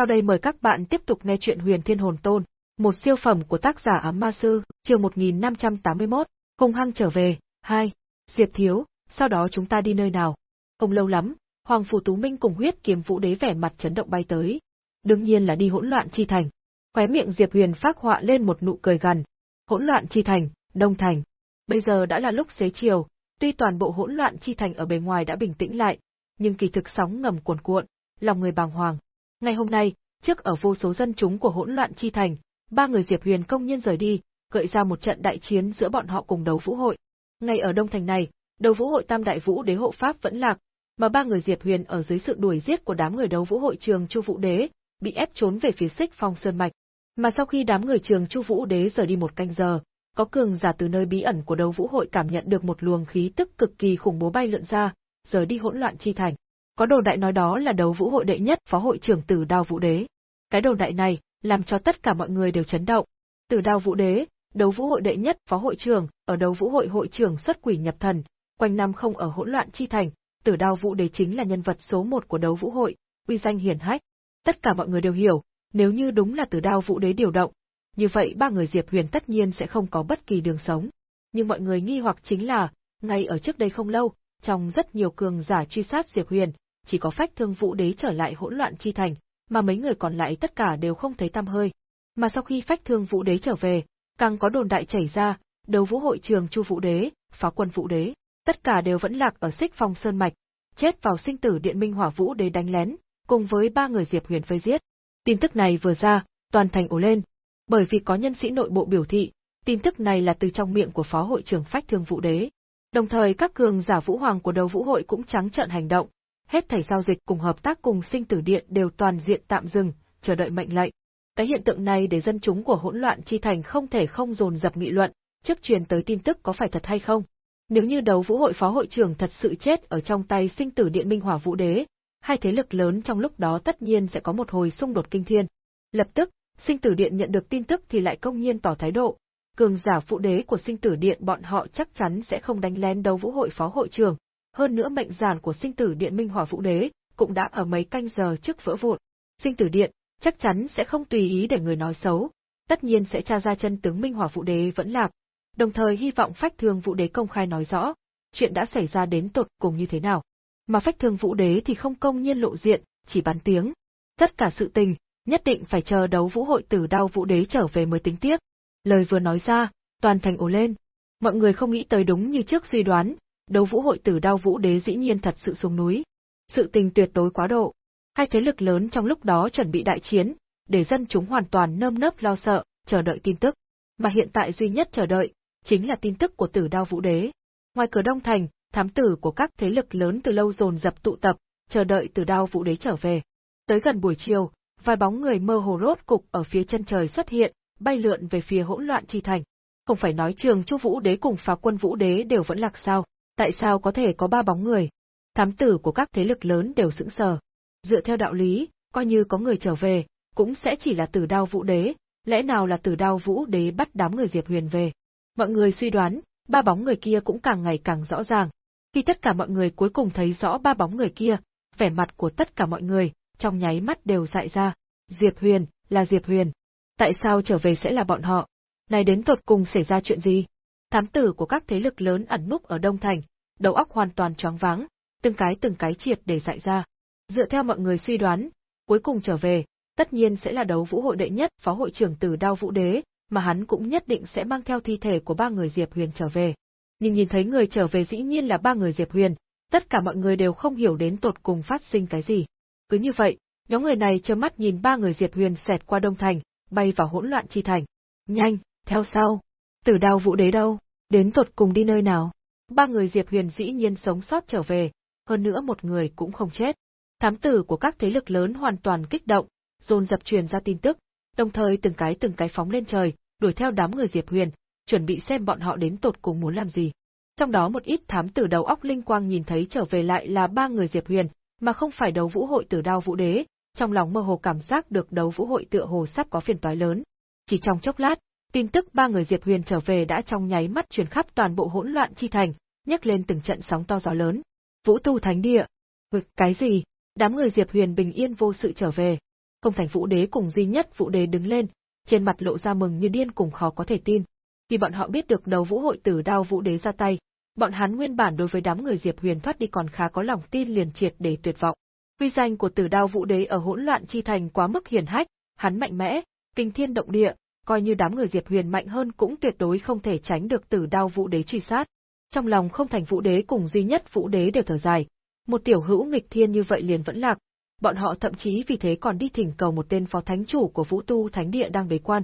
Sau đây mời các bạn tiếp tục nghe chuyện Huyền Thiên Hồn Tôn, một siêu phẩm của tác giả Ám Ma Sư, chương 1581, hung hăng trở về, 2. Diệp Thiếu, sau đó chúng ta đi nơi nào? Không lâu lắm, Hoàng Phủ Tú Minh cùng huyết kiếm vũ đế vẻ mặt chấn động bay tới. Đương nhiên là đi hỗn loạn chi thành. Khóe miệng Diệp Huyền phát họa lên một nụ cười gằn. Hỗn loạn chi thành, Đông Thành. Bây giờ đã là lúc xế chiều, tuy toàn bộ hỗn loạn chi thành ở bề ngoài đã bình tĩnh lại, nhưng kỳ thực sóng ngầm cuồn cuộn, lòng người bàng hoàng. Ngày hôm nay, trước ở vô số dân chúng của hỗn loạn chi thành, ba người Diệp Huyền công nhiên rời đi, gợi ra một trận đại chiến giữa bọn họ cùng đấu vũ hội. Ngay ở Đông Thành này, đấu vũ hội Tam Đại Vũ Đế hộ pháp vẫn lạc, mà ba người Diệp Huyền ở dưới sự đuổi giết của đám người đấu vũ hội trường Chu Vũ Đế, bị ép trốn về phía Xích Phong Sơn mạch. Mà sau khi đám người trường Chu Vũ Đế rời đi một canh giờ, có cường giả từ nơi bí ẩn của đấu vũ hội cảm nhận được một luồng khí tức cực kỳ khủng bố bay lượn ra, rời đi hỗn loạn chi thành. Có đồ đại nói đó là đấu vũ hội đệ nhất phó hội trưởng Tử Đao Vũ Đế. Cái đồ đại này làm cho tất cả mọi người đều chấn động. Tử Đao Vũ Đế, đấu vũ hội đệ nhất phó hội trưởng, ở đấu vũ hội hội trưởng xuất quỷ nhập thần, quanh năm không ở hỗn loạn chi thành, Tử Đao Vũ Đế chính là nhân vật số một của đấu vũ hội, uy danh hiển hách. Tất cả mọi người đều hiểu, nếu như đúng là Tử Đao Vũ Đế điều động, như vậy ba người Diệp Huyền tất nhiên sẽ không có bất kỳ đường sống. Nhưng mọi người nghi hoặc chính là, ngay ở trước đây không lâu, trong rất nhiều cường giả truy sát Diệp Huyền, chỉ có phách thương vũ đế trở lại hỗn loạn chi thành, mà mấy người còn lại tất cả đều không thấy tăm hơi. Mà sau khi phách thương vũ đế trở về, càng có đồn đại chảy ra, đấu vũ hội trường chu vũ đế, phá quân vũ đế, tất cả đều vẫn lạc ở xích phong sơn mạch, chết vào sinh tử điện minh hỏa vũ đế đánh lén, cùng với ba người Diệp Huyền phơi giết. Tin tức này vừa ra, toàn thành ồ lên, bởi vì có nhân sĩ nội bộ biểu thị, tin tức này là từ trong miệng của phó hội trưởng phách thương vũ đế. Đồng thời các cường giả vũ hoàng của đầu vũ hội cũng trắng trợn hành động, hết thảy giao dịch cùng hợp tác cùng sinh tử điện đều toàn diện tạm dừng, chờ đợi mệnh lệnh. Cái hiện tượng này để dân chúng của hỗn loạn chi thành không thể không dồn dập nghị luận, trước truyền tới tin tức có phải thật hay không. Nếu như đấu vũ hội phó hội trưởng thật sự chết ở trong tay sinh tử điện minh hỏa vũ đế, hai thế lực lớn trong lúc đó tất nhiên sẽ có một hồi xung đột kinh thiên. Lập tức, sinh tử điện nhận được tin tức thì lại công nhiên tỏ thái độ, cường giả phụ đế của sinh tử điện bọn họ chắc chắn sẽ không đánh lén đấu vũ hội phó hội trưởng, hơn nữa mệnh giản của sinh tử điện Minh Hỏa Vũ Đế cũng đã ở mấy canh giờ trước vỡ vụn. Sinh tử điện chắc chắn sẽ không tùy ý để người nói xấu, tất nhiên sẽ tra ra chân tướng Minh Hỏa Vũ Đế vẫn lạc, đồng thời hy vọng Phách Thương Vũ Đế công khai nói rõ, chuyện đã xảy ra đến tột cùng như thế nào. Mà Phách Thương Vũ Đế thì không công nhiên lộ diện, chỉ bán tiếng. Tất cả sự tình, nhất định phải chờ đấu vũ hội tử đau Vũ Đế trở về mới tính tiếp. Lời vừa nói ra, toàn thành ồ lên. Mọi người không nghĩ tới đúng như trước suy đoán, đấu vũ hội tử đao vũ đế dĩ nhiên thật sự xuống núi. Sự tình tuyệt đối quá độ. Hai thế lực lớn trong lúc đó chuẩn bị đại chiến, để dân chúng hoàn toàn nơm nớp lo sợ, chờ đợi tin tức. Mà hiện tại duy nhất chờ đợi, chính là tin tức của tử đao vũ đế. Ngoài cửa Đông Thành, thám tử của các thế lực lớn từ lâu dồn dập tụ tập, chờ đợi tử đao vũ đế trở về. Tới gần buổi chiều, vài bóng người mơ hồ rốt cục ở phía chân trời xuất hiện, bay lượn về phía hỗn loạn chi thành. Không phải nói trường Chu Vũ Đế cùng phá quân Vũ Đế đều vẫn lạc sao? Tại sao có thể có ba bóng người? Thám tử của các thế lực lớn đều sững sờ. Dựa theo đạo lý, coi như có người trở về, cũng sẽ chỉ là tử đao vũ đế, lẽ nào là tử đao vũ đế bắt đám người Diệp Huyền về. Mọi người suy đoán, ba bóng người kia cũng càng ngày càng rõ ràng. Khi tất cả mọi người cuối cùng thấy rõ ba bóng người kia, vẻ mặt của tất cả mọi người, trong nháy mắt đều dại ra. Diệp Huyền, là Diệp Huyền. Tại sao trở về sẽ là bọn họ? Này đến tột cùng xảy ra chuyện gì? Thám tử của các thế lực lớn ẩn núp ở Đông Thành, đầu óc hoàn toàn choáng váng, từng cái từng cái triệt để dạy ra. Dựa theo mọi người suy đoán, cuối cùng trở về, tất nhiên sẽ là đấu vũ hội đệ nhất phó hội trưởng Tử Đao Vũ Đế, mà hắn cũng nhất định sẽ mang theo thi thể của ba người Diệp Huyền trở về. Nhưng nhìn thấy người trở về dĩ nhiên là ba người Diệp Huyền, tất cả mọi người đều không hiểu đến tột cùng phát sinh cái gì. Cứ như vậy, nhóm người này trơ mắt nhìn ba người Diệp Huyền xẹt qua Đông Thành, bay vào hỗn loạn chi thành. Nhanh, theo sau. Tử Đao Vũ Đế đâu? Đến tột cùng đi nơi nào? ba người Diệp Huyền dĩ nhiên sống sót trở về, hơn nữa một người cũng không chết. Thám tử của các thế lực lớn hoàn toàn kích động, dồn dập truyền ra tin tức, đồng thời từng cái từng cái phóng lên trời, đuổi theo đám người Diệp Huyền, chuẩn bị xem bọn họ đến tột cùng muốn làm gì. Trong đó một ít thám tử đầu óc linh quang nhìn thấy trở về lại là ba người Diệp Huyền, mà không phải đấu vũ hội tử đao vũ đế, trong lòng mơ hồ cảm giác được đấu vũ hội tựa hồ sắp có phiền toái lớn. Chỉ trong chốc lát, Tin tức ba người Diệp Huyền trở về đã trong nháy mắt truyền khắp toàn bộ hỗn loạn chi thành, nhấc lên từng trận sóng to gió lớn. Vũ tu thánh địa. Vực cái gì? Đám người Diệp Huyền bình yên vô sự trở về. Công thành vũ đế cùng duy nhất vũ đế đứng lên, trên mặt lộ ra mừng như điên cùng khó có thể tin. khi bọn họ biết được đầu vũ hội tử đao vũ đế ra tay, bọn hắn nguyên bản đối với đám người Diệp Huyền thoát đi còn khá có lòng tin liền triệt để tuyệt vọng. Uy danh của Tử Đao Vũ Đế ở hỗn loạn chi thành quá mức hiển hách, hắn mạnh mẽ, kinh thiên động địa, coi như đám người Diệp Huyền mạnh hơn cũng tuyệt đối không thể tránh được Tử Đao Vũ Đế truy sát. Trong lòng không thành Vũ Đế cùng duy nhất Vũ Đế đều thở dài, một tiểu hữu nghịch thiên như vậy liền vẫn lạc, bọn họ thậm chí vì thế còn đi thỉnh cầu một tên phó thánh chủ của Vũ Tu Thánh Địa đang bế quan.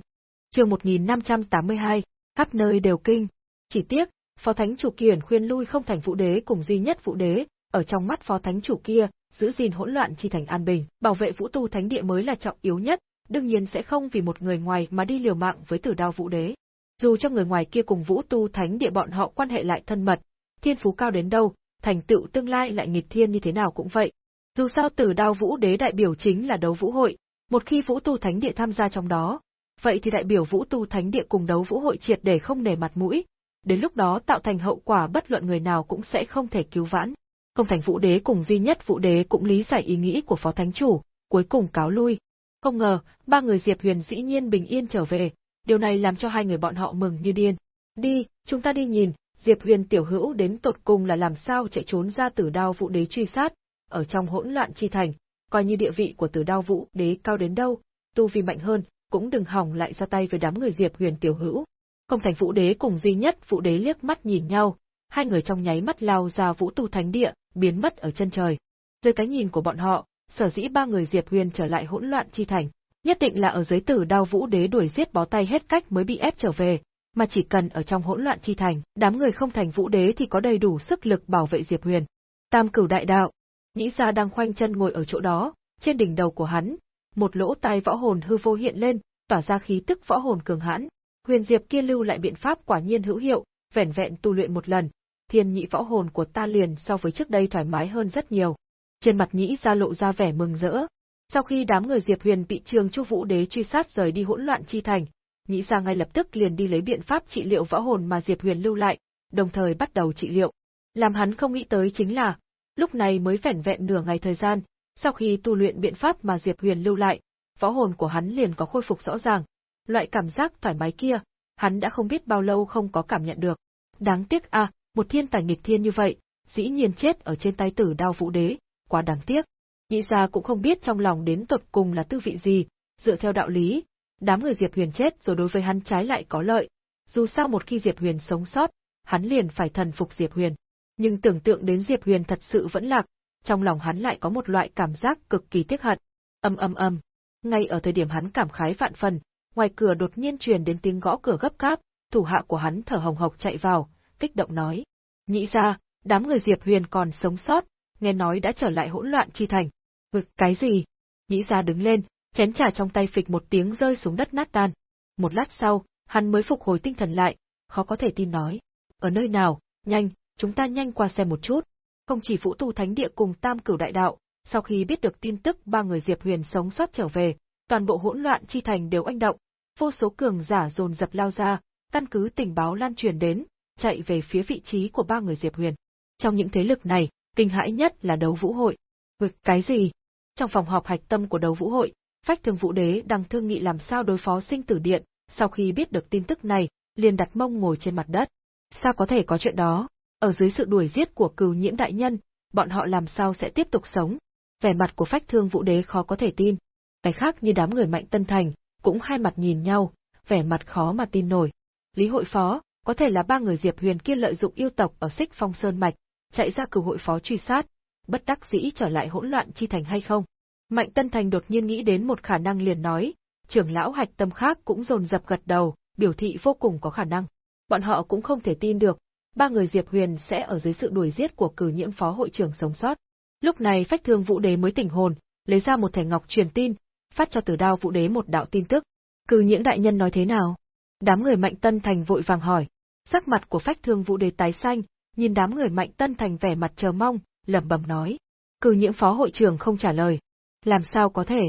Chương 1582, khắp nơi đều kinh. Chỉ tiếc, phó thánh chủ kiển khuyên lui không thành Vũ Đế cùng duy nhất Vũ Đế, ở trong mắt phó thánh chủ kia, giữ gìn hỗn loạn chi thành an bình, bảo vệ Vũ Tu Thánh Địa mới là trọng yếu nhất, đương nhiên sẽ không vì một người ngoài mà đi liều mạng với Tử Đao Vũ Đế. Dù cho người ngoài kia cùng Vũ Tu Thánh Địa bọn họ quan hệ lại thân mật, thiên phú cao đến đâu, thành tựu tương lai lại nghịch thiên như thế nào cũng vậy. Dù sao Tử Đao Vũ Đế đại biểu chính là đấu vũ hội, một khi Vũ Tu Thánh Địa tham gia trong đó, vậy thì đại biểu Vũ Tu Thánh Địa cùng đấu vũ hội triệt để không nể mặt mũi, đến lúc đó tạo thành hậu quả bất luận người nào cũng sẽ không thể cứu vãn. Công thành Vũ Đế cùng duy nhất Vũ Đế cũng lý giải ý nghĩ của Phó Thánh Chủ, cuối cùng cáo lui. Không ngờ, ba người Diệp Huyền dĩ nhiên bình yên trở về, điều này làm cho hai người bọn họ mừng như điên. Đi, chúng ta đi nhìn, Diệp Huyền tiểu hữu đến tột cùng là làm sao chạy trốn ra tử đao Vũ Đế truy sát, ở trong hỗn loạn chi thành, coi như địa vị của tử đao Vũ Đế cao đến đâu, tu vi mạnh hơn, cũng đừng hỏng lại ra tay với đám người Diệp Huyền tiểu hữu. Công thành Vũ Đế cùng duy nhất Vũ Đế liếc mắt nhìn nhau, hai người trong nháy mắt lao ra Vũ Tu Thánh Địa, biến mất ở chân trời. Dưới cái nhìn của bọn họ, sở dĩ ba người Diệp Huyền trở lại hỗn loạn chi thành, nhất định là ở dưới tử đao vũ đế đuổi giết bó tay hết cách mới bị ép trở về, mà chỉ cần ở trong hỗn loạn chi thành, đám người không thành vũ đế thì có đầy đủ sức lực bảo vệ Diệp Huyền. Tam cửu đại đạo, Nhĩ Gia đang khoanh chân ngồi ở chỗ đó, trên đỉnh đầu của hắn, một lỗ tai võ hồn hư vô hiện lên, tỏa ra khí tức võ hồn cường hãn. Huyền Diệp kia lưu lại biện pháp quả nhiên hữu hiệu, vẻn vẹn tu luyện một lần, thiên nhị võ hồn của ta liền so với trước đây thoải mái hơn rất nhiều. Trên mặt nhĩ ra lộ ra vẻ mừng rỡ. Sau khi đám người Diệp Huyền bị trường Chu Vũ Đế truy sát rời đi hỗn loạn chi thành, nhĩ ra ngay lập tức liền đi lấy biện pháp trị liệu võ hồn mà Diệp Huyền lưu lại, đồng thời bắt đầu trị liệu. Làm hắn không nghĩ tới chính là, lúc này mới vẻn vẹn nửa ngày thời gian, sau khi tu luyện biện pháp mà Diệp Huyền lưu lại, võ hồn của hắn liền có khôi phục rõ ràng. Loại cảm giác thoải mái kia, hắn đã không biết bao lâu không có cảm nhận được. Đáng tiếc a, một thiên tài nghịch thiên như vậy, dĩ nhiên chết ở trên tay tử đao vũ đế, quá đáng tiếc. Nhị gia cũng không biết trong lòng đến tột cùng là tư vị gì, dựa theo đạo lý, đám người Diệp Huyền chết rồi đối với hắn trái lại có lợi, dù sao một khi Diệp Huyền sống sót, hắn liền phải thần phục Diệp Huyền. Nhưng tưởng tượng đến Diệp Huyền thật sự vẫn lạc, trong lòng hắn lại có một loại cảm giác cực kỳ tiếc hận. Âm âm âm. Ngay ở thời điểm hắn cảm khái vạn phần, ngoài cửa đột nhiên truyền đến tiếng gõ cửa gấp gáp, thủ hạ của hắn thở hồng hộc chạy vào, kích động nói. Nhĩ gia, đám người Diệp Huyền còn sống sót, nghe nói đã trở lại hỗn loạn chi thành. Vực cái gì? Nhĩ ra đứng lên, chén trà trong tay phịch một tiếng rơi xuống đất nát tan. Một lát sau, hắn mới phục hồi tinh thần lại, khó có thể tin nói. Ở nơi nào, nhanh, chúng ta nhanh qua xem một chút. Không chỉ Vũ Tu Thánh Địa cùng Tam Cửu Đại Đạo, sau khi biết được tin tức ba người Diệp Huyền sống sót trở về, toàn bộ hỗn loạn chi thành đều anh động, vô số cường giả dồn dập lao ra, căn cứ tình báo lan truyền đến, chạy về phía vị trí của ba người Diệp Huyền. Trong những thế lực này, kinh hãi nhất là đấu vũ hội. Vực cái gì? Trong phòng họp hạch tâm của đấu vũ hội, phách thương vũ đế đang thương nghị làm sao đối phó sinh tử điện, sau khi biết được tin tức này, liền đặt mông ngồi trên mặt đất. Sao có thể có chuyện đó? Ở dưới sự đuổi giết của cừu nhiễm đại nhân, bọn họ làm sao sẽ tiếp tục sống? Vẻ mặt của phách thương vũ đế khó có thể tin. Cái khác như đám người mạnh tân thành, cũng hai mặt nhìn nhau, vẻ mặt khó mà tin nổi. Lý hội phó, có thể là ba người Diệp Huyền kia lợi dụng yêu tộc ở Xích Phong Sơn mạch, chạy ra cử hội phó truy sát, bất đắc dĩ trở lại hỗn loạn chi thành hay không? Mạnh Tân Thành đột nhiên nghĩ đến một khả năng liền nói, trưởng lão hạch tâm khác cũng dồn dập gật đầu, biểu thị vô cùng có khả năng. Bọn họ cũng không thể tin được, ba người Diệp Huyền sẽ ở dưới sự đuổi giết của cử nhiễm phó hội trưởng sống sót. Lúc này phách thương vũ đế mới tỉnh hồn, lấy ra một thẻ ngọc truyền tin, phát cho tử đao vũ đế một đạo tin tức. Cử nhiễm đại nhân nói thế nào? Đám người mạnh tân thành vội vàng hỏi. Sắc mặt của phách thương vũ đế tái xanh, nhìn đám người mạnh tân thành vẻ mặt chờ mong, lẩm bẩm nói. Cử nhiễm phó hội trưởng không trả lời. Làm sao có thể?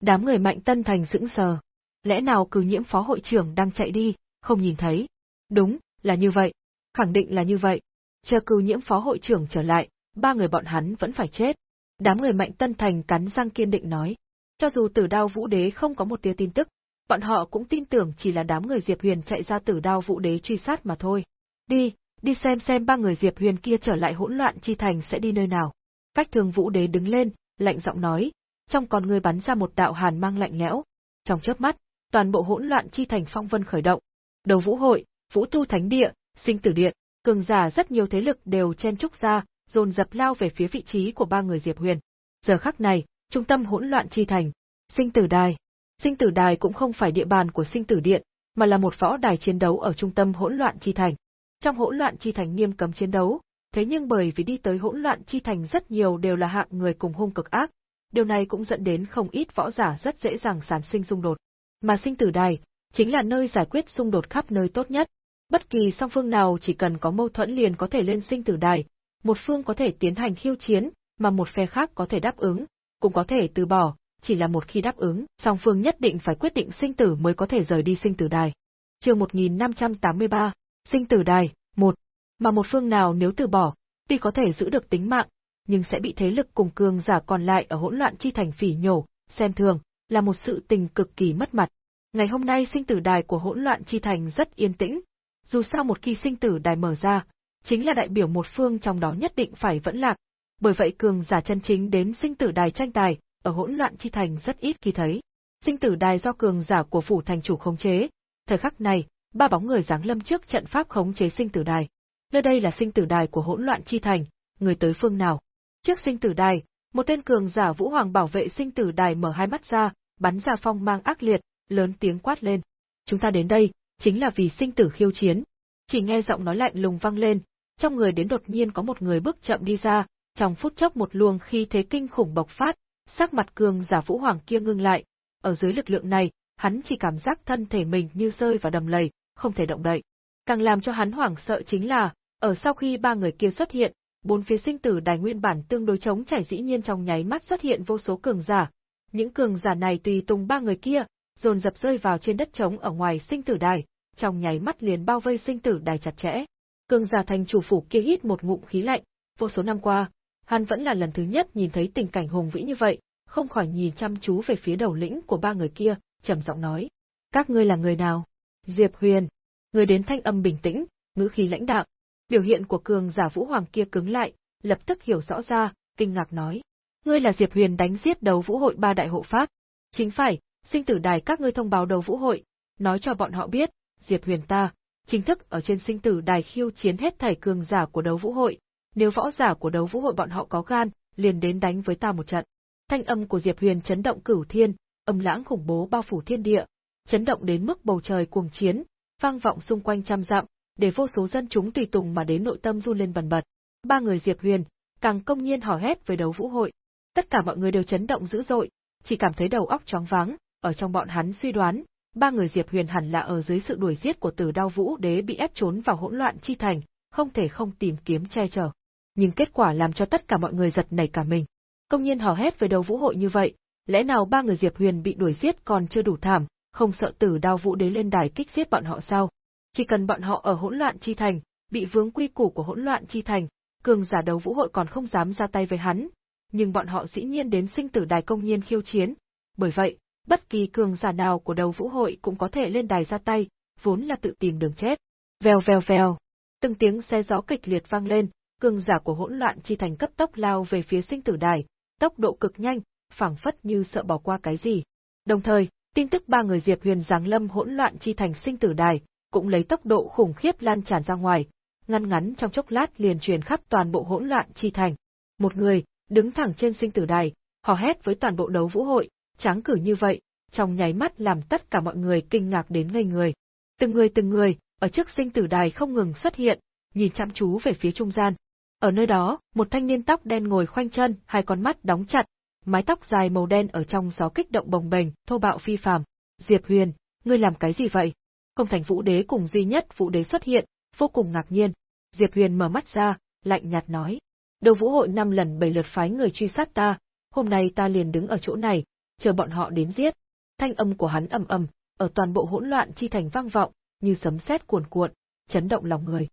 Đám người mạnh tân thành sững sờ. Lẽ nào cử nhiễm phó hội trưởng đang chạy đi, không nhìn thấy? Đúng, là như vậy. Khẳng định là như vậy. Chờ cử nhiễm phó hội trưởng trở lại, ba người bọn hắn vẫn phải chết. Đám người mạnh tân thành cắn răng kiên định nói. Cho dù Tử Đao Vũ Đế không có một tia tin tức, bọn họ cũng tin tưởng chỉ là đám người Diệp Huyền chạy ra Tử Đao Vũ Đế truy sát mà thôi. Đi, đi xem xem ba người Diệp Huyền kia trở lại hỗn loạn chi thành sẽ đi nơi nào. Cách Thường Vũ Đế đứng lên, lạnh giọng nói, trong con người bắn ra một đạo hàn mang lạnh lẽo. Trong chớp mắt, toàn bộ hỗn loạn chi thành phong vân khởi động. Đầu vũ hội, vũ tu thánh địa, sinh tử điện, cường giả rất nhiều thế lực đều chen trúc ra, dồn dập lao về phía vị trí của ba người Diệp Huyền. Giờ khắc này, trung tâm hỗn loạn chi thành, sinh tử đài. Sinh tử đài cũng không phải địa bàn của sinh tử điện, mà là một võ đài chiến đấu ở trung tâm hỗn loạn chi thành. Trong hỗn loạn chi thành nghiêm cấm chiến đấu, thế nhưng bởi vì đi tới hỗn loạn chi thành rất nhiều đều là hạng người cùng hung cực ác, điều này cũng dẫn đến không ít võ giả rất dễ dàng sản sinh xung đột. Mà sinh tử đài, chính là nơi giải quyết xung đột khắp nơi tốt nhất. Bất kỳ song phương nào chỉ cần có mâu thuẫn liền có thể lên sinh tử đài, một phương có thể tiến hành khiêu chiến, mà một phe khác có thể đáp ứng, cũng có thể từ bỏ, chỉ là một khi đáp ứng, song phương nhất định phải quyết định sinh tử mới có thể rời đi sinh tử đài. Chương 1583, Sinh tử đài, một Mà một phương nào nếu từ bỏ, tuy có thể giữ được tính mạng, nhưng sẽ bị thế lực cùng cường giả còn lại ở hỗn loạn chi thành phỉ nhổ, xem thường, là một sự tình cực kỳ mất mặt. Ngày hôm nay sinh tử đài của hỗn loạn chi thành rất yên tĩnh, dù sao một khi sinh tử đài mở ra, chính là đại biểu một phương trong đó nhất định phải vẫn lạc, bởi vậy cường giả chân chính đến sinh tử đài tranh tài, ở hỗn loạn chi thành rất ít khi thấy. Sinh tử đài do cường giả của phủ thành chủ khống chế, thời khắc này, ba bóng người giáng lâm trước trận pháp khống chế sinh tử đài. Nơi đây là sinh tử đài của hỗn loạn chi thành, người tới phương nào? Trước sinh tử đài, một tên cường giả Vũ Hoàng bảo vệ sinh tử đài mở hai mắt ra, bắn ra phong mang ác liệt, lớn tiếng quát lên. Chúng ta đến đây, chính là vì sinh tử khiêu chiến. Chỉ nghe giọng nói lạnh lùng vang lên, trong người đến đột nhiên có một người bước chậm đi ra, trong phút chốc một luồng khi thế kinh khủng bộc phát, sắc mặt cường giả Vũ Hoàng kia ngưng lại. Ở dưới lực lượng này, hắn chỉ cảm giác thân thể mình như rơi vào đầm lầy, không thể động đậy. Càng làm cho hắn hoảng sợ chính là, ở sau khi ba người kia xuất hiện, bốn phía sinh tử đài nguyên bản tương đối chống chảy dĩ nhiên trong nháy mắt xuất hiện vô số cường giả. Những cường giả này tùy tùng ba người kia, dồn dập rơi vào trên đất trống ở ngoài sinh tử đài, trong nháy mắt liền bao vây sinh tử đài chặt chẽ. Cường giả thành chủ phủ kia hít một ngụm khí lạnh, vô số năm qua, hắn vẫn là lần thứ nhất nhìn thấy tình cảnh hùng vĩ như vậy, không khỏi nhìn chăm chú về phía đầu lĩnh của ba người kia, trầm giọng nói: "Các ngươi là người nào?" Diệp Huyền. Người đến thanh âm bình tĩnh, ngữ khí lãnh đạm. Biểu hiện của cường giả Vũ Hoàng kia cứng lại, lập tức hiểu rõ ra, kinh ngạc nói: "Ngươi là Diệp Huyền đánh giết đấu vũ hội ba đại hộ pháp?" "Chính phải, sinh tử đài các ngươi thông báo đấu vũ hội, nói cho bọn họ biết, Diệp Huyền ta, chính thức ở trên sinh tử đài khiêu chiến hết thảy cường giả của đấu vũ hội, nếu võ giả của đấu vũ hội bọn họ có gan, liền đến đánh với ta một trận. Thanh âm của Diệp Huyền chấn động cửu thiên, âm lãng khủng bố bao phủ thiên địa, chấn động đến mức bầu trời cuồng chiến, vang vọng xung quanh trăm dặm, để vô số dân chúng tùy tùng mà đến nội tâm run lên bần bật. Ba người Diệp Huyền, càng công nhiên hò hét với đấu vũ hội. Tất cả mọi người đều chấn động dữ dội, chỉ cảm thấy đầu óc choáng váng, ở trong bọn hắn suy đoán, ba người Diệp Huyền hẳn là ở dưới sự đuổi giết của Tử Đao Vũ Đế bị ép trốn vào hỗn loạn chi thành, không thể không tìm kiếm che chở. Nhưng kết quả làm cho tất cả mọi người giật nảy cả mình. Công nhiên hò hét với đấu vũ hội như vậy, lẽ nào ba người Diệp Huyền bị đuổi giết còn chưa đủ thảm, không sợ Tử Đao Vũ Đế lên đài kích giết bọn họ sao? Chỉ cần bọn họ ở hỗn loạn chi thành, bị vướng quy củ của hỗn loạn chi thành, cường giả đấu vũ hội còn không dám ra tay với hắn, nhưng bọn họ dĩ nhiên đến sinh tử đài công nhiên khiêu chiến. Bởi vậy, bất kỳ cường giả nào của đấu vũ hội cũng có thể lên đài ra tay, vốn là tự tìm đường chết. Vèo vèo vèo, từng tiếng xe gió kịch liệt vang lên, cường giả của hỗn loạn chi thành cấp tốc lao về phía sinh tử đài, tốc độ cực nhanh, phảng phất như sợ bỏ qua cái gì. Đồng thời, tin tức ba người Diệp Huyền giáng lâm hỗn loạn chi thành sinh tử đài, cũng lấy tốc độ khủng khiếp lan tràn ra ngoài, ngăn ngắn trong chốc lát liền truyền khắp toàn bộ hỗn loạn chi thành. Một người, đứng thẳng trên sinh tử đài, hò hét với toàn bộ đấu vũ hội, tráng cử như vậy, trong nháy mắt làm tất cả mọi người kinh ngạc đến ngây người. Từng người từng người, ở trước sinh tử đài không ngừng xuất hiện, nhìn chăm chú về phía trung gian. Ở nơi đó, một thanh niên tóc đen ngồi khoanh chân, hai con mắt đóng chặt, mái tóc dài màu đen ở trong gió kích động bồng bềnh, thô bạo phi phàm. Diệp Huyền, ngươi làm cái gì vậy? Công thành vũ đế cùng duy nhất vũ đế xuất hiện, vô cùng ngạc nhiên. Diệp Huyền mở mắt ra, lạnh nhạt nói. Đầu vũ hội năm lần bảy lượt phái người truy sát ta, hôm nay ta liền đứng ở chỗ này, chờ bọn họ đến giết. Thanh âm của hắn ầm ầm, ở toàn bộ hỗn loạn chi thành vang vọng, như sấm sét cuồn cuộn, chấn động lòng người.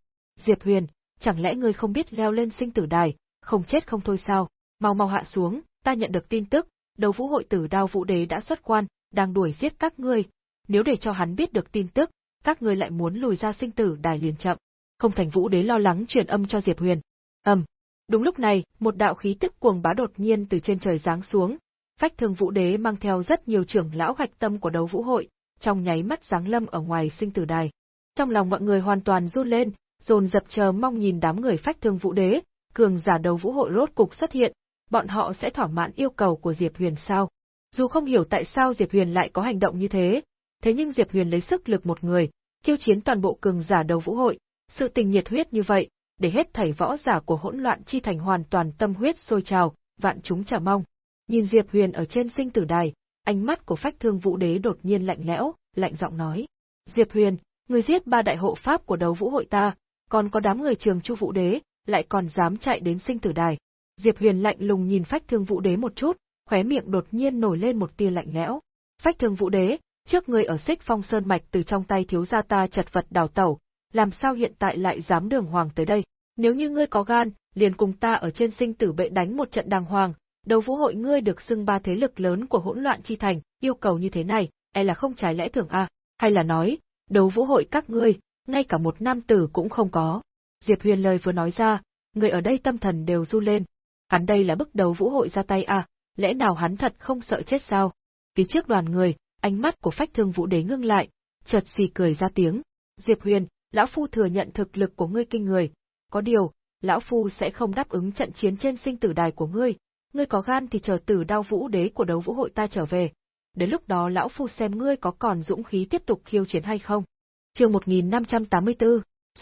Diệp Huyền, chẳng lẽ ngươi không biết leo lên sinh tử đài, không chết không thôi sao? Mau mau hạ xuống, ta nhận được tin tức, đầu vũ hội tử đao vũ đế đã xuất quan, đang đuổi giết các ngươi. Nếu để cho hắn biết được tin tức, các ngươi lại muốn lùi ra sinh tử đài liền chậm. Không thành vũ đế lo lắng truyền âm cho Diệp Huyền. Ầm. Đúng lúc này, một đạo khí tức cuồng bá đột nhiên từ trên trời giáng xuống. Phách Thương Vũ Đế mang theo rất nhiều trưởng lão hoạch tâm của đấu vũ hội, trong nháy mắt giáng lâm ở ngoài sinh tử đài. Trong lòng mọi người hoàn toàn run lên, dồn dập chờ mong nhìn đám người Phách Thương Vũ Đế, cường giả đấu vũ hội rốt cục xuất hiện, bọn họ sẽ thỏa mãn yêu cầu của Diệp Huyền sao? Dù không hiểu tại sao Diệp Huyền lại có hành động như thế, thế nhưng Diệp Huyền lấy sức lực một người, khiêu chiến toàn bộ cường giả đầu vũ hội, sự tình nhiệt huyết như vậy, để hết thảy võ giả của hỗn loạn chi thành hoàn toàn tâm huyết sôi trào, vạn chúng chờ mong. Nhìn Diệp Huyền ở trên sinh tử đài, ánh mắt của Phách Thương Vũ Đế đột nhiên lạnh lẽo, lạnh giọng nói: "Diệp Huyền, người giết ba đại hộ pháp của đấu vũ hội ta, còn có đám người Trường Chu Vũ Đế, lại còn dám chạy đến sinh tử đài." Diệp Huyền lạnh lùng nhìn Phách Thương Vũ Đế một chút, khóe miệng đột nhiên nổi lên một tia lạnh lẽo. Phách Thương Vũ Đế, trước người ở Xích Phong Sơn mạch từ trong tay thiếu gia ta chật vật đào tẩu, làm sao hiện tại lại dám đường hoàng tới đây? Nếu như ngươi có gan, liền cùng ta ở trên sinh tử bệ đánh một trận đàng hoàng, đấu vũ hội ngươi được xưng ba thế lực lớn của hỗn loạn chi thành, yêu cầu như thế này, e là không trái lẽ thường a, hay là nói, đấu vũ hội các ngươi, ngay cả một nam tử cũng không có. Diệp Huyền lời vừa nói ra, người ở đây tâm thần đều du lên. Hắn đây là bức đầu vũ hội ra tay à, lẽ nào hắn thật không sợ chết sao? Phía trước đoàn người, ánh mắt của phách thương vũ đế ngưng lại, chợt xì cười ra tiếng. Diệp Huyền, lão phu thừa nhận thực lực của ngươi kinh người, có điều, lão phu sẽ không đáp ứng trận chiến trên sinh tử đài của ngươi, ngươi có gan thì chờ tử đao vũ đế của đấu vũ hội ta trở về. Đến lúc đó lão phu xem ngươi có còn dũng khí tiếp tục khiêu chiến hay không. Chương 1584,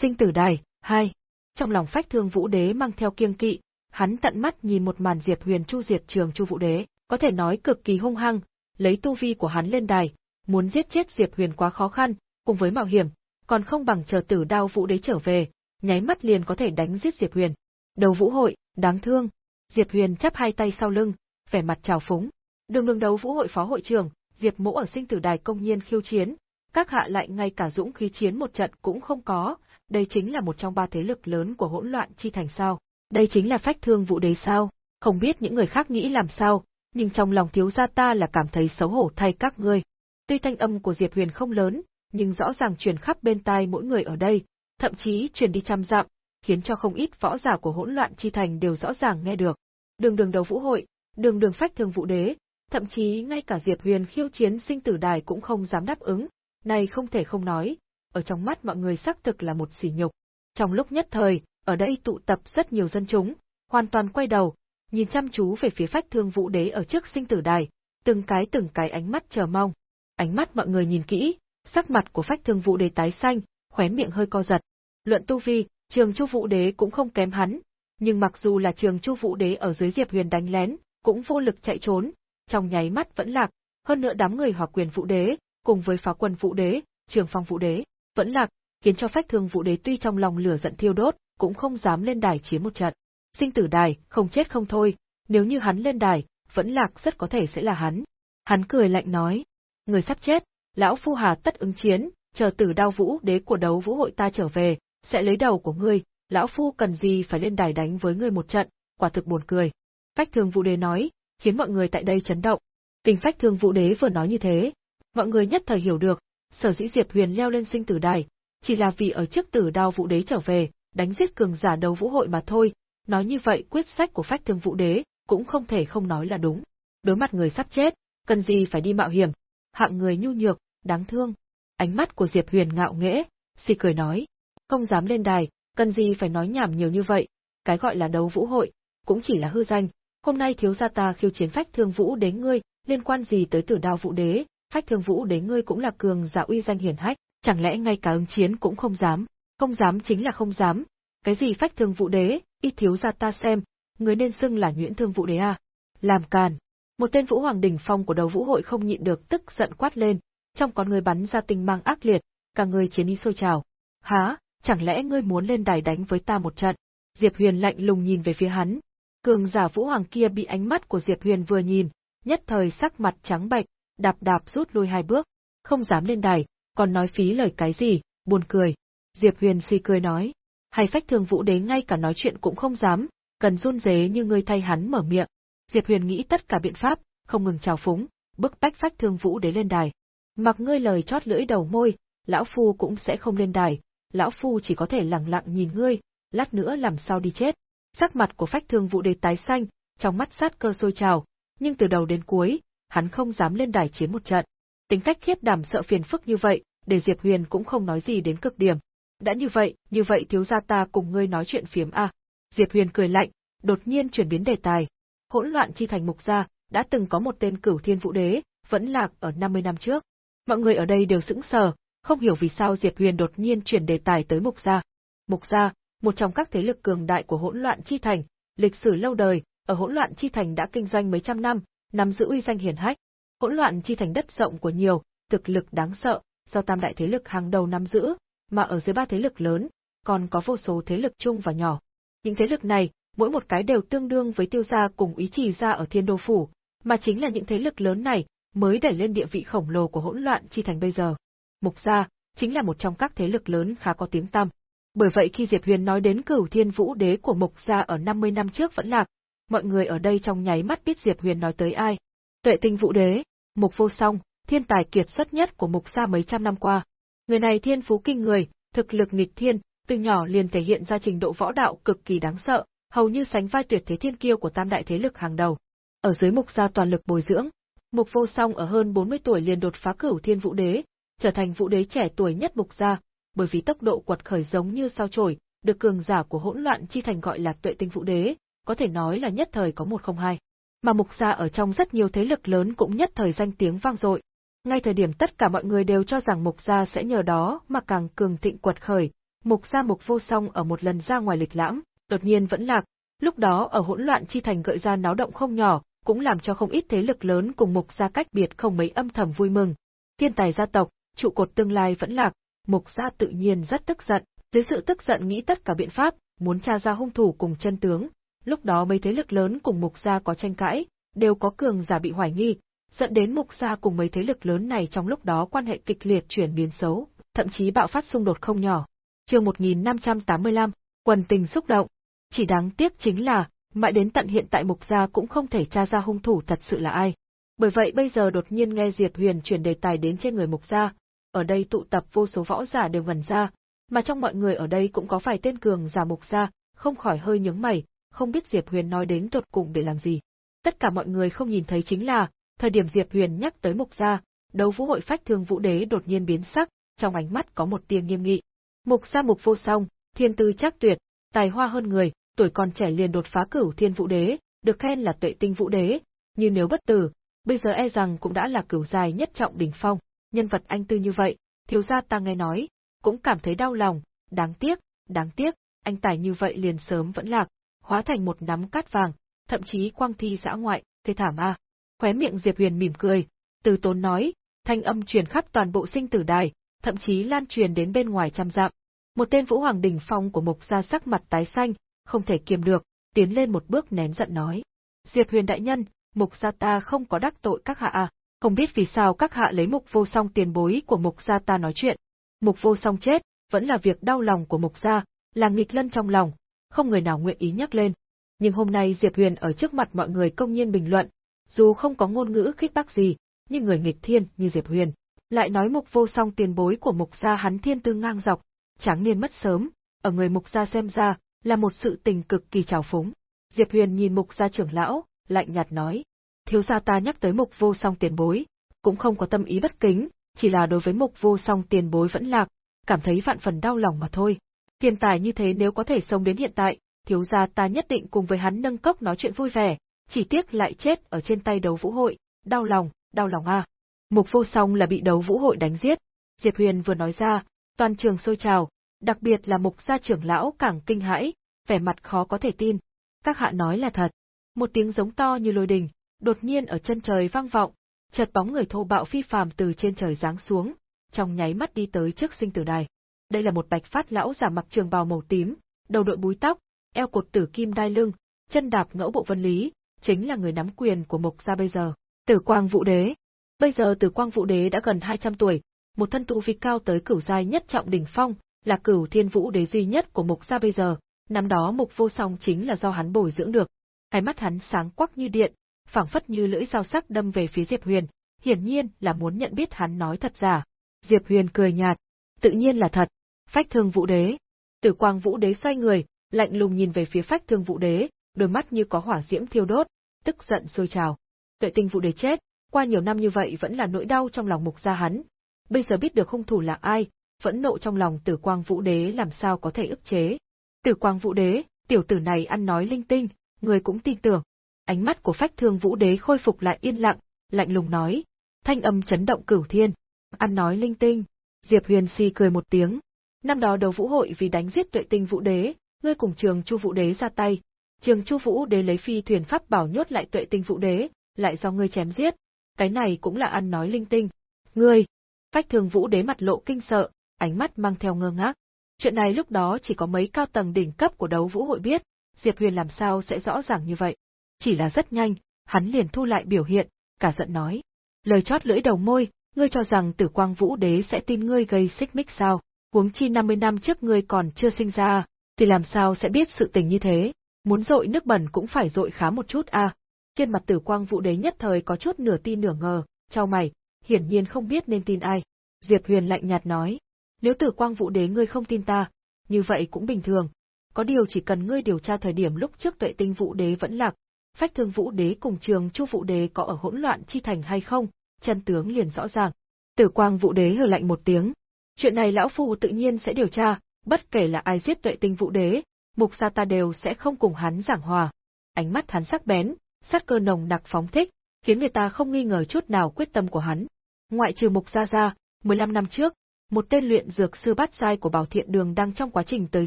Sinh tử đài 2. Trong lòng phách thương vũ đế mang theo kiêng kỵ, hắn tận mắt nhìn một màn Diệp Huyền chu diệt trường Chu Vũ Đế, có thể nói cực kỳ hung hăng, lấy tu vi của hắn lên đài, muốn giết chết Diệp Huyền quá khó khăn, cùng với mạo hiểm, còn không bằng chờ tử đao vũ đế trở về, nháy mắt liền có thể đánh giết Diệp Huyền. Đầu vũ hội, đáng thương. Diệp Huyền chắp hai tay sau lưng, vẻ mặt trào phúng. Đường đường đấu vũ hội phó hội trưởng, Diệp Mỗ ở sinh tử đài công nhiên khiêu chiến, các hạ lại ngay cả dũng khí chiến một trận cũng không có, đây chính là một trong ba thế lực lớn của hỗn loạn chi thành sao. Đây chính là phách thương vụ đế sao, không biết những người khác nghĩ làm sao, nhưng trong lòng thiếu gia ta là cảm thấy xấu hổ thay các ngươi. Tuy thanh âm của Diệp Huyền không lớn, nhưng rõ ràng truyền khắp bên tai mỗi người ở đây, thậm chí truyền đi trăm dặm, khiến cho không ít võ giả của hỗn loạn chi thành đều rõ ràng nghe được. Đường đường đầu vũ hội, đường đường phách thương vũ đế, thậm chí ngay cả Diệp Huyền khiêu chiến sinh tử đài cũng không dám đáp ứng, này không thể không nói, ở trong mắt mọi người xác thực là một sỉ nhục. Trong lúc nhất thời, ở đây tụ tập rất nhiều dân chúng, hoàn toàn quay đầu, nhìn chăm chú về phía phách thương vũ đế ở trước sinh tử đài, từng cái từng cái ánh mắt chờ mong. Ánh mắt mọi người nhìn kỹ, sắc mặt của phách thương vũ đế tái xanh, khóe miệng hơi co giật. Luận tu vi, trường chu vũ đế cũng không kém hắn, nhưng mặc dù là trường chu vũ đế ở dưới diệp huyền đánh lén, cũng vô lực chạy trốn, trong nháy mắt vẫn lạc, hơn nữa đám người hòa quyền vũ đế, cùng với phá quân vũ đế, trường phong vũ đế, vẫn lạc, khiến cho phách thương vũ đế tuy trong lòng lửa giận thiêu đốt, cũng không dám lên đài chiến một trận. Sinh tử đài, không chết không thôi, nếu như hắn lên đài, vẫn lạc rất có thể sẽ là hắn. Hắn cười lạnh nói, người sắp chết, lão phu hà tất ứng chiến, chờ tử đao vũ đế của đấu vũ hội ta trở về, sẽ lấy đầu của ngươi, lão phu cần gì phải lên đài đánh với ngươi một trận, quả thực buồn cười. Phách thương vũ đế nói, khiến mọi người tại đây chấn động. Kinh phách thương vũ đế vừa nói như thế, mọi người nhất thời hiểu được, sở dĩ Diệp Huyền leo lên sinh tử đài, chỉ là vì ở trước tử đao vũ đế trở về, đánh giết cường giả đấu vũ hội mà thôi, nói như vậy quyết sách của phách thương vũ đế, cũng không thể không nói là đúng. Đối mặt người sắp chết, cần gì phải đi mạo hiểm, hạng người nhu nhược, đáng thương. Ánh mắt của Diệp Huyền ngạo nghễ, xì cười nói, không dám lên đài, cần gì phải nói nhảm nhiều như vậy, cái gọi là đấu vũ hội, cũng chỉ là hư danh, hôm nay thiếu gia ta khiêu chiến phách thương vũ đế ngươi, liên quan gì tới tử đao vũ đế, phách thương vũ đế ngươi cũng là cường giả uy danh hiển hách, chẳng lẽ ngay cả ứng chiến cũng không dám, không dám chính là không dám, cái gì phách thương vũ đế, ít thiếu ra ta xem, người nên xưng là nhuyễn thương vũ đế à. Làm càn. Một tên vũ hoàng đỉnh phong của đầu vũ hội không nhịn được tức giận quát lên, trong con người bắn ra tình mang ác liệt, cả người chiến ý sôi trào. Há, chẳng lẽ ngươi muốn lên đài đánh với ta một trận? Diệp Huyền lạnh lùng nhìn về phía hắn. Cường giả vũ hoàng kia bị ánh mắt của Diệp Huyền vừa nhìn, nhất thời sắc mặt trắng bệch, đạp đạp rút lui hai bước, không dám lên đài, còn nói phí lời cái gì, buồn cười. Diệp Huyền si cười nói, hay phách thường vũ đế ngay cả nói chuyện cũng không dám, cần run rế như ngươi thay hắn mở miệng. Diệp Huyền nghĩ tất cả biện pháp, không ngừng chào phúng, bức bách phách thương vũ đế lên đài. Mặc ngươi lời chót lưỡi đầu môi, lão phu cũng sẽ không lên đài, lão phu chỉ có thể lặng lặng nhìn ngươi, lát nữa làm sao đi chết. Sắc mặt của phách thương vũ đế tái xanh, trong mắt sát cơ sôi trào, nhưng từ đầu đến cuối, hắn không dám lên đài chiến một trận. Tính cách khiếp đảm sợ phiền phức như vậy, để Diệp Huyền cũng không nói gì đến cực điểm. Đã như vậy, như vậy thiếu gia ta cùng ngươi nói chuyện phiếm a. Diệp Huyền cười lạnh, đột nhiên chuyển biến đề tài. Hỗn loạn chi thành mục gia, đã từng có một tên cửu thiên vũ đế, vẫn lạc ở 50 năm trước. Mọi người ở đây đều sững sờ, không hiểu vì sao Diệp Huyền đột nhiên chuyển đề tài tới mục gia. Mục gia, một trong các thế lực cường đại của hỗn loạn chi thành, lịch sử lâu đời, ở hỗn loạn chi thành đã kinh doanh mấy trăm năm, nắm giữ uy danh hiển hách. Hỗn loạn chi thành đất rộng của nhiều, thực lực đáng sợ, do tam đại thế lực hàng đầu nắm giữ, mà ở dưới ba thế lực lớn, còn có vô số thế lực chung và nhỏ. Những thế lực này, mỗi một cái đều tương đương với tiêu gia cùng ý chỉ gia ở thiên đô phủ, mà chính là những thế lực lớn này mới đẩy lên địa vị khổng lồ của hỗn loạn chi thành bây giờ. Mục gia chính là một trong các thế lực lớn khá có tiếng tăm. Bởi vậy khi Diệp Huyền nói đến cửu thiên vũ đế của Mục gia ở 50 năm trước vẫn lạc, mọi người ở đây trong nháy mắt biết Diệp Huyền nói tới ai. Tuệ tinh vũ đế, Mục vô song, thiên tài kiệt xuất nhất của Mục gia mấy trăm năm qua. Người này thiên phú kinh người, thực lực nghịch thiên, từ nhỏ liền thể hiện ra trình độ võ đạo cực kỳ đáng sợ, hầu như sánh vai tuyệt thế thiên kiêu của tam đại thế lực hàng đầu. Ở dưới Mục gia toàn lực bồi dưỡng, Mục Vô Song ở hơn 40 tuổi liền đột phá cửu thiên vũ đế, trở thành vũ đế trẻ tuổi nhất Mục gia, bởi vì tốc độ quật khởi giống như sao chổi, được cường giả của hỗn loạn chi thành gọi là Tuệ Tinh Vũ Đế, có thể nói là nhất thời có một không hai. Mà Mục gia ở trong rất nhiều thế lực lớn cũng nhất thời danh tiếng vang dội. Ngay thời điểm tất cả mọi người đều cho rằng Mục gia sẽ nhờ đó mà càng cường thịnh quật khởi, Mục gia Mục Vô Song ở một lần ra ngoài lịch lãm, đột nhiên vẫn lạc, lúc đó ở hỗn loạn chi thành gợi ra náo động không nhỏ, cũng làm cho không ít thế lực lớn cùng Mục gia cách biệt không mấy âm thầm vui mừng. Thiên tài gia tộc, trụ cột tương lai vẫn lạc, Mục gia tự nhiên rất tức giận, dưới sự tức giận nghĩ tất cả biện pháp, muốn tra ra hung thủ cùng chân tướng, Lúc đó mấy thế lực lớn cùng Mục gia có tranh cãi, đều có cường giả bị hoài nghi, dẫn đến Mục gia cùng mấy thế lực lớn này trong lúc đó quan hệ kịch liệt chuyển biến xấu, thậm chí bạo phát xung đột không nhỏ. Chương 1585, quần tình xúc động. Chỉ đáng tiếc chính là, mãi đến tận hiện tại Mục gia cũng không thể tra ra hung thủ thật sự là ai. Bởi vậy bây giờ đột nhiên nghe Diệp Huyền chuyển đề tài đến trên người Mục gia, ở đây tụ tập vô số võ giả đều ngẩn ra, mà trong mọi người ở đây cũng có vài tên cường giả Mục gia, không khỏi hơi nhướng mày, không biết Diệp Huyền nói đến tột cùng để làm gì. Tất cả mọi người không nhìn thấy chính là, thời điểm Diệp Huyền nhắc tới Mục gia, đấu vũ hội phách thương vũ đế đột nhiên biến sắc, trong ánh mắt có một tia nghiêm nghị. Mục gia mục vô song, thiên tư chắc tuyệt, tài hoa hơn người, tuổi còn trẻ liền đột phá cửu thiên vũ đế, được khen là tuệ tinh vũ đế, Như nếu bất tử, bây giờ e rằng cũng đã là cửu dài nhất trọng đỉnh phong, nhân vật anh tư như vậy, thiếu gia ta nghe nói, cũng cảm thấy đau lòng, đáng tiếc, đáng tiếc, anh tài như vậy liền sớm vẫn lạc, hóa thành một nắm cát vàng, thậm chí quang thi dã ngoại, thế thảm a. Khóe miệng Diệp Huyền mỉm cười, từ tốn nói, thanh âm truyền khắp toàn bộ sinh tử đài, thậm chí lan truyền đến bên ngoài trăm dặm. Một tên Vũ Hoàng đỉnh phong của Mục gia sắc mặt tái xanh, không thể kiềm được, tiến lên một bước nén giận nói: "Diệp Huyền đại nhân, Mục gia ta không có đắc tội các hạ à, không biết vì sao các hạ lấy Mục Vô Song tiền bối của Mục gia ta nói chuyện. Mục Vô Song chết, vẫn là việc đau lòng của Mục gia, là nghịch lân trong lòng, không người nào nguyện ý nhắc lên. Nhưng hôm nay Diệp Huyền ở trước mặt mọi người công nhiên bình luận, dù không có ngôn ngữ khích bác gì, nhưng người nghịch thiên như Diệp Huyền, lại nói mục vô song tiền bối của mục gia hắn thiên tư ngang dọc, tráng niên mất sớm, ở người mục gia xem ra, là một sự tình cực kỳ trào phúng. Diệp Huyền nhìn mục gia trưởng lão, lạnh nhạt nói, thiếu gia ta nhắc tới mục vô song tiền bối, cũng không có tâm ý bất kính, chỉ là đối với mục vô song tiền bối vẫn lạc, cảm thấy vạn phần đau lòng mà thôi. Thiên tài như thế nếu có thể sống đến hiện tại, thiếu gia ta nhất định cùng với hắn nâng cốc nói chuyện vui vẻ, chỉ tiếc lại chết ở trên tay đấu vũ hội, đau lòng, đau lòng a. Mục vô song là bị đấu vũ hội đánh giết. Diệp Huyền vừa nói ra, toàn trường sôi trào, đặc biệt là mục gia trưởng lão càng kinh hãi, vẻ mặt khó có thể tin. Các hạ nói là thật. Một tiếng giống to như lôi đình, đột nhiên ở chân trời vang vọng, chợt bóng người thô bạo phi phàm từ trên trời giáng xuống, trong nháy mắt đi tới trước sinh tử đài. Đây là một bạch phát lão giả mặc trường bào màu tím, đầu đội búi tóc, eo cột tử kim đai lưng, chân đạp ngẫu bộ vân lý, chính là người nắm quyền của Mộc gia bây giờ. Tử Quang Vũ Đế. Bây giờ Tử Quang Vũ Đế đã gần 200 tuổi, một thân tu vi cao tới cửu giai nhất trọng đỉnh phong, là cửu thiên vũ đế duy nhất của Mục gia bây giờ, năm đó Mục Vô Song chính là do hắn bồi dưỡng được. Hai mắt hắn sáng quắc như điện, phảng phất như lưỡi dao sắc đâm về phía Diệp Huyền, hiển nhiên là muốn nhận biết hắn nói thật giả. Diệp Huyền cười nhạt, tự nhiên là thật. Phách Thương Vũ Đế. Tử Quang Vũ Đế xoay người, lạnh lùng nhìn về phía Phách Thương Vũ Đế, đôi mắt như có hỏa diễm thiêu đốt, tức giận sôi trào. Tuệ Tinh Vũ Đế chết, qua nhiều năm như vậy vẫn là nỗi đau trong lòng mục gia hắn. Bây giờ biết được hung thủ là ai, vẫn nộ trong lòng Tử Quang Vũ Đế làm sao có thể ức chế. Tử Quang Vũ Đế, tiểu tử này ăn nói linh tinh, người cũng tin tưởng. Ánh mắt của Phách Thương Vũ Đế khôi phục lại yên lặng, lạnh lùng nói, thanh âm chấn động cửu thiên. Ăn nói linh tinh. Diệp Huyền si cười một tiếng. Năm đó đầu vũ hội vì đánh giết tuệ tinh vũ đế, ngươi cùng trường Chu vũ đế ra tay. Trường Chu vũ đế lấy phi thuyền pháp bảo nhốt lại tuệ tinh vũ đế, lại do ngươi chém giết. Cái này cũng là ăn nói linh tinh. Ngươi! Phách thường vũ đế mặt lộ kinh sợ, ánh mắt mang theo ngơ ngác. Chuyện này lúc đó chỉ có mấy cao tầng đỉnh cấp của đấu vũ hội biết, Diệp Huyền làm sao sẽ rõ ràng như vậy. Chỉ là rất nhanh, hắn liền thu lại biểu hiện, cả giận nói. Lời chót lưỡi đầu môi, ngươi cho rằng tử quang vũ đế sẽ tin ngươi gây xích mích sao, huống chi 50 năm trước ngươi còn chưa sinh ra, thì làm sao sẽ biết sự tình như thế, muốn dội nước bẩn cũng phải dội khá một chút a. Trên mặt tử quang vũ đế nhất thời có chút nửa tin nửa ngờ, trao mày, hiển nhiên không biết nên tin ai. Diệp Huyền lạnh nhạt nói, nếu tử quang vũ đế ngươi không tin ta, như vậy cũng bình thường. Có điều chỉ cần ngươi điều tra thời điểm lúc trước tuệ tinh vũ đế vẫn lạc, phách thương vũ đế cùng trường chu vũ đế có ở hỗn loạn chi thành hay không, chân tướng liền rõ ràng. Tử quang vũ đế hừ lạnh một tiếng. Chuyện này lão phu tự nhiên sẽ điều tra, bất kể là ai giết tuệ tinh vũ đế, mục gia ta đều sẽ không cùng hắn giảng hòa. Ánh mắt hắn sắc bén, sát cơ nồng đặc phóng thích, khiến người ta không nghi ngờ chút nào quyết tâm của hắn. Ngoại trừ mục gia gia, 15 năm trước, một tên luyện dược sư bát giai của Bảo Thiện Đường đang trong quá trình tới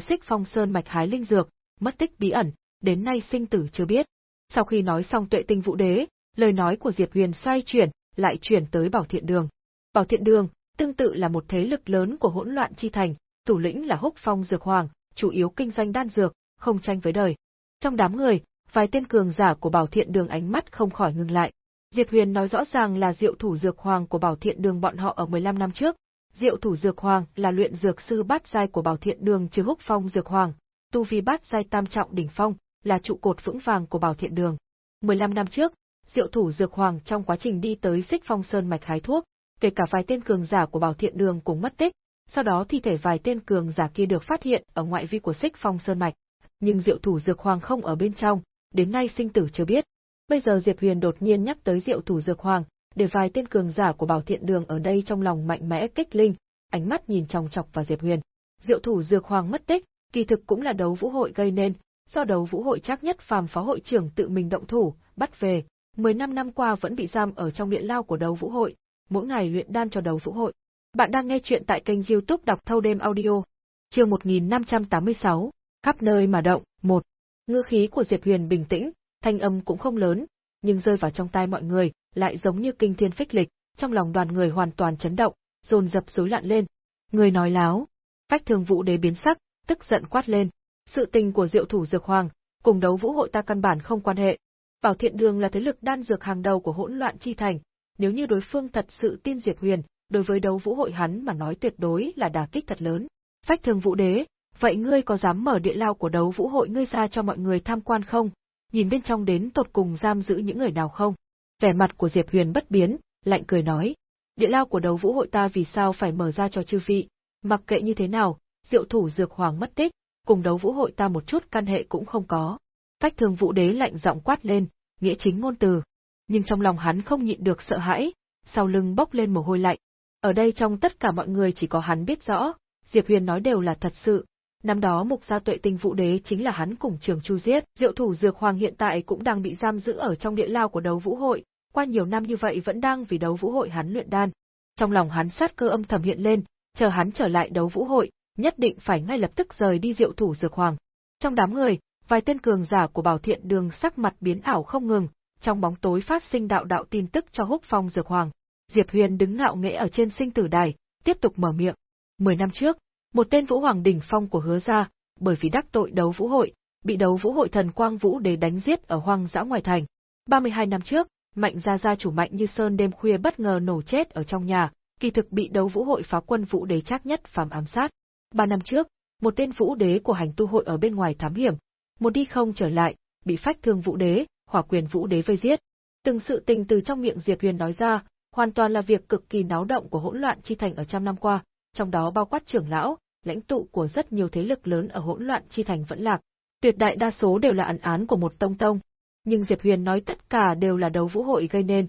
Xích Phong Sơn mạch hái linh dược, mất tích bí ẩn, đến nay sinh tử chưa biết. Sau khi nói xong tuệ tinh vũ đế, lời nói của Diệp Huyền xoay chuyển, lại chuyển tới Bảo Thiện Đường. Bảo Thiện Đường, tương tự là một thế lực lớn của hỗn loạn chi thành, thủ lĩnh là Húc Phong Dược Hoàng, chủ yếu kinh doanh đan dược, không tranh với đời. Trong đám người, vài tên cường giả của Bảo Thiện Đường ánh mắt không khỏi ngừng lại. Diệp Huyền nói rõ ràng là Diệu thủ dược hoàng của Bảo Thiện Đường bọn họ ở 15 năm trước. Diệu thủ dược hoàng là luyện dược sư bát giai của Bảo Thiện Đường trừ Húc Phong dược hoàng, tu vi bát giai tam trọng đỉnh phong, là trụ cột vững vàng của Bảo Thiện Đường. 15 năm trước, Diệu thủ dược hoàng trong quá trình đi tới Xích Phong Sơn mạch hái thuốc, kể cả vài tên cường giả của Bảo Thiện Đường cũng mất tích, sau đó thi thể vài tên cường giả kia được phát hiện ở ngoại vi của Xích Phong Sơn mạch, nhưng Diệu thủ dược hoàng không ở bên trong, đến nay sinh tử chưa biết. Bây giờ Diệp Huyền đột nhiên nhắc tới Diệu thủ dược hoàng, để vài tên cường giả của Bảo Thiện Đường ở đây trong lòng mạnh mẽ kích linh, ánh mắt nhìn chòng chọc vào Diệp Huyền. Diệu thủ dược hoàng mất tích, kỳ thực cũng là đấu vũ hội gây nên, do đấu vũ hội chắc nhất phàm phó hội trưởng tự mình động thủ, bắt về, 15 năm qua vẫn bị giam ở trong điện lao của đấu vũ hội, mỗi ngày luyện đan cho đấu vũ hội. Bạn đang nghe chuyện tại kênh youtube đọc thâu đêm audio. Chương 1586, khắp nơi mà động, một. Ngư khí của Diệp Huyền bình tĩnh, thanh âm cũng không lớn, nhưng rơi vào trong tai mọi người, lại giống như kinh thiên phích lịch, trong lòng đoàn người hoàn toàn chấn động, dồn dập rối loạn lên. Người nói láo. Phách Thường Vũ Đế biến sắc, tức giận quát lên. Sự tình của Diệu thủ Dược Hoàng, cùng đấu vũ hội ta căn bản không quan hệ, Bảo Thiện Đường là thế lực đan dược hàng đầu của hỗn loạn chi thành, nếu như đối phương thật sự tin Diệp Huyền, đối với đấu vũ hội hắn mà nói tuyệt đối là đả kích thật lớn. Phách Thường Vũ Đế, vậy ngươi có dám mở địa lao của đấu vũ hội ngươi ra cho mọi người tham quan không? Nhìn bên trong đến tột cùng giam giữ những người nào không? Vẻ mặt của Diệp Huyền bất biến, lạnh cười nói, địa lao của đấu vũ hội ta vì sao phải mở ra cho chư vị? Mặc kệ như thế nào, diệu thủ dược hoàng mất tích, cùng đấu vũ hội ta một chút căn hệ cũng không có. Phách thường vũ đế lạnh giọng quát lên, nghĩa chính ngôn từ. Nhưng trong lòng hắn không nhịn được sợ hãi, sau lưng bốc lên mồ hôi lạnh. Ở đây trong tất cả mọi người chỉ có hắn biết rõ, Diệp Huyền nói đều là thật sự. Năm đó mục gia tuệ tinh vũ đế chính là hắn cùng trường chu giết, diệu thủ dược hoàng hiện tại cũng đang bị giam giữ ở trong địa lao của đấu vũ hội, qua nhiều năm như vậy vẫn đang vì đấu vũ hội hắn luyện đan. Trong lòng hắn sát cơ âm thầm hiện lên, chờ hắn trở lại đấu vũ hội, nhất định phải ngay lập tức rời đi diệu thủ dược hoàng. Trong đám người, vài tên cường giả của Bảo Thiện Đường sắc mặt biến ảo không ngừng, trong bóng tối phát sinh đạo đạo tin tức cho Húc Phong Dược Hoàng. Diệp Huyền đứng ngạo nghễ ở trên sinh tử đài, tiếp tục mở miệng. Mười năm trước, một tên Vũ Hoàng đỉnh phong của Hứa gia, bởi vì đắc tội đấu vũ hội, bị đấu vũ hội thần Quang Vũ để đánh giết ở hoang dã ngoài thành. 32 năm trước, Mạnh gia gia chủ Mạnh Như Sơn đêm khuya bất ngờ nổ chết ở trong nhà, kỳ thực bị đấu vũ hội phá quân vũ đế chắc nhất phàm ám sát. Ba năm trước, một tên vũ đế của hành tu hội ở bên ngoài thám hiểm, một đi không trở lại, bị phách thương vũ đế, hỏa quyền vũ đế vây giết. Từng sự tình từ trong miệng Diệp Huyền nói ra, hoàn toàn là việc cực kỳ náo động của hỗn loạn chi thành ở trăm năm qua, trong đó bao quát trưởng lão, lãnh tụ của rất nhiều thế lực lớn ở hỗn loạn chi thành vẫn lạc. Tuyệt đại đa số đều là ẩn án của một tông tông, nhưng Diệp Huyền nói tất cả đều là đấu vũ hội gây nên,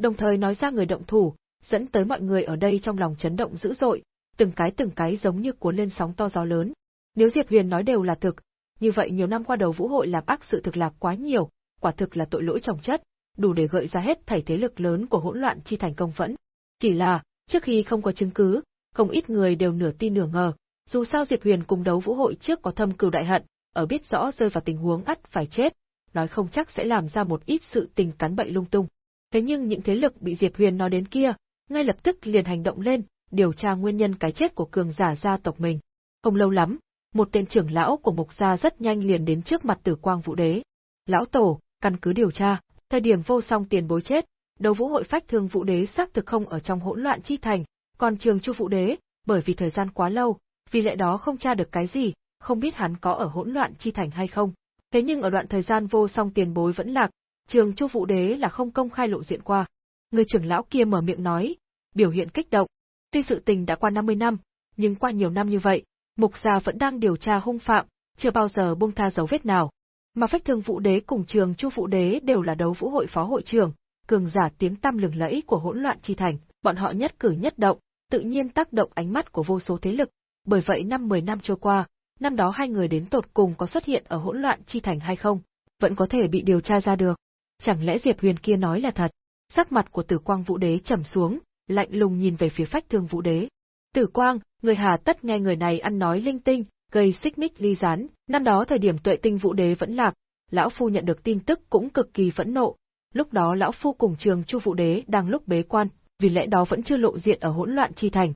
đồng thời nói ra người động thủ, dẫn tới mọi người ở đây trong lòng chấn động dữ dội, từng cái từng cái giống như cuốn lên sóng to gió lớn. Nếu Diệp Huyền nói đều là thực, như vậy nhiều năm qua đầu vũ hội làm ác sự thực lạc quá nhiều, quả thực là tội lỗi trọng chất, đủ để gợi ra hết thảy thế lực lớn của hỗn loạn chi thành công phẫn. Chỉ là, trước khi không có chứng cứ, không ít người đều nửa tin nửa ngờ, dù sao Diệp Huyền cùng đấu vũ hội trước có thâm cừu đại hận, ở biết rõ rơi vào tình huống ắt phải chết, nói không chắc sẽ làm ra một ít sự tình cắn bậy lung tung. Thế nhưng những thế lực bị Diệp Huyền nói đến kia, ngay lập tức liền hành động lên, điều tra nguyên nhân cái chết của cường giả gia tộc mình. Không lâu lắm, một tên trưởng lão của Mục gia rất nhanh liền đến trước mặt Tử Quang Vũ Đế. "Lão tổ, căn cứ điều tra, thời điểm vô song tiền bối chết, đấu vũ hội phách thương Vũ Đế xác thực không ở trong hỗn loạn chi thành, còn Trường Chu Vũ Đế, bởi vì thời gian quá lâu, vì lẽ đó không tra được cái gì, không biết hắn có ở hỗn loạn chi thành hay không. Thế nhưng ở đoạn thời gian vô song tiền bối vẫn lạc, Trường Chu Vũ Đế là không công khai lộ diện qua. Người trưởng lão kia mở miệng nói, biểu hiện kích động. Tuy sự tình đã qua 50 năm, nhưng qua nhiều năm như vậy, Mục gia vẫn đang điều tra hung phạm, chưa bao giờ buông tha dấu vết nào. Mà Phách Thương Vũ Đế cùng Trường Chu Vũ Đế đều là đấu vũ hội phó hội trưởng, cường giả tiếng tăm lừng lẫy của hỗn loạn chi thành, bọn họ nhất cử nhất động, tự nhiên tác động ánh mắt của vô số thế lực. Bởi vậy năm 10 năm trôi qua, năm đó hai người đến tột cùng có xuất hiện ở hỗn loạn chi thành hay không, vẫn có thể bị điều tra ra được. Chẳng lẽ Diệp Huyền kia nói là thật? Sắc mặt của Tử Quang Vũ Đế trầm xuống, lạnh lùng nhìn về phía Phách Thương Vũ Đế. Tử Quang, người Hà tất nghe người này ăn nói linh tinh, gây xích mích ly gián, năm đó thời điểm Tuệ Tinh Vũ Đế vẫn lạc, lão phu nhận được tin tức cũng cực kỳ phẫn nộ. Lúc đó lão phu cùng Trường Chu Vũ Đế đang lúc bế quan, vì lẽ đó vẫn chưa lộ diện ở hỗn loạn chi thành.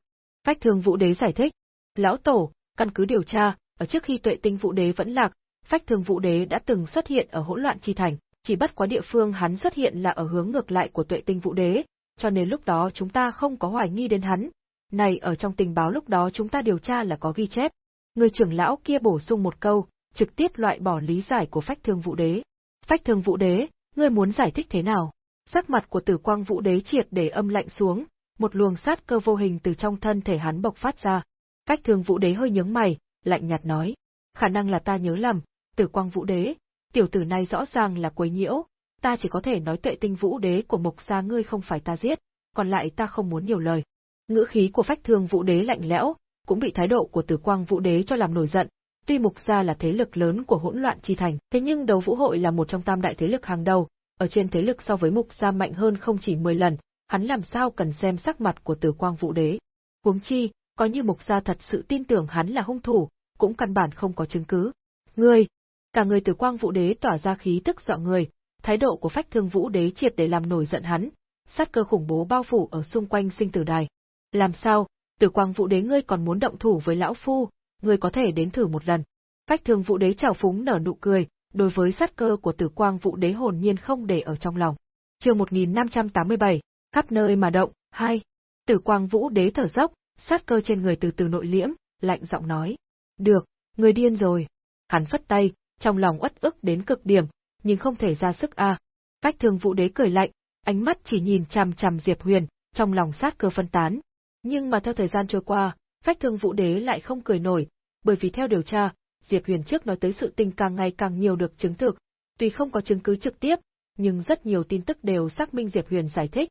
Phách Thương Vũ Đế giải thích, lão tổ, căn cứ điều tra, ở trước khi Tuệ Tinh Vũ Đế vẫn lạc, Phách Thương Vũ Đế đã từng xuất hiện ở hỗn loạn chi thành, chỉ bất quá địa phương hắn xuất hiện là ở hướng ngược lại của Tuệ Tinh Vũ Đế, cho nên lúc đó chúng ta không có hoài nghi đến hắn. Này ở trong tình báo lúc đó chúng ta điều tra là có ghi chép. Người trưởng lão kia bổ sung một câu, trực tiếp loại bỏ lý giải của Phách Thương Vũ Đế. Phách Thương Vũ Đế, ngươi muốn giải thích thế nào? Sắc mặt của Tử Quang Vũ Đế triệt để âm lạnh xuống, một luồng sát cơ vô hình từ trong thân thể hắn bộc phát ra. Phách Thương Vũ Đế hơi nhướng mày, lạnh nhạt nói, khả năng là ta nhớ lầm, Tử Quang Vũ Đế, tiểu tử này rõ ràng là quấy nhiễu, ta chỉ có thể nói tuệ tinh vũ đế của mục gia ngươi không phải ta giết, còn lại ta không muốn nhiều lời. Ngữ khí của phách thương vũ đế lạnh lẽo, cũng bị thái độ của tử quang vũ đế cho làm nổi giận. Tuy mục gia là thế lực lớn của hỗn loạn chi thành, thế nhưng đấu vũ hội là một trong tam đại thế lực hàng đầu, ở trên thế lực so với mục gia mạnh hơn không chỉ 10 lần, hắn làm sao cần xem sắc mặt của tử quang vũ đế. Huống chi, có như mục gia thật sự tin tưởng hắn là hung thủ, cũng căn bản không có chứng cứ. Ngươi, cả người tử quang vũ đế tỏa ra khí tức dọa người, thái độ của phách thương vũ đế triệt để làm nổi giận hắn, sát cơ khủng bố bao phủ ở xung quanh sinh tử đài. Làm sao, tử quang vũ đế ngươi còn muốn động thủ với lão phu, ngươi có thể đến thử một lần. Phách thương vũ đế trào phúng nở nụ cười, đối với sát cơ của tử quang vũ đế hồn nhiên không để ở trong lòng. chương 1587, khắp nơi mà động, hai. Tử quang vũ đế thở dốc, sát cơ trên người từ từ nội liễm, lạnh giọng nói. Được, người điên rồi. Hắn phất tay, trong lòng uất ức đến cực điểm, nhưng không thể ra sức a. À. Phách Thương Vũ Đế cười lạnh, ánh mắt chỉ nhìn chằm chằm Diệp Huyền, trong lòng sát cơ phân tán. Nhưng mà theo thời gian trôi qua, Phách Thương Vũ Đế lại không cười nổi, bởi vì theo điều tra, Diệp Huyền trước nói tới sự tình càng ngày càng nhiều được chứng thực, tuy không có chứng cứ trực tiếp, nhưng rất nhiều tin tức đều xác minh Diệp Huyền giải thích.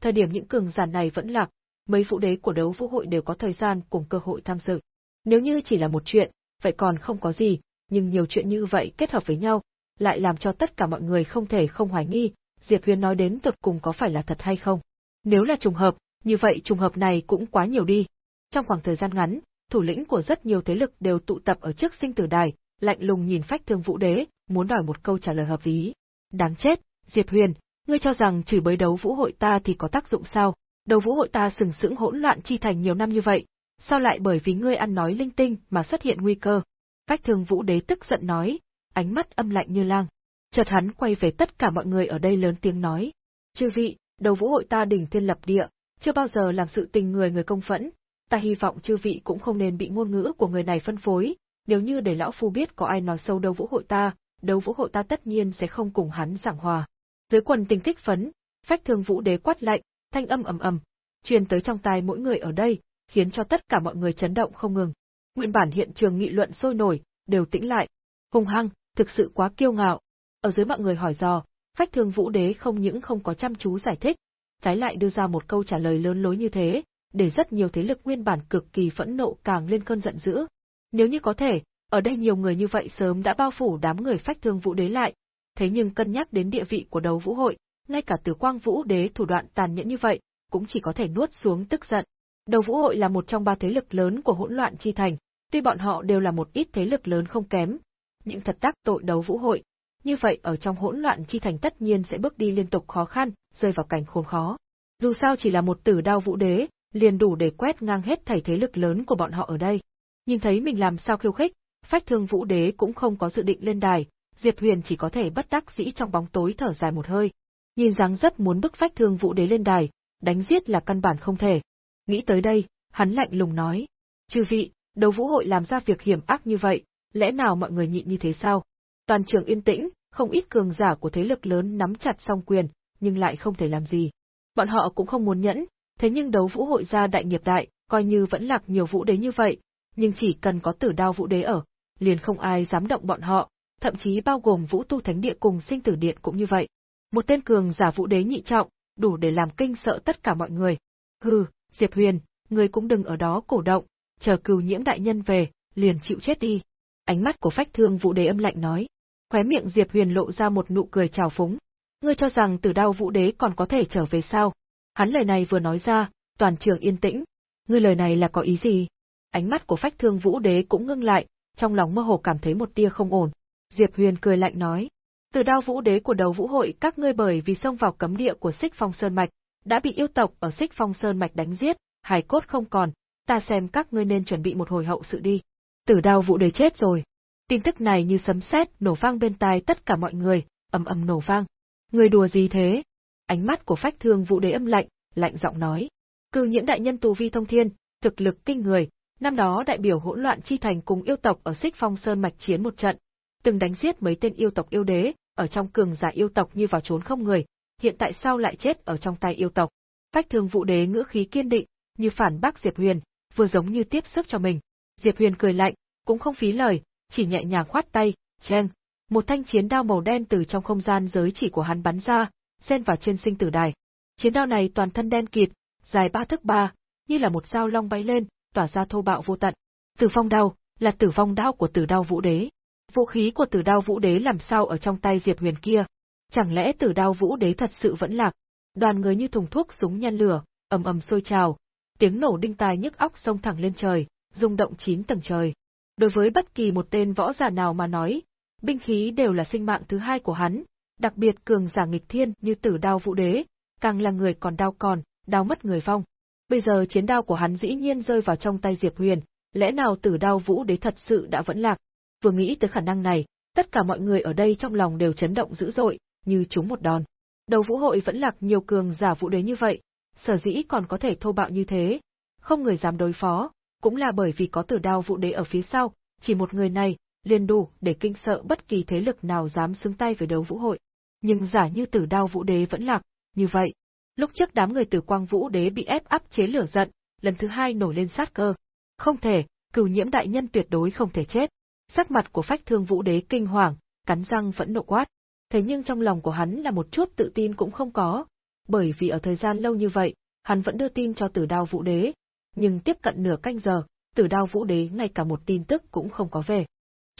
Thời điểm những cường giả này vẫn lạc, mấy vũ đế của đấu vũ hội đều có thời gian cùng cơ hội tham dự. Nếu như chỉ là một chuyện, vậy còn không có gì, nhưng nhiều chuyện như vậy kết hợp với nhau, lại làm cho tất cả mọi người không thể không hoài nghi, Diệp Huyền nói đến tột cùng có phải là thật hay không. Nếu là trùng hợp, như vậy trùng hợp này cũng quá nhiều đi. Trong khoảng thời gian ngắn, thủ lĩnh của rất nhiều thế lực đều tụ tập ở trước sinh tử đài, lạnh lùng nhìn phách thương vũ đế, muốn đòi một câu trả lời hợp lý. Đáng chết, Diệp Huyền, ngươi cho rằng chửi bới đấu vũ hội ta thì có tác dụng sao? Đấu vũ hội ta sừng sững hỗn loạn chi thành nhiều năm như vậy, sao lại bởi vì ngươi ăn nói linh tinh mà xuất hiện nguy cơ? Phách thương vũ đế tức giận nói, ánh mắt âm lạnh như lang. Chợt hắn quay về tất cả mọi người ở đây lớn tiếng nói. Chư vị, đầu vũ hội ta đỉnh thiên lập địa, chưa bao giờ làm sự tình người người công phẫn, ta hy vọng chư vị cũng không nên bị ngôn ngữ của người này phân phối, nếu như để lão phu biết có ai nói sâu đầu vũ hội ta, đấu vũ hội ta tất nhiên sẽ không cùng hắn giảng hòa. Dưới quần tình kích phấn, phách thương vũ đế quát lạnh, thanh âm ầm ầm, truyền tới trong tai mỗi người ở đây, khiến cho tất cả mọi người chấn động không ngừng. Nguyên bản hiện trường nghị luận sôi nổi, đều tĩnh lại. Hùng hăng, thực sự quá kiêu ngạo. Ở dưới mọi người hỏi dò, phách thương vũ đế không những không có chăm chú giải thích, trái lại đưa ra một câu trả lời lớn lối như thế, để rất nhiều thế lực nguyên bản cực kỳ phẫn nộ càng lên cơn giận dữ. Nếu như có thể, ở đây nhiều người như vậy sớm đã bao phủ đám người phách thương vũ đế lại, thế nhưng cân nhắc đến địa vị của đấu vũ hội, ngay cả từ quang vũ đế thủ đoạn tàn nhẫn như vậy, cũng chỉ có thể nuốt xuống tức giận. Đấu vũ hội là một trong ba thế lực lớn của hỗn loạn chi thành, tuy bọn họ đều là một ít thế lực lớn không kém, nhưng thật tác tội đấu vũ hội. Như vậy ở trong hỗn loạn chi thành tất nhiên sẽ bước đi liên tục khó khăn, rơi vào cảnh khốn khó. Dù sao chỉ là một tử đao vũ đế, liền đủ để quét ngang hết thảy thế lực lớn của bọn họ ở đây. Nhìn thấy mình làm sao khiêu khích, phách thương vũ đế cũng không có dự định lên đài, Diệp Huyền chỉ có thể bất đắc dĩ trong bóng tối thở dài một hơi. Nhìn dáng dấp muốn bức phách thương vũ đế lên đài, đánh giết là căn bản không thể. Nghĩ tới đây, hắn lạnh lùng nói. Chư vị, đấu vũ hội làm ra việc hiểm ác như vậy, lẽ nào mọi người nhịn như thế sao? Toàn trường yên tĩnh, không ít cường giả của thế lực lớn nắm chặt song quyền, nhưng lại không thể làm gì. Bọn họ cũng không muốn nhẫn, thế nhưng đấu vũ hội gia đại nghiệp đại, coi như vẫn lạc nhiều vũ đế như vậy, nhưng chỉ cần có tử đao vũ đế ở, liền không ai dám động bọn họ, thậm chí bao gồm vũ tu thánh địa cùng sinh tử điện cũng như vậy. Một tên cường giả vũ đế nhị trọng, đủ để làm kinh sợ tất cả mọi người. Hừ, Diệp Huyền, người cũng đừng ở đó cổ động, chờ cừu nhiễm đại nhân về, liền chịu chết đi. Ánh mắt của phách thương vũ đế âm lạnh nói. Khóe miệng Diệp Huyền lộ ra một nụ cười trào phúng. Ngươi cho rằng tử đao vũ đế còn có thể trở về sao? Hắn lời này vừa nói ra, toàn trường yên tĩnh. Ngươi lời này là có ý gì? Ánh mắt của phách thương vũ đế cũng ngưng lại, trong lòng mơ hồ cảm thấy một tia không ổn. Diệp Huyền cười lạnh nói. Từ đao vũ đế của đầu vũ hội các ngươi bởi vì xông vào cấm địa của xích phong sơn mạch, đã bị yêu tộc ở xích phong sơn mạch đánh giết, hài cốt không còn, ta xem các ngươi nên chuẩn bị một hồi hậu sự đi. Tử đao vũ đế chết rồi. Tin tức này như sấm sét nổ vang bên tai tất cả mọi người, ầm ầm nổ vang. Người đùa gì thế? Ánh mắt của phách thương vũ đế âm lạnh, lạnh giọng nói. Cư nhiễm đại nhân tù vi thông thiên, thực lực kinh người, năm đó đại biểu hỗn loạn chi thành cùng yêu tộc ở xích phong sơn mạch chiến một trận, từng đánh giết mấy tên yêu tộc yêu đế, ở trong cường giả yêu tộc như vào trốn không người, hiện tại sao lại chết ở trong tay yêu tộc? Phách Thương Vũ Đế ngữ khí kiên định, như phản bác Diệp Huyền, vừa giống như tiếp sức cho mình. Diệp Huyền cười lạnh, cũng không phí lời, chỉ nhẹ nhàng khoát tay, chen, một thanh chiến đao màu đen từ trong không gian giới chỉ của hắn bắn ra, xen vào trên sinh tử đài. Chiến đao này toàn thân đen kịt, dài ba thước ba, như là một dao long bay lên, tỏa ra thô bạo vô tận. Tử phong đao, là tử vong đao của tử đao vũ đế. Vũ khí của tử đao vũ đế làm sao ở trong tay Diệp Huyền kia? Chẳng lẽ tử đao vũ đế thật sự vẫn lạc? Đoàn người như thùng thuốc súng nhen lửa, ầm ầm sôi trào, tiếng nổ đinh tai nhức óc sông thẳng lên trời, rung động chín tầng trời. Đối với bất kỳ một tên võ giả nào mà nói, binh khí đều là sinh mạng thứ hai của hắn, đặc biệt cường giả nghịch thiên như tử đao vũ đế, càng là người còn đau còn, đau mất người vong. Bây giờ chiến đao của hắn dĩ nhiên rơi vào trong tay Diệp Huyền, lẽ nào tử đao vũ đế thật sự đã vẫn lạc? Vừa nghĩ tới khả năng này, tất cả mọi người ở đây trong lòng đều chấn động dữ dội, như chúng một đòn. Đầu vũ hội vẫn lạc nhiều cường giả vũ đế như vậy, sở dĩ còn có thể thô bạo như thế, không người dám đối phó, cũng là bởi vì có tử đao vũ đế ở phía sau, chỉ một người này, liền đủ để kinh sợ bất kỳ thế lực nào dám xứng tay với đấu vũ hội. Nhưng giả như tử đao vũ đế vẫn lạc, như vậy, lúc trước đám người tử quang vũ đế bị ép áp chế lửa giận, lần thứ hai nổi lên sát cơ. Không thể, cửu nhiễm đại nhân tuyệt đối không thể chết. Sắc mặt của phách thương vũ đế kinh hoàng, cắn răng vẫn nộ quát. Thế nhưng trong lòng của hắn là một chút tự tin cũng không có, bởi vì ở thời gian lâu như vậy, hắn vẫn đưa tin cho tử đao vũ đế, nhưng tiếp cận nửa canh giờ, tử đao vũ đế ngay cả một tin tức cũng không có về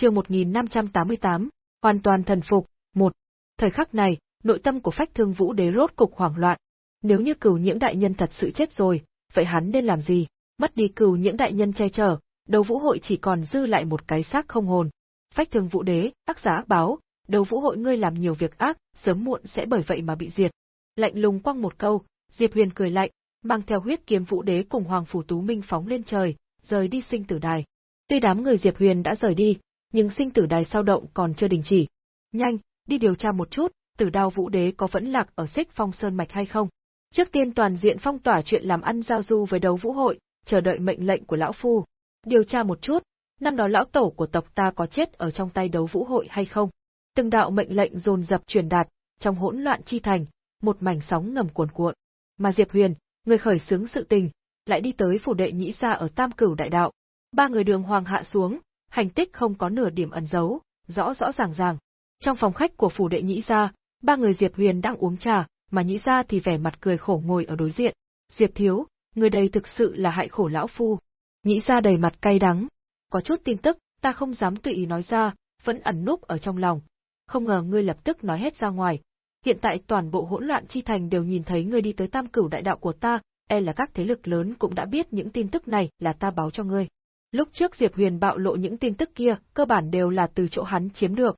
chương 1588, hoàn toàn thần phục, một. Thời khắc này, nội tâm của phách thương vũ đế rốt cục hoảng loạn. Nếu như cửu nhiễm đại nhân thật sự chết rồi, vậy hắn nên làm gì? Mất đi cửu nhiễm đại nhân che chở, đầu vũ hội chỉ còn dư lại một cái xác không hồn. Phách thương vũ đế, ác giả ác báo, đầu vũ hội ngươi làm nhiều việc ác, sớm muộn sẽ bởi vậy mà bị diệt. Lạnh lùng quăng một câu, Diệp Huyền cười lạnh, mang theo huyết kiếm vũ đế cùng Hoàng Phủ Tú Minh phóng lên trời, rời đi sinh tử đài. Tuy đám người Diệp Huyền đã rời đi, nhưng sinh tử đài sao động còn chưa đình chỉ. Nhanh, đi điều tra một chút, tử đao vũ đế có vẫn lạc ở xích phong sơn mạch hay không. Trước tiên toàn diện phong tỏa chuyện làm ăn giao du với đấu vũ hội, chờ đợi mệnh lệnh của lão phu. Điều tra một chút, năm đó lão tổ của tộc ta có chết ở trong tay đấu vũ hội hay không. Từng đạo mệnh lệnh dồn dập truyền đạt, trong hỗn loạn chi thành, một mảnh sóng ngầm cuồn cuộn. Mà Diệp Huyền, người khởi xướng sự tình, lại đi tới phủ đệ nhĩ gia ở Tam Cửu Đại Đạo. Ba người đường hoàng hạ xuống, hành tích không có nửa điểm ẩn giấu, rõ rõ ràng ràng. Trong phòng khách của phủ đệ nhĩ gia, ba người Diệp Huyền đang uống trà, mà nhĩ gia thì vẻ mặt cười khổ ngồi ở đối diện. Diệp thiếu, người đây thực sự là hại khổ lão phu. Nhĩ gia đầy mặt cay đắng. Có chút tin tức, ta không dám tùy ý nói ra, vẫn ẩn núp ở trong lòng. Không ngờ ngươi lập tức nói hết ra ngoài. Hiện tại toàn bộ hỗn loạn chi thành đều nhìn thấy ngươi đi tới tam cửu đại đạo của ta, e là các thế lực lớn cũng đã biết những tin tức này là ta báo cho ngươi. Lúc trước Diệp Huyền bạo lộ những tin tức kia, cơ bản đều là từ chỗ hắn chiếm được.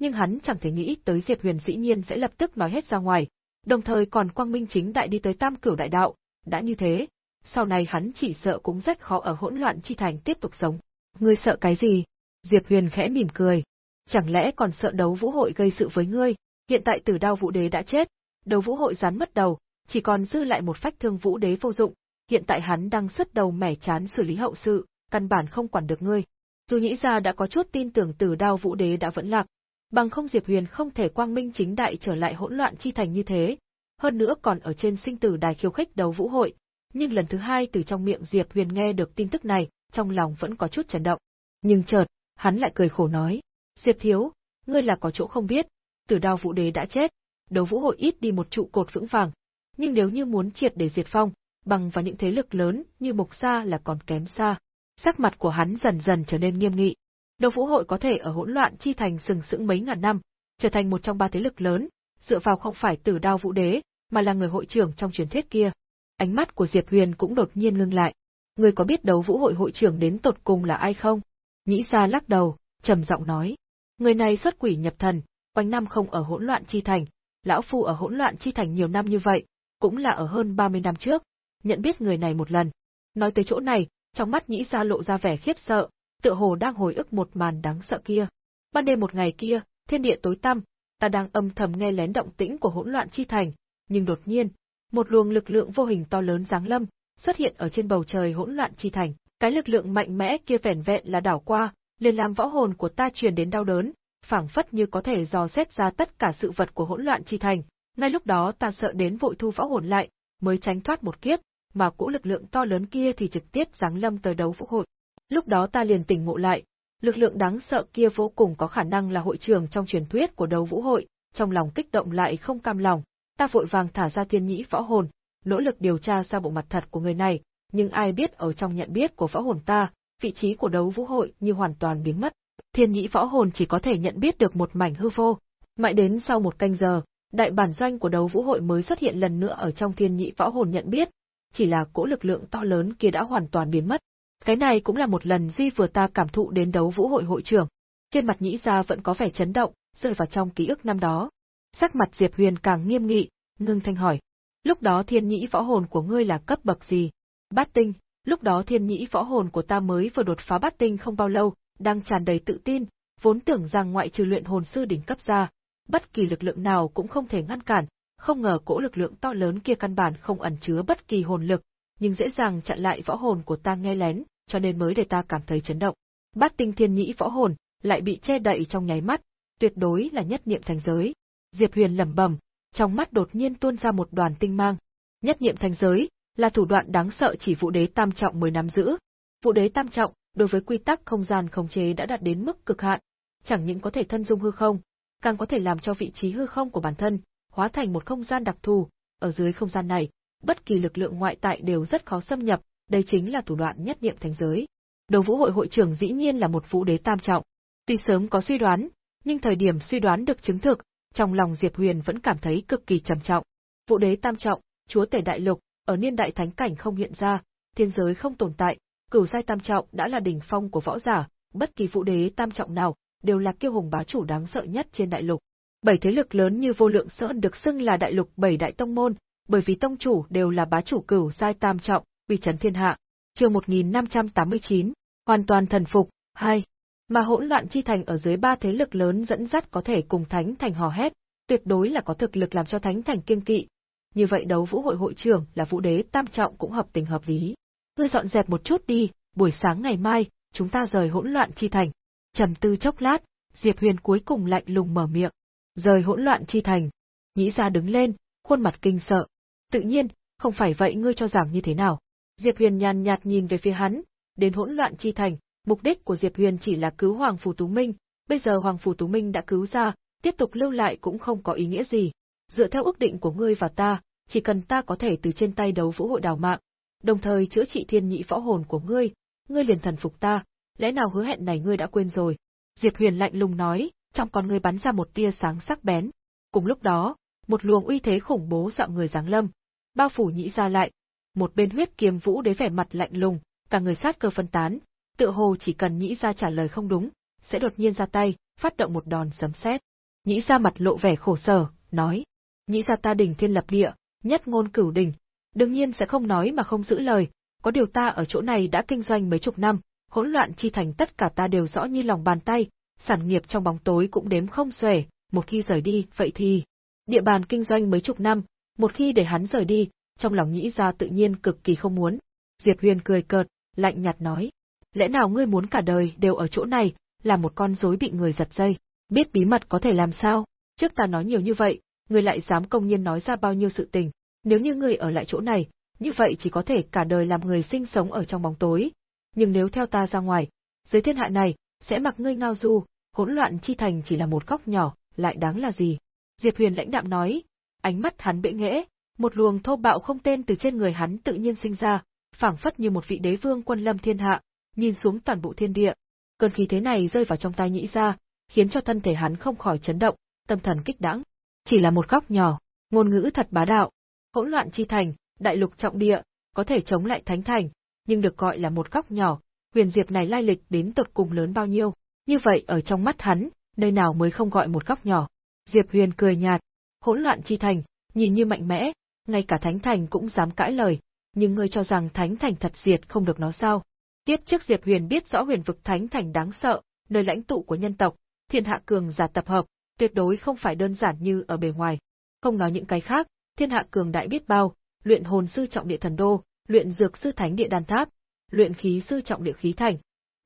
Nhưng hắn chẳng thể nghĩ tới Diệp Huyền dĩ nhiên sẽ lập tức nói hết ra ngoài, đồng thời còn quang minh chính đại đi tới tam cửu đại đạo, đã như thế, sau này hắn chỉ sợ cũng rất khó ở hỗn loạn chi thành tiếp tục sống. Ngươi sợ cái gì? Diệp Huyền khẽ mỉm cười. Chẳng lẽ còn sợ đấu vũ hội gây sự với ngươi? Hiện tại tử đao vũ đế đã chết, đấu vũ hội rán mất đầu, chỉ còn dư lại một phách thương vũ đế vô dụng, hiện tại hắn đang sứt đầu mẻ chán xử lý hậu sự, căn bản không quản được ngươi. Dù nhĩ ra đã có chút tin tưởng tử đao vũ đế đã vẫn lạc, bằng không Diệp Huyền không thể quang minh chính đại trở lại hỗn loạn chi thành như thế, hơn nữa còn ở trên sinh tử đài khiêu khích đấu vũ hội, nhưng lần thứ hai từ trong miệng Diệp Huyền nghe được tin tức này, trong lòng vẫn có chút chấn động. Nhưng chợt, hắn lại cười khổ nói, Diệp Thiếu, ngươi là có chỗ không biết, tử đao vũ đế đã chết, đấu vũ hội ít đi một trụ cột vững vàng, nhưng nếu như muốn triệt để diệt phong, bằng vào những thế lực lớn như Mộc Gia là còn kém xa. Sắc mặt của hắn dần dần trở nên nghiêm nghị. Đấu vũ hội có thể ở hỗn loạn chi thành sừng sững mấy ngàn năm, trở thành một trong ba thế lực lớn, dựa vào không phải tử đao vũ đế, mà là người hội trưởng trong truyền thuyết kia. Ánh mắt của Diệp Huyền cũng đột nhiên ngưng lại. Người có biết đấu vũ hội hội trưởng đến tột cùng là ai không? Nhĩ Sa lắc đầu, trầm giọng nói. Người này xuất quỷ nhập thần, quanh năm không ở hỗn loạn chi thành, lão phu ở hỗn loạn chi thành nhiều năm như vậy, cũng là ở hơn 30 năm trước, nhận biết người này một lần. Nói tới chỗ này, trong mắt nhĩ ra lộ ra vẻ khiếp sợ, tựa hồ đang hồi ức một màn đáng sợ kia. Ban đêm một ngày kia, thiên địa tối tăm, ta đang âm thầm nghe lén động tĩnh của hỗn loạn chi thành, nhưng đột nhiên, một luồng lực lượng vô hình to lớn giáng lâm, xuất hiện ở trên bầu trời hỗn loạn chi thành. Cái lực lượng mạnh mẽ kia vẻn vẹn là đảo qua, liền làm võ hồn của ta truyền đến đau đớn, phảng phất như có thể dò xét ra tất cả sự vật của hỗn loạn chi thành. Ngay lúc đó ta sợ đến vội thu võ hồn lại, mới tránh thoát một kiếp, mà cỗ lực lượng to lớn kia thì trực tiếp giáng lâm tới đấu vũ hội. Lúc đó ta liền tỉnh ngộ lại, lực lượng đáng sợ kia vô cùng có khả năng là hội trưởng trong truyền thuyết của đấu vũ hội, trong lòng kích động lại không cam lòng, ta vội vàng thả ra thiên nhĩ võ hồn, nỗ lực điều tra ra bộ mặt thật của người này, nhưng ai biết ở trong nhận biết của võ hồn ta, vị trí của đấu vũ hội như hoàn toàn biến mất. Thiên nhĩ võ hồn chỉ có thể nhận biết được một mảnh hư vô. Mãi đến sau một canh giờ, đại bản doanh của đấu vũ hội mới xuất hiện lần nữa ở trong thiên nhĩ võ hồn nhận biết, chỉ là cỗ lực lượng to lớn kia đã hoàn toàn biến mất. Cái này cũng là một lần Duy vừa ta cảm thụ đến đấu vũ hội hội trưởng. Trên mặt nhĩ ra vẫn có vẻ chấn động, rơi vào trong ký ức năm đó. Sắc mặt Diệp Huyền càng nghiêm nghị, ngưng thanh hỏi. Lúc đó thiên nhĩ võ hồn của ngươi là cấp bậc gì? Bát tinh, lúc đó thiên nhĩ võ hồn của ta mới vừa đột phá bát tinh không bao lâu, đang tràn đầy tự tin, vốn tưởng rằng ngoại trừ luyện hồn sư đỉnh cấp ra, bất kỳ lực lượng nào cũng không thể ngăn cản, không ngờ cỗ lực lượng to lớn kia căn bản không ẩn chứa bất kỳ hồn lực, nhưng dễ dàng chặn lại võ hồn của ta nghe lén, cho nên mới để ta cảm thấy chấn động. Bát tinh thiên nhĩ võ hồn lại bị che đậy trong nháy mắt, tuyệt đối là nhất niệm thành giới. Diệp Huyền lẩm bẩm, trong mắt đột nhiên tuôn ra một đoàn tinh mang. Nhất niệm thành giới là thủ đoạn đáng sợ chỉ vụ đế tam trọng mới nắm giữ. Vụ đế tam trọng đối với quy tắc không gian khống chế đã đạt đến mức cực hạn, chẳng những có thể thân dung hư không, càng có thể làm cho vị trí hư không của bản thân hóa thành một không gian đặc thù, ở dưới không gian này, bất kỳ lực lượng ngoại tại đều rất khó xâm nhập, đây chính là thủ đoạn nhất niệm thành giới. Đầu vũ hội hội trưởng dĩ nhiên là một vũ đế tam trọng. Tuy sớm có suy đoán, nhưng thời điểm suy đoán được chứng thực, trong lòng Diệp Huyền vẫn cảm thấy cực kỳ trầm trọng. Vũ đế tam trọng, chúa tể đại lục, ở niên đại thánh cảnh không hiện ra, thiên giới không tồn tại, cửu giai tam trọng đã là đỉnh phong của võ giả, bất kỳ vũ đế tam trọng nào đều là kiêu hùng bá chủ đáng sợ nhất trên đại lục. Bảy thế lực lớn như vô lượng sơn được xưng là đại lục bảy đại tông môn, bởi vì tông chủ đều là bá chủ cửu giai tam trọng, uy chấn thiên hạ. Chương 1589, hoàn toàn thần phục, hai. Mà hỗn loạn chi thành ở dưới ba thế lực lớn dẫn dắt có thể cùng thánh thành hò hét, tuyệt đối là có thực lực làm cho thánh thành kiên kỵ. Như vậy đấu vũ hội hội trưởng là vũ đế tam trọng cũng hợp tình hợp lý. Ngươi dọn dẹp một chút đi, buổi sáng ngày mai, chúng ta rời hỗn loạn chi thành. Trầm tư chốc lát, Diệp Huyền cuối cùng lạnh lùng mở miệng. Rời hỗn loạn chi thành. Nhĩ ra đứng lên, khuôn mặt kinh sợ. Tự nhiên, không phải vậy ngươi cho rằng như thế nào. Diệp Huyền nhàn nhạt nhìn về phía hắn, đến hỗn loạn chi thành, mục đích của Diệp Huyền chỉ là cứu Hoàng Phủ Tú Minh, bây giờ Hoàng Phủ Tú Minh đã cứu ra, tiếp tục lưu lại cũng không có ý nghĩa gì. Dựa theo ước định của ngươi và ta, chỉ cần ta có thể từ trên tay đấu vũ hội đào mạng, đồng thời chữa trị thiên nhị võ hồn của ngươi, ngươi liền thần phục ta, lẽ nào hứa hẹn này ngươi đã quên rồi? Diệp Huyền lạnh lùng nói, trong con ngươi bắn ra một tia sáng sắc bén. Cùng lúc đó, một luồng uy thế khủng bố dạo người giáng lâm, bao phủ nhĩ ra lại. Một bên huyết kiếm vũ đế vẻ mặt lạnh lùng, cả người sát cơ phân tán, tựa hồ chỉ cần nhĩ ra trả lời không đúng, sẽ đột nhiên ra tay, phát động một đòn sấm sét. Nhĩ ra mặt lộ vẻ khổ sở, nói: "Nhĩ ra ta đỉnh thiên lập địa, nhất ngôn cửu đỉnh, đương nhiên sẽ không nói mà không giữ lời, có điều ta ở chỗ này đã kinh doanh mấy chục năm, hỗn loạn chi thành tất cả ta đều rõ như lòng bàn tay, sản nghiệp trong bóng tối cũng đếm không xuể, một khi rời đi, vậy thì địa bàn kinh doanh mấy chục năm, một khi để hắn rời đi, trong lòng nhĩ ra tự nhiên cực kỳ không muốn. Diệp Huyền cười cợt, lạnh nhạt nói, lẽ nào ngươi muốn cả đời đều ở chỗ này, là một con rối bị người giật dây, biết bí mật có thể làm sao? Trước ta nói nhiều như vậy, ngươi lại dám công nhiên nói ra bao nhiêu sự tình, nếu như ngươi ở lại chỗ này, như vậy chỉ có thể cả đời làm người sinh sống ở trong bóng tối. Nhưng nếu theo ta ra ngoài, dưới thiên hạ này, sẽ mặc ngươi ngao du, hỗn loạn chi thành chỉ là một góc nhỏ, lại đáng là gì? Diệp Huyền lãnh đạm nói, ánh mắt hắn bệ nghễ, một luồng thô bạo không tên từ trên người hắn tự nhiên sinh ra, phảng phất như một vị đế vương quân lâm thiên hạ, nhìn xuống toàn bộ thiên địa. Cơn khí thế này rơi vào trong tai nhĩ ra, khiến cho thân thể hắn không khỏi chấn động, tâm thần kích đãng. Chỉ là một góc nhỏ, ngôn ngữ thật bá đạo. Hỗn loạn chi thành, đại lục trọng địa, có thể chống lại thánh thành, nhưng được gọi là một góc nhỏ, huyền diệp này lai lịch đến tột cùng lớn bao nhiêu, như vậy ở trong mắt hắn, nơi nào mới không gọi một góc nhỏ. Diệp Huyền cười nhạt, hỗn loạn chi thành, nhìn như mạnh mẽ, ngay cả thánh thành cũng dám cãi lời, nhưng ngươi cho rằng thánh thành thật diệt không được nó sao? Tiếp trước Diệp Huyền biết rõ huyền vực thánh thành đáng sợ, nơi lãnh tụ của nhân tộc, thiên hạ cường giả tập hợp, tuyệt đối không phải đơn giản như ở bề ngoài. Không nói những cái khác, thiên hạ cường đại biết bao, luyện hồn sư trọng địa thần đô, luyện dược sư thánh địa đan tháp, luyện khí sư trọng địa khí thành.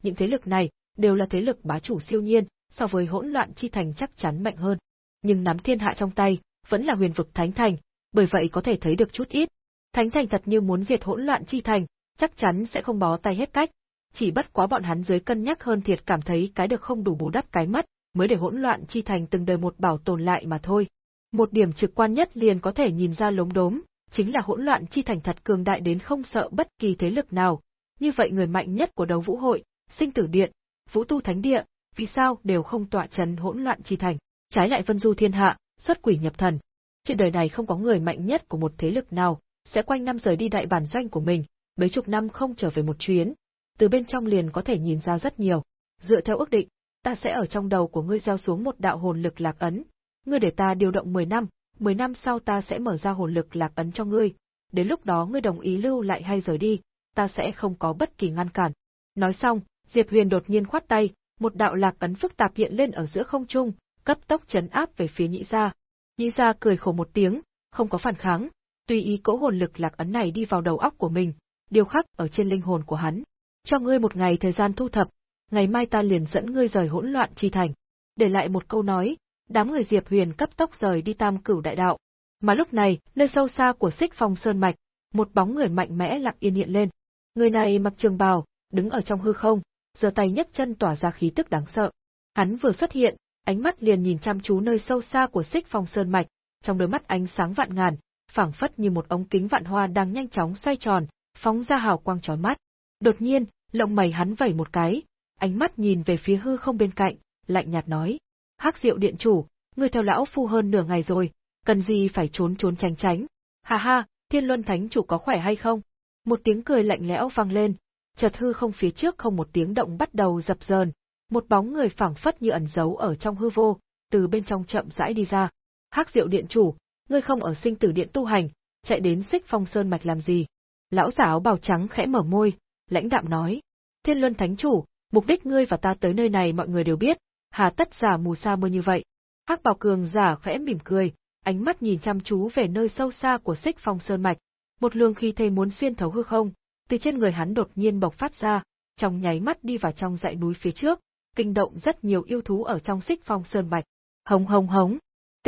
Những thế lực này đều là thế lực bá chủ siêu nhiên, so với hỗn loạn chi thành chắc chắn mạnh hơn. Nhưng nắm thiên hạ trong tay, vẫn là huyền vực thánh thành, bởi vậy có thể thấy được chút ít. Thánh thành thật như muốn diệt hỗn loạn chi thành, chắc chắn sẽ không bó tay hết cách. Chỉ bất quá bọn hắn dưới cân nhắc hơn thiệt cảm thấy cái được không đủ bù đắp cái mất, mới để hỗn loạn chi thành từng đời một bảo tồn lại mà thôi. Một điểm trực quan nhất liền có thể nhìn ra lống đốm, chính là hỗn loạn chi thành thật cường đại đến không sợ bất kỳ thế lực nào. Như vậy người mạnh nhất của đấu vũ hội, sinh tử điện, vũ tu thánh địa, vì sao đều không tọa chấn hỗn loạn chi thành, trái lại vân du thiên hạ, xuất quỷ nhập thần. Trên đời này không có người mạnh nhất của một thế lực nào, sẽ quanh năm rời đi đại bản doanh của mình, mấy chục năm không trở về một chuyến. Từ bên trong liền có thể nhìn ra rất nhiều. Dựa theo ước định, ta sẽ ở trong đầu của ngươi gieo xuống một đạo hồn lực lạc ấn. Ngươi để ta điều động 10 năm, 10 năm sau ta sẽ mở ra hồn lực lạc ấn cho ngươi. Đến lúc đó ngươi đồng ý lưu lại hay rời đi, ta sẽ không có bất kỳ ngăn cản. Nói xong, Diệp Huyền đột nhiên khoát tay, một đạo lạc ấn phức tạp hiện lên ở giữa không trung, cấp tốc chấn áp về phía Nhĩ Gia. Nhĩ Gia cười khổ một tiếng, không có phản kháng, tùy ý cỗ hồn lực lạc ấn này đi vào đầu óc của mình, điều khắc ở trên linh hồn của hắn. Cho ngươi một ngày thời gian thu thập, ngày mai ta liền dẫn ngươi rời hỗn loạn chi thành. Để lại một câu nói, đám người Diệp Huyền cấp tốc rời đi Tam Cửu Đại Đạo. Mà lúc này, nơi sâu xa của Xích Phong Sơn mạch, một bóng người mạnh mẽ lặng yên hiện lên. Người này mặc trường bào, đứng ở trong hư không, giơ tay nhấc chân tỏa ra khí tức đáng sợ. Hắn vừa xuất hiện, ánh mắt liền nhìn chăm chú nơi sâu xa của Xích Phong Sơn mạch, trong đôi mắt ánh sáng vạn ngàn, phảng phất như một ống kính vạn hoa đang nhanh chóng xoay tròn, phóng ra hào quang chói mắt. Đột nhiên, lông mày hắn vẩy một cái, ánh mắt nhìn về phía hư không bên cạnh, lạnh nhạt nói: "Hắc Diệu điện chủ, ngươi theo lão phu hơn nửa ngày rồi, cần gì phải trốn trốn tránh tránh? Ha ha, Thiên Luân Thánh chủ có khỏe hay không?" Một tiếng cười lạnh lẽo vang lên, chợt hư không phía trước không một tiếng động bắt đầu dập dờn, một bóng người phảng phất như ẩn giấu ở trong hư vô, từ bên trong chậm rãi đi ra. Hắc Diệu điện chủ, ngươi không ở sinh tử điện tu hành, chạy đến xích phong sơn mạch làm gì? Lão giả áo bào trắng khẽ mở môi, lãnh đạm nói. Thiên Luân Thánh Chủ, mục đích ngươi và ta tới nơi này mọi người đều biết, hà tất giả mù sa mưa như vậy. Hắc bảo cường giả khẽ mỉm cười, ánh mắt nhìn chăm chú về nơi sâu xa của xích phong sơn mạch. Một luồng khí thế muốn xuyên thấu hư không, từ trên người hắn đột nhiên bộc phát ra, trong nháy mắt đi vào trong dãy núi phía trước, kinh động rất nhiều yêu thú ở trong xích phong sơn mạch. Hống hống hống,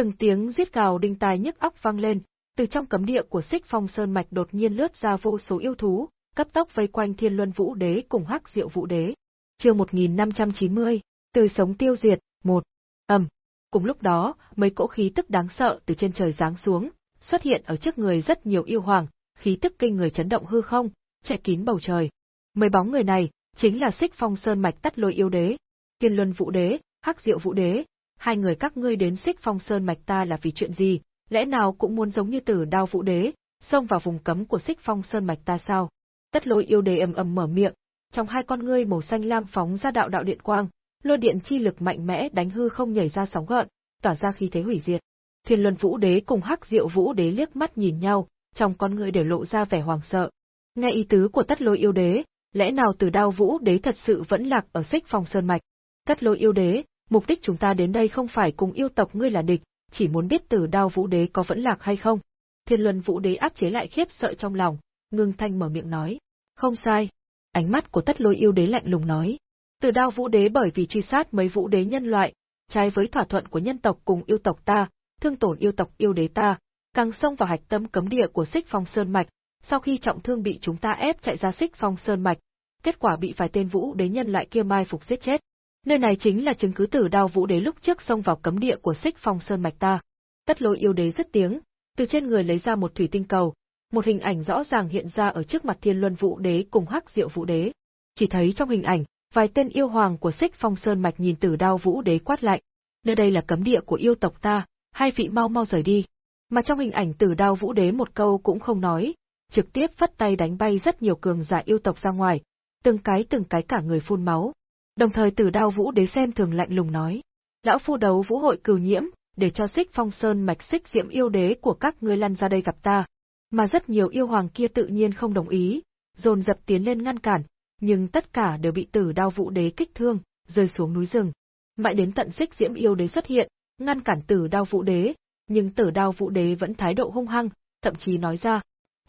Từng tiếng giết gào đinh tai nhức óc vang lên, từ trong cấm địa của Xích Phong Sơn mạch đột nhiên lướt ra vô số yêu thú, cấp tốc vây quanh Thiên Luân Vũ Đế cùng Hắc Diệu Vũ Đế. Chương 1590, từ sống tiêu diệt, một. Ầm. Cùng lúc đó, mấy cỗ khí tức đáng sợ từ trên trời giáng xuống, xuất hiện ở trước người rất nhiều yêu hoàng, khí tức kinh người chấn động hư không, che kín bầu trời. Mười bóng người này chính là Xích Phong Sơn mạch Tắt Lôi yêu đế, Thiên Luân Vũ Đế, Hắc Diệu Vũ Đế, hai người các ngươi đến Xích Phong Sơn mạch ta là vì chuyện gì, lẽ nào cũng muốn giống như Tử Đao Vũ Đế, xông vào vùng cấm của Xích Phong Sơn mạch ta sao? Tất Lôi yêu đế ầm ầm mở miệng, trong hai con ngươi màu xanh lam phóng ra đạo đạo điện quang, lôi điện chi lực mạnh mẽ đánh hư không nhảy ra sóng gợn, tỏa ra khí thế hủy diệt. Thiên Luân Vũ Đế cùng Hắc Diệu Vũ Đế liếc mắt nhìn nhau, trong con ngươi đều lộ ra vẻ hoàng sợ. Nghe ý tứ của Tất Lôi yêu đế, lẽ nào Từ Đao Vũ Đế thật sự vẫn lạc ở Xích phòng Sơn mạch? Tất Lôi yêu đế, mục đích chúng ta đến đây không phải cùng yêu tộc ngươi là địch, chỉ muốn biết Từ Đao Vũ Đế có vẫn lạc hay không. Thiên Luân Vũ Đế áp chế lại khiếp sợ trong lòng, ngưng thanh mở miệng nói, không sai. Ánh mắt của Tất Lôi yêu đế lạnh lùng nói, Từ Đao Vũ Đế bởi vì truy sát mấy vũ đế nhân loại, trái với thỏa thuận của nhân tộc cùng yêu tộc ta, thương tổn yêu tộc yêu đế ta, càng xông vào hạch tâm cấm địa của Xích Phong Sơn mạch, sau khi trọng thương bị chúng ta ép chạy ra Xích Phong Sơn mạch, kết quả bị vài tên vũ đế nhân lại kia mai phục giết chết. Nơi này chính là chứng cứ tử đao vũ đế lúc trước xông vào cấm địa của Xích Phong Sơn mạch ta. Tất Lôi yêu đế rất tiếng, từ trên người lấy ra một thủy tinh cầu, một hình ảnh rõ ràng hiện ra ở trước mặt Thiên Luân Vũ Đế cùng Hắc Diệu Vũ Đế. Chỉ thấy trong hình ảnh, vài tên yêu hoàng của Xích Phong Sơn mạch nhìn Tử Đao Vũ Đế quát lạnh, nơi đây là cấm địa của yêu tộc ta, hai vị mau mau rời đi. Mà trong hình ảnh Tử Đao Vũ Đế một câu cũng không nói, trực tiếp phất tay đánh bay rất nhiều cường giả yêu tộc ra ngoài, từng cái từng cái cả người phun máu. Đồng thời Tử Đao Vũ Đế xem thường lạnh lùng nói: "Lão phu đấu vũ hội cừu nhiễm, để cho Xích Phong Sơn mạch Xích Diễm yêu đế của các ngươi lăn ra đây gặp ta." Mà rất nhiều yêu hoàng kia tự nhiên không đồng ý, dồn dập tiến lên ngăn cản, nhưng tất cả đều bị Tử Đao Vũ Đế kích thương, rơi xuống núi rừng. Mãi đến tận Xích Diễm yêu đế xuất hiện, ngăn cản Tử Đao Vũ Đế, nhưng Tử Đao Vũ Đế vẫn thái độ hung hăng, thậm chí nói ra: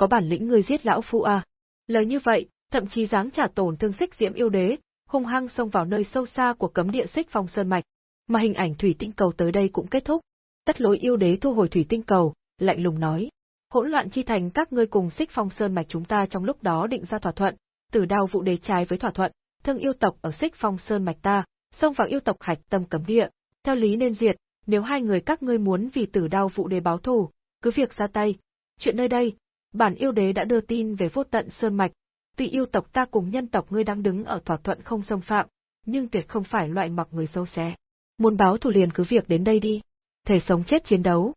"Có bản lĩnh ngươi giết lão phu à?" Lời như vậy, thậm chí dáng trả tổn thương Xích Diễm yêu đế, hung hăng xông vào nơi sâu xa của cấm địa Xích Phong Sơn mạch. Mà hình ảnh thủy tinh cầu tới đây cũng kết thúc. Tất lối yêu đế thu hồi thủy tinh cầu, lạnh lùng nói: hỗn loạn chi thành các ngươi cùng xích phong sơn mạch chúng ta trong lúc đó định ra thỏa thuận, tử đao vụ đế trái với thỏa thuận, thương yêu tộc ở xích phong sơn mạch ta, xông vào yêu tộc hạch tâm cấm địa, theo lý nên diệt, nếu hai người các ngươi muốn vì tử đao vụ đế báo thù, cứ việc ra tay. Chuyện nơi đây, bản yêu đế đã đưa tin về vô tận sơn mạch, tuy yêu tộc ta cùng nhân tộc ngươi đang đứng ở thỏa thuận không xâm phạm, nhưng tuyệt không phải loại mặc người sâu xé. Muốn báo thù liền cứ việc đến đây đi. Thể sống chết chiến đấu.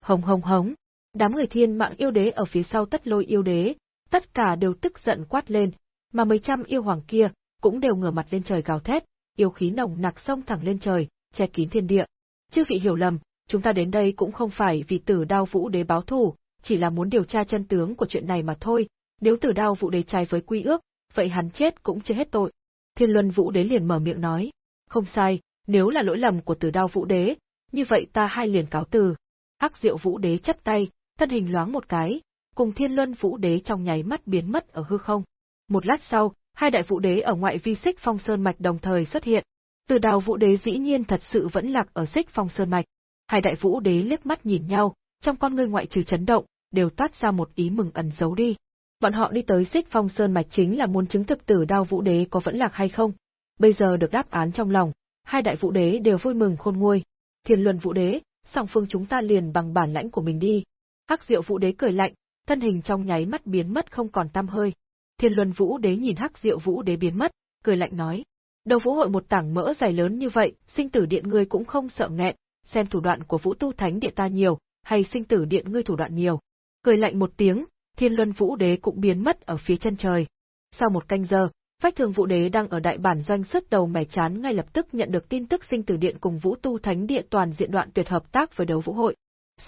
Hồng hồng hống, Đám người thiên mạng yêu đế ở phía sau tất lôi yêu đế, tất cả đều tức giận quát lên, mà mấy trăm yêu hoàng kia cũng đều ngửa mặt lên trời gào thét, yêu khí nồng nặc xông thẳng lên trời, che kín thiên địa. Chư vị hiểu lầm, chúng ta đến đây cũng không phải vì tử đao vũ đế báo thù, chỉ là muốn điều tra chân tướng của chuyện này mà thôi, nếu tử đao vũ đế trái với quy ước, vậy hắn chết cũng chưa hết tội. Thiên Luân Vũ Đế liền mở miệng nói, không sai, nếu là lỗi lầm của tử đao vũ đế, như vậy ta hai liền cáo từ. Hắc Diệu Vũ Đế chấp tay, thân hình loáng một cái, cùng Thiên Luân Vũ Đế trong nháy mắt biến mất ở hư không. Một lát sau, hai đại Vũ Đế ở ngoại vi Xích Phong Sơn mạch đồng thời xuất hiện. Từ đào Vũ Đế dĩ nhiên thật sự vẫn lạc ở Xích Phong Sơn mạch. Hai đại Vũ Đế liếc mắt nhìn nhau, trong con ngươi ngoại trừ chấn động, đều toát ra một ý mừng ẩn giấu đi. Bọn họ đi tới Xích Phong Sơn mạch chính là muốn chứng thực Tử Đao Vũ Đế có vẫn lạc hay không. Bây giờ được đáp án trong lòng, hai đại Vũ Đế đều vui mừng khôn nguôi. Thiên Luân Vũ Đế, song phương chúng ta liền bằng bản lãnh của mình đi, Hắc Diệu Vũ Đế cười lạnh, thân hình trong nháy mắt biến mất không còn tăm hơi. Thiên Luân Vũ Đế nhìn Hắc Diệu Vũ Đế biến mất, cười lạnh nói: "Đầu Vũ hội một tảng mỡ dài lớn như vậy, sinh tử điện ngươi cũng không sợ nghẹn, xem thủ đoạn của Vũ Tu Thánh Điện ta nhiều, hay sinh tử điện ngươi thủ đoạn nhiều." Cười lạnh một tiếng, Thiên Luân Vũ Đế cũng biến mất ở phía chân trời. Sau một canh giờ, Phách Thường Vũ Đế đang ở đại bản doanh sức đầu mẻ chán ngay lập tức nhận được tin tức sinh tử điện cùng Vũ Tu Thánh địa toàn diện đoạn tuyệt hợp tác với đấu vũ hội.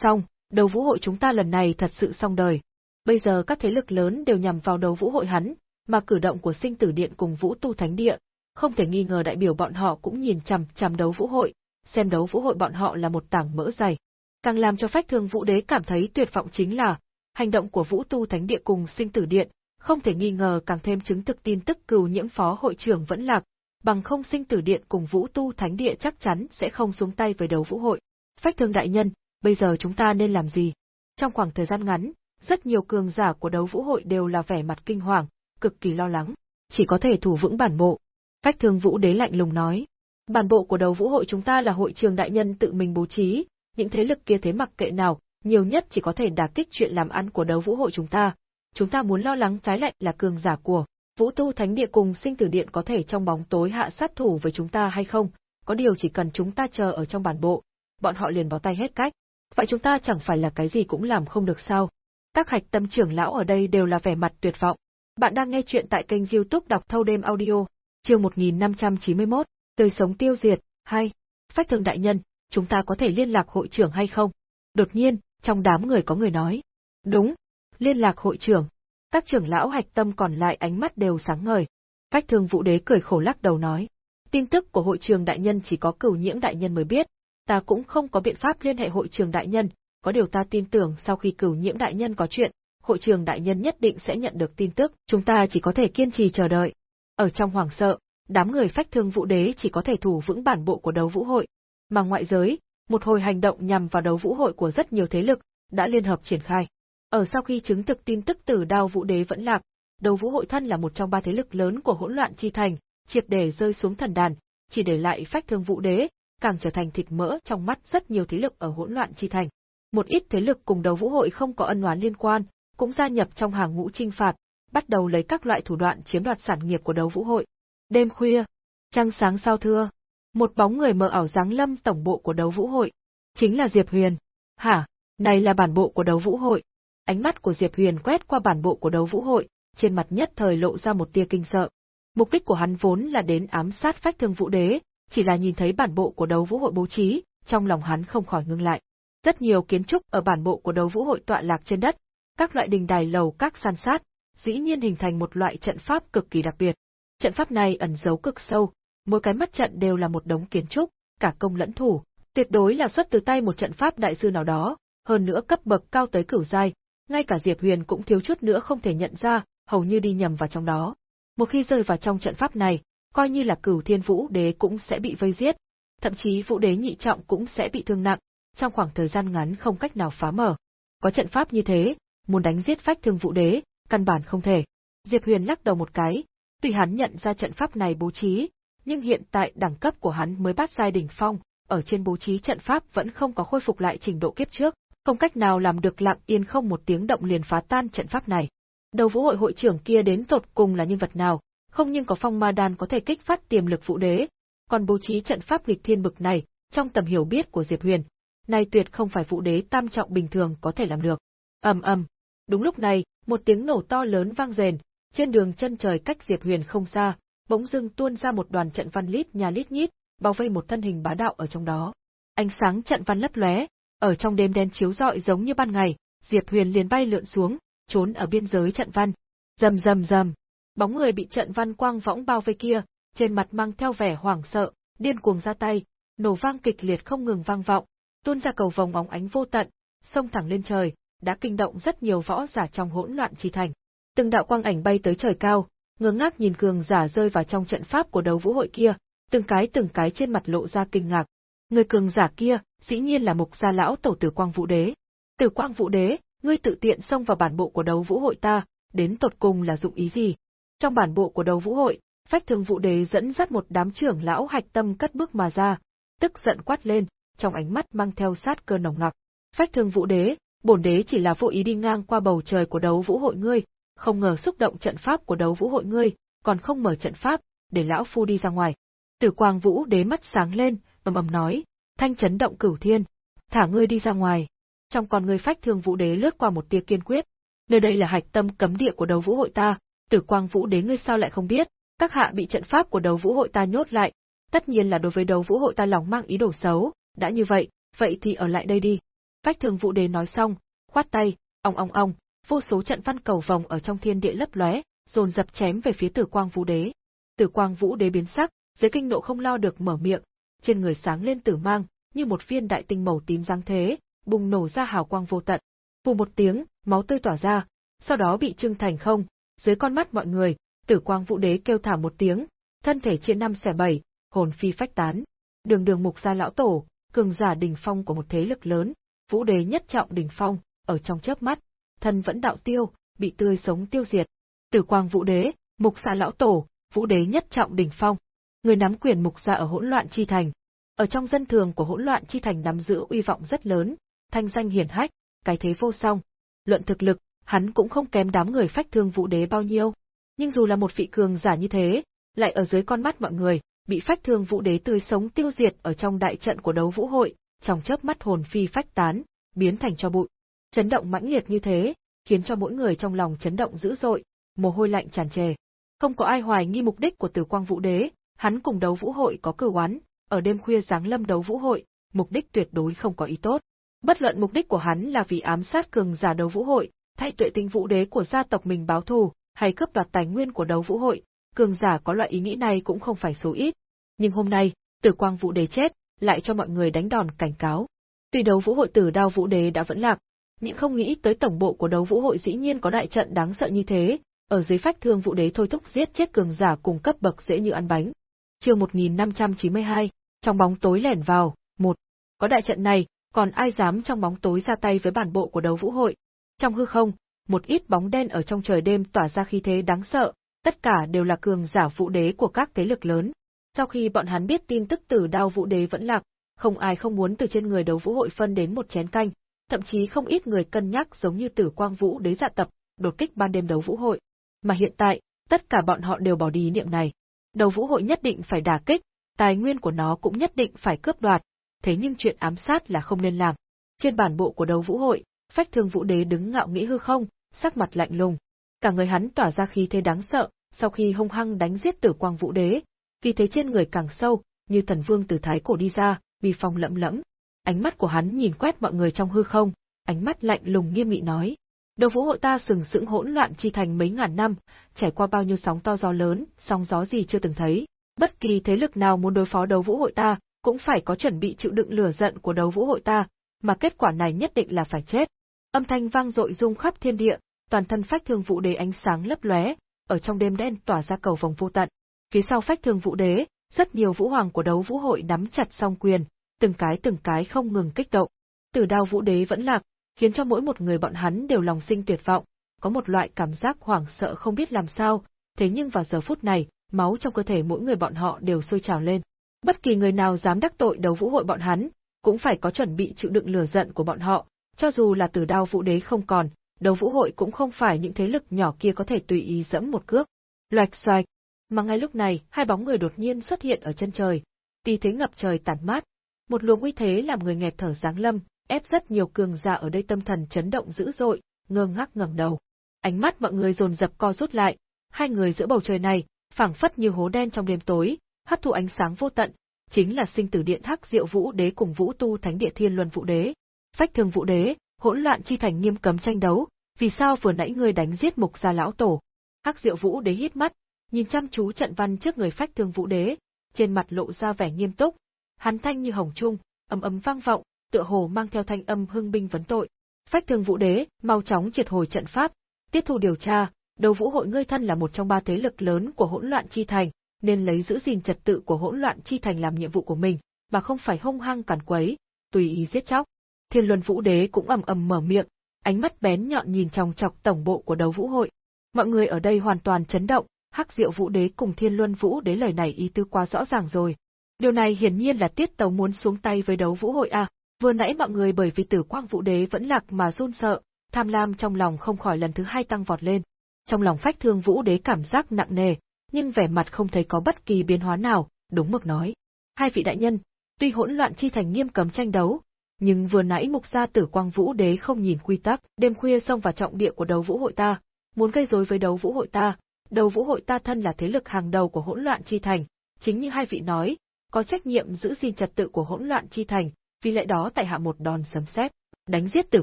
Xong, đấu vũ hội chúng ta lần này thật sự xong đời. Bây giờ các thế lực lớn đều nhằm vào đấu vũ hội hắn, mà cử động của sinh tử điện cùng vũ tu thánh địa, không thể nghi ngờ đại biểu bọn họ cũng nhìn chằm chằm đấu vũ hội, xem đấu vũ hội bọn họ là một tảng mỡ dày. Càng làm cho phách thương vũ đế cảm thấy tuyệt vọng chính là, hành động của vũ tu thánh địa cùng sinh tử điện, không thể nghi ngờ càng thêm chứng thực tin tức cừu nhiễm phó hội trưởng vẫn lạc, bằng không sinh tử điện cùng vũ tu thánh địa chắc chắn sẽ không xuống tay với đấu vũ hội. Phách thương đại nhân, bây giờ chúng ta nên làm gì? Trong khoảng thời gian ngắn, rất nhiều cường giả của đấu vũ hội đều là vẻ mặt kinh hoàng, cực kỳ lo lắng. Chỉ có thể thủ vững bản bộ. Phách thương vũ đế lạnh lùng nói. Bản bộ của đấu vũ hội chúng ta là hội trường đại nhân tự mình bố trí, những thế lực kia thế mặc kệ nào, nhiều nhất chỉ có thể đả kích chuyện làm ăn của đấu vũ hội chúng ta. Chúng ta muốn lo lắng trái lại là cường giả của Vũ Tu Thánh Địa cùng Sinh Tử Điện có thể trong bóng tối hạ sát thủ với chúng ta hay không, có điều chỉ cần chúng ta chờ ở trong bản bộ, bọn họ liền bó tay hết cách. Vậy chúng ta chẳng phải là cái gì cũng làm không được sao? Các hạch tâm trưởng lão ở đây đều là vẻ mặt tuyệt vọng. Bạn đang nghe chuyện tại kênh youtube đọc thâu đêm audio, chương 1591, tươi sống tiêu diệt, hay, phách thương đại nhân, chúng ta có thể liên lạc hội trưởng hay không? Đột nhiên, trong đám người có người nói. Đúng, liên lạc hội trưởng. Các trưởng lão hạch tâm còn lại ánh mắt đều sáng ngời. Phách thương vũ đế cười khổ lắc đầu nói. Tin tức của hội trường đại nhân chỉ có cửu nhiễm đại nhân mới biết, ta cũng không có biện pháp liên hệ hội trường đại nhân, có điều ta tin tưởng sau khi cửu nhiễm đại nhân có chuyện, hội trường đại nhân nhất định sẽ nhận được tin tức, chúng ta chỉ có thể kiên trì chờ đợi. Ở trong hoàng sợ, đám người phách thương vũ đế chỉ có thể thủ vững bản bộ của đấu vũ hội, mà ngoại giới, một hồi hành động nhằm vào đấu vũ hội của rất nhiều thế lực, đã liên hợp triển khai. Ở sau khi chứng thực tin tức tử đao vũ đế vẫn lạc, đấu vũ hội thân là một trong ba thế lực lớn của hỗn loạn chi thành, triệt để rơi xuống thần đàn, chỉ để lại phách thương vũ đế, càng trở thành thịt mỡ trong mắt rất nhiều thế lực ở hỗn loạn chi thành. Một ít thế lực cùng đấu vũ hội không có ân oán liên quan, cũng gia nhập trong hàng ngũ trinh phạt, bắt đầu lấy các loại thủ đoạn chiếm đoạt sản nghiệp của đấu vũ hội. Đêm khuya, trăng sáng sao thưa, một bóng người mờ ảo dáng lâm tổng bộ của đấu vũ hội, chính là Diệp Huyền. Hả, này là bản bộ của đấu vũ hội. Ánh mắt của Diệp Huyền quét qua bản bộ của đấu vũ hội, trên mặt nhất thời lộ ra một tia kinh sợ. Mục đích của hắn vốn là đến ám sát phách thương vũ đế, chỉ là nhìn thấy bản bộ của đấu vũ hội bố trí, trong lòng hắn không khỏi ngưng lại. Rất nhiều kiến trúc ở bản bộ của đấu vũ hội tọa lạc trên đất, các loại đình đài lầu các san sát, dĩ nhiên hình thành một loại trận pháp cực kỳ đặc biệt. Trận pháp này ẩn giấu cực sâu, mỗi cái mắt trận đều là một đống kiến trúc, cả công lẫn thủ, tuyệt đối là xuất từ tay một trận pháp đại sư nào đó, hơn nữa cấp bậc cao tới cửu giai, ngay cả Diệp Huyền cũng thiếu chút nữa không thể nhận ra, hầu như đi nhầm vào trong đó. Một khi rơi vào trong trận pháp này, coi như là cửu thiên vũ đế cũng sẽ bị vây giết, thậm chí vũ đế nhị trọng cũng sẽ bị thương nặng, trong khoảng thời gian ngắn không cách nào phá mở. Có trận pháp như thế, muốn đánh giết phách thương vũ đế, căn bản không thể. Diệp Huyền lắc đầu một cái, tuy hắn nhận ra trận pháp này bố trí, nhưng hiện tại đẳng cấp của hắn mới bắt giai đỉnh phong, ở trên bố trí trận pháp vẫn không có khôi phục lại trình độ kiếp trước, không cách nào làm được lặng yên không một tiếng động liền phá tan trận pháp này. Đầu vũ hội hội trưởng kia đến tột cùng là nhân vật nào, không nhưng có phong ma đan có thể kích phát tiềm lực vũ đế, còn bố trí trận pháp nghịch thiên bực này, trong tầm hiểu biết của Diệp Huyền, này tuyệt không phải vũ đế tam trọng bình thường có thể làm được. Ầm ầm. Đúng lúc này, một tiếng nổ to lớn vang rền, trên đường chân trời cách Diệp Huyền không xa, bỗng dưng tuôn ra một đoàn trận văn lít nhà lít nhít, bao vây một thân hình bá đạo ở trong đó. Ánh sáng trận văn lấp lóe, ở trong đêm đen chiếu rọi giống như ban ngày, Diệp Huyền liền bay lượn xuống, trốn ở biên giới trận văn. Rầm rầm rầm, bóng người bị trận văn quang võng bao vây kia, trên mặt mang theo vẻ hoảng sợ, điên cuồng ra tay, nổ vang kịch liệt không ngừng vang vọng, tuôn ra cầu vòng óng ánh vô tận, xông thẳng lên trời, đã kinh động rất nhiều võ giả trong hỗn loạn chi thành. Từng đạo quang ảnh bay tới trời cao, ngơ ngác nhìn cường giả rơi vào trong trận pháp của đấu vũ hội kia, từng cái từng cái trên mặt lộ ra kinh ngạc. Người cường giả kia, dĩ nhiên là mục gia lão tổ tử quang vũ đế. Tử quang vũ đế, ngươi tự tiện xông vào bản bộ của đấu vũ hội ta, đến tột cùng là dụng ý gì? Trong bản bộ của đấu vũ hội, phách thương vũ đế dẫn dắt một đám trưởng lão hạch tâm cất bước mà ra, tức giận quát lên, trong ánh mắt mang theo sát cơ nồng nặc. Phách thương vũ đế, bổn đế chỉ là vô ý đi ngang qua bầu trời của đấu vũ hội ngươi, không ngờ xúc động trận pháp của đấu vũ hội ngươi, còn không mở trận pháp, để lão phu đi ra ngoài. Tử Quang Vũ đế mắt sáng lên, ầm ầm nói, thanh chấn động cửu thiên, thả ngươi đi ra ngoài. Trong con ngươi phách thương vũ đế lướt qua một tia kiên quyết. Nơi đây là hạch tâm cấm địa của đấu vũ hội ta, Tử Quang Vũ đế ngươi sao lại không biết, các hạ bị trận pháp của đấu vũ hội ta nhốt lại, tất nhiên là đối với đấu vũ hội ta lòng mang ý đồ xấu, đã như vậy, vậy thì ở lại đây đi. Phách thương vũ đế nói xong, khoát tay, ong ong ong, vô số trận văn cầu vòng ở trong thiên địa lấp lóe, dồn dập chém về phía Tử Quang Vũ Đế. Tử Quang Vũ Đế biến sắc, dưới kinh nộ không lo được mở miệng, trên người sáng lên tử mang, như một viên đại tinh màu tím giáng thế, bùng nổ ra hào quang vô tận. Phù một tiếng, máu tươi tỏa ra, sau đó bị trưng thành không, dưới con mắt mọi người, Tử Quang Vũ Đế kêu thảm một tiếng, thân thể chia năm xẻ bảy, hồn phi phách tán. Đường Đường Mục gia lão tổ, cường giả đỉnh phong của một thế lực lớn, vũ đế nhất trọng đỉnh phong, ở trong chớp mắt, thân vẫn đạo tiêu, bị tươi sống tiêu diệt. Tử quang vũ đế, mục xạ lão tổ, vũ đế nhất trọng đỉnh phong. Người nắm quyền mục xạ ở hỗn loạn chi thành. Ở trong dân thường của hỗn loạn chi thành nắm giữ uy vọng rất lớn, thanh danh hiển hách, cái thế vô song. Luận thực lực, hắn cũng không kém đám người phách thương vũ đế bao nhiêu. Nhưng dù là một vị cường giả như thế, lại ở dưới con mắt mọi người, bị phách thương vũ đế tươi sống tiêu diệt ở trong đại trận của đấu vũ hội, trong chớp mắt hồn phi phách tán, biến thành cho bụi. Chấn động mãnh liệt như thế, khiến cho mỗi người trong lòng chấn động dữ dội, mồ hôi lạnh tràn trề. Không có ai hoài nghi mục đích của Tử Quang Vũ Đế, hắn cùng đấu vũ hội có cử oán, ở đêm khuya giáng lâm đấu vũ hội, mục đích tuyệt đối không có ý tốt. Bất luận mục đích của hắn là vì ám sát cường giả đấu vũ hội, thay tuệ tinh vũ đế của gia tộc mình báo thù, hay cướp đoạt tài nguyên của đấu vũ hội, cường giả có loại ý nghĩ này cũng không phải số ít. Nhưng hôm nay, Tử Quang Vũ Đế chết, lại cho mọi người đánh đòn cảnh cáo. Tuy đấu vũ hội tử đao vũ đế đã vẫn lạc, nhưng không nghĩ tới tổng bộ của đấu vũ hội dĩ nhiên có đại trận đáng sợ như thế, ở dưới phách thương vũ đế thôi thúc giết chết cường giả cùng cấp bậc dễ như ăn bánh. Chương 1592, trong bóng tối lẻn vào, một. Có đại trận này, còn ai dám trong bóng tối ra tay với bản bộ của đấu vũ hội? Trong hư không, một ít bóng đen ở trong trời đêm tỏa ra khí thế đáng sợ, tất cả đều là cường giả vũ đế của các thế lực lớn. Sau khi bọn hắn biết tin tức tử đao vũ đế vẫn lạc, không ai không muốn từ trên người đấu vũ hội phân đến một chén canh, thậm chí không ít người cân nhắc giống như tử quang vũ đế dạ tập, đột kích ban đêm đấu vũ hội. Mà hiện tại, tất cả bọn họ đều bỏ đi ý niệm này. Đấu vũ hội nhất định phải đả kích, tài nguyên của nó cũng nhất định phải cướp đoạt, thế nhưng chuyện ám sát là không nên làm. Trên bản bộ của đấu vũ hội, phách thương vũ đế đứng ngạo nghĩ hư không, sắc mặt lạnh lùng. Cả người hắn tỏa ra khí thế đáng sợ, sau khi hung hăng đánh giết tử quang vũ đế, khí thế trên người càng sâu, như thần vương từ thái cổ đi ra, vì phong lẫm lẫm. Ánh mắt của hắn nhìn quét mọi người trong hư không, ánh mắt lạnh lùng nghiêm nghị nói. Đầu vũ hội ta sừng sững hỗn loạn chi thành mấy ngàn năm, trải qua bao nhiêu sóng to gió lớn, sóng gió gì chưa từng thấy. Bất kỳ thế lực nào muốn đối phó đấu vũ hội ta, cũng phải có chuẩn bị chịu đựng lửa giận của đấu vũ hội ta, mà kết quả này nhất định là phải chết. Âm thanh vang dội rung khắp thiên địa, toàn thân phách thương vũ đế ánh sáng lấp lóe, ở trong đêm đen tỏa ra cầu vòng vô tận. Phía sau phách thương vũ đế, rất nhiều vũ hoàng của đấu vũ hội nắm chặt song quyền, từng cái từng cái không ngừng kích động. Tử đao vũ đế vẫn lạc, khiến cho mỗi một người bọn hắn đều lòng sinh tuyệt vọng, có một loại cảm giác hoảng sợ không biết làm sao, thế nhưng vào giờ phút này, máu trong cơ thể mỗi người bọn họ đều sôi trào lên. Bất kỳ người nào dám đắc tội đấu vũ hội bọn hắn, cũng phải có chuẩn bị chịu đựng lửa giận của bọn họ, cho dù là tử đao vũ đế không còn, đấu vũ hội cũng không phải những thế lực nhỏ kia có thể tùy ý dẫm một cước. Loạch xoạch, mà ngay lúc này, hai bóng người đột nhiên xuất hiện ở chân trời, tì thế ngập trời tản mát, một luồng uy thế làm người nghẹt thở giáng lâm, ép rất nhiều cường giả ở đây tâm thần chấn động dữ dội, ngơ ngác ngẩng đầu. Ánh mắt mọi người dồn dập co rút lại, hai người giữa bầu trời này, phảng phất như hố đen trong đêm tối, hấp thụ ánh sáng vô tận, chính là sinh tử điện Hắc Diệu Vũ Đế cùng Vũ Tu Thánh Địa Thiên Luân Vũ Đế. Phách Thương Vũ Đế, hỗn loạn chi thành nghiêm cấm tranh đấu, vì sao vừa nãy ngươi đánh giết Mục gia lão tổ? Hắc Diệu Vũ Đế hít mắt, nhìn chăm chú trận văn trước người Phách Thương Vũ Đế, trên mặt lộ ra vẻ nghiêm túc, hắn thanh như hồng trung, ầm ầm vang vọng, tựa hồ mang theo thanh âm hưng binh vấn tội. Phách Thương Vũ Đế, mau chóng triệt hồi trận pháp, tiếp thu điều tra, Đầu Vũ hội ngươi thân là một trong ba thế lực lớn của hỗn loạn chi thành, nên lấy giữ gìn trật tự của hỗn loạn chi thành làm nhiệm vụ của mình, mà không phải hung hăng cản quấy, tùy ý giết chóc. Thiên Luân Vũ Đế cũng ầm ầm mở miệng, ánh mắt bén nhọn nhìn chòng chọc tổng bộ của đấu vũ hội. Mọi người ở đây hoàn toàn chấn động, Hắc Diệu Vũ Đế cùng Thiên Luân Vũ Đế lời này ý tư quá rõ ràng rồi. Điều này hiển nhiên là Tiết Tấu muốn xuống tay với đấu vũ hội à, vừa nãy mọi người bởi vì Tử Quang Vũ Đế vẫn lạc mà run sợ, tham lam trong lòng không khỏi lần thứ hai tăng vọt lên. Trong lòng Phách Thương Vũ Đế cảm giác nặng nề, nhưng vẻ mặt không thấy có bất kỳ biến hóa nào, đúng mực nói. Hai vị đại nhân, tuy hỗn loạn chi thành nghiêm cấm tranh đấu, nhưng vừa nãy mục gia tử quang vũ đế không nhìn quy tắc, đêm khuya xông vào trọng địa của đấu vũ hội ta, muốn gây rối với đấu vũ hội ta, đấu vũ hội ta thân là thế lực hàng đầu của hỗn loạn chi thành, chính như hai vị nói, có trách nhiệm giữ gìn trật tự của hỗn loạn chi thành, vì lẽ đó tại hạ một đòn sấm sét, đánh giết tử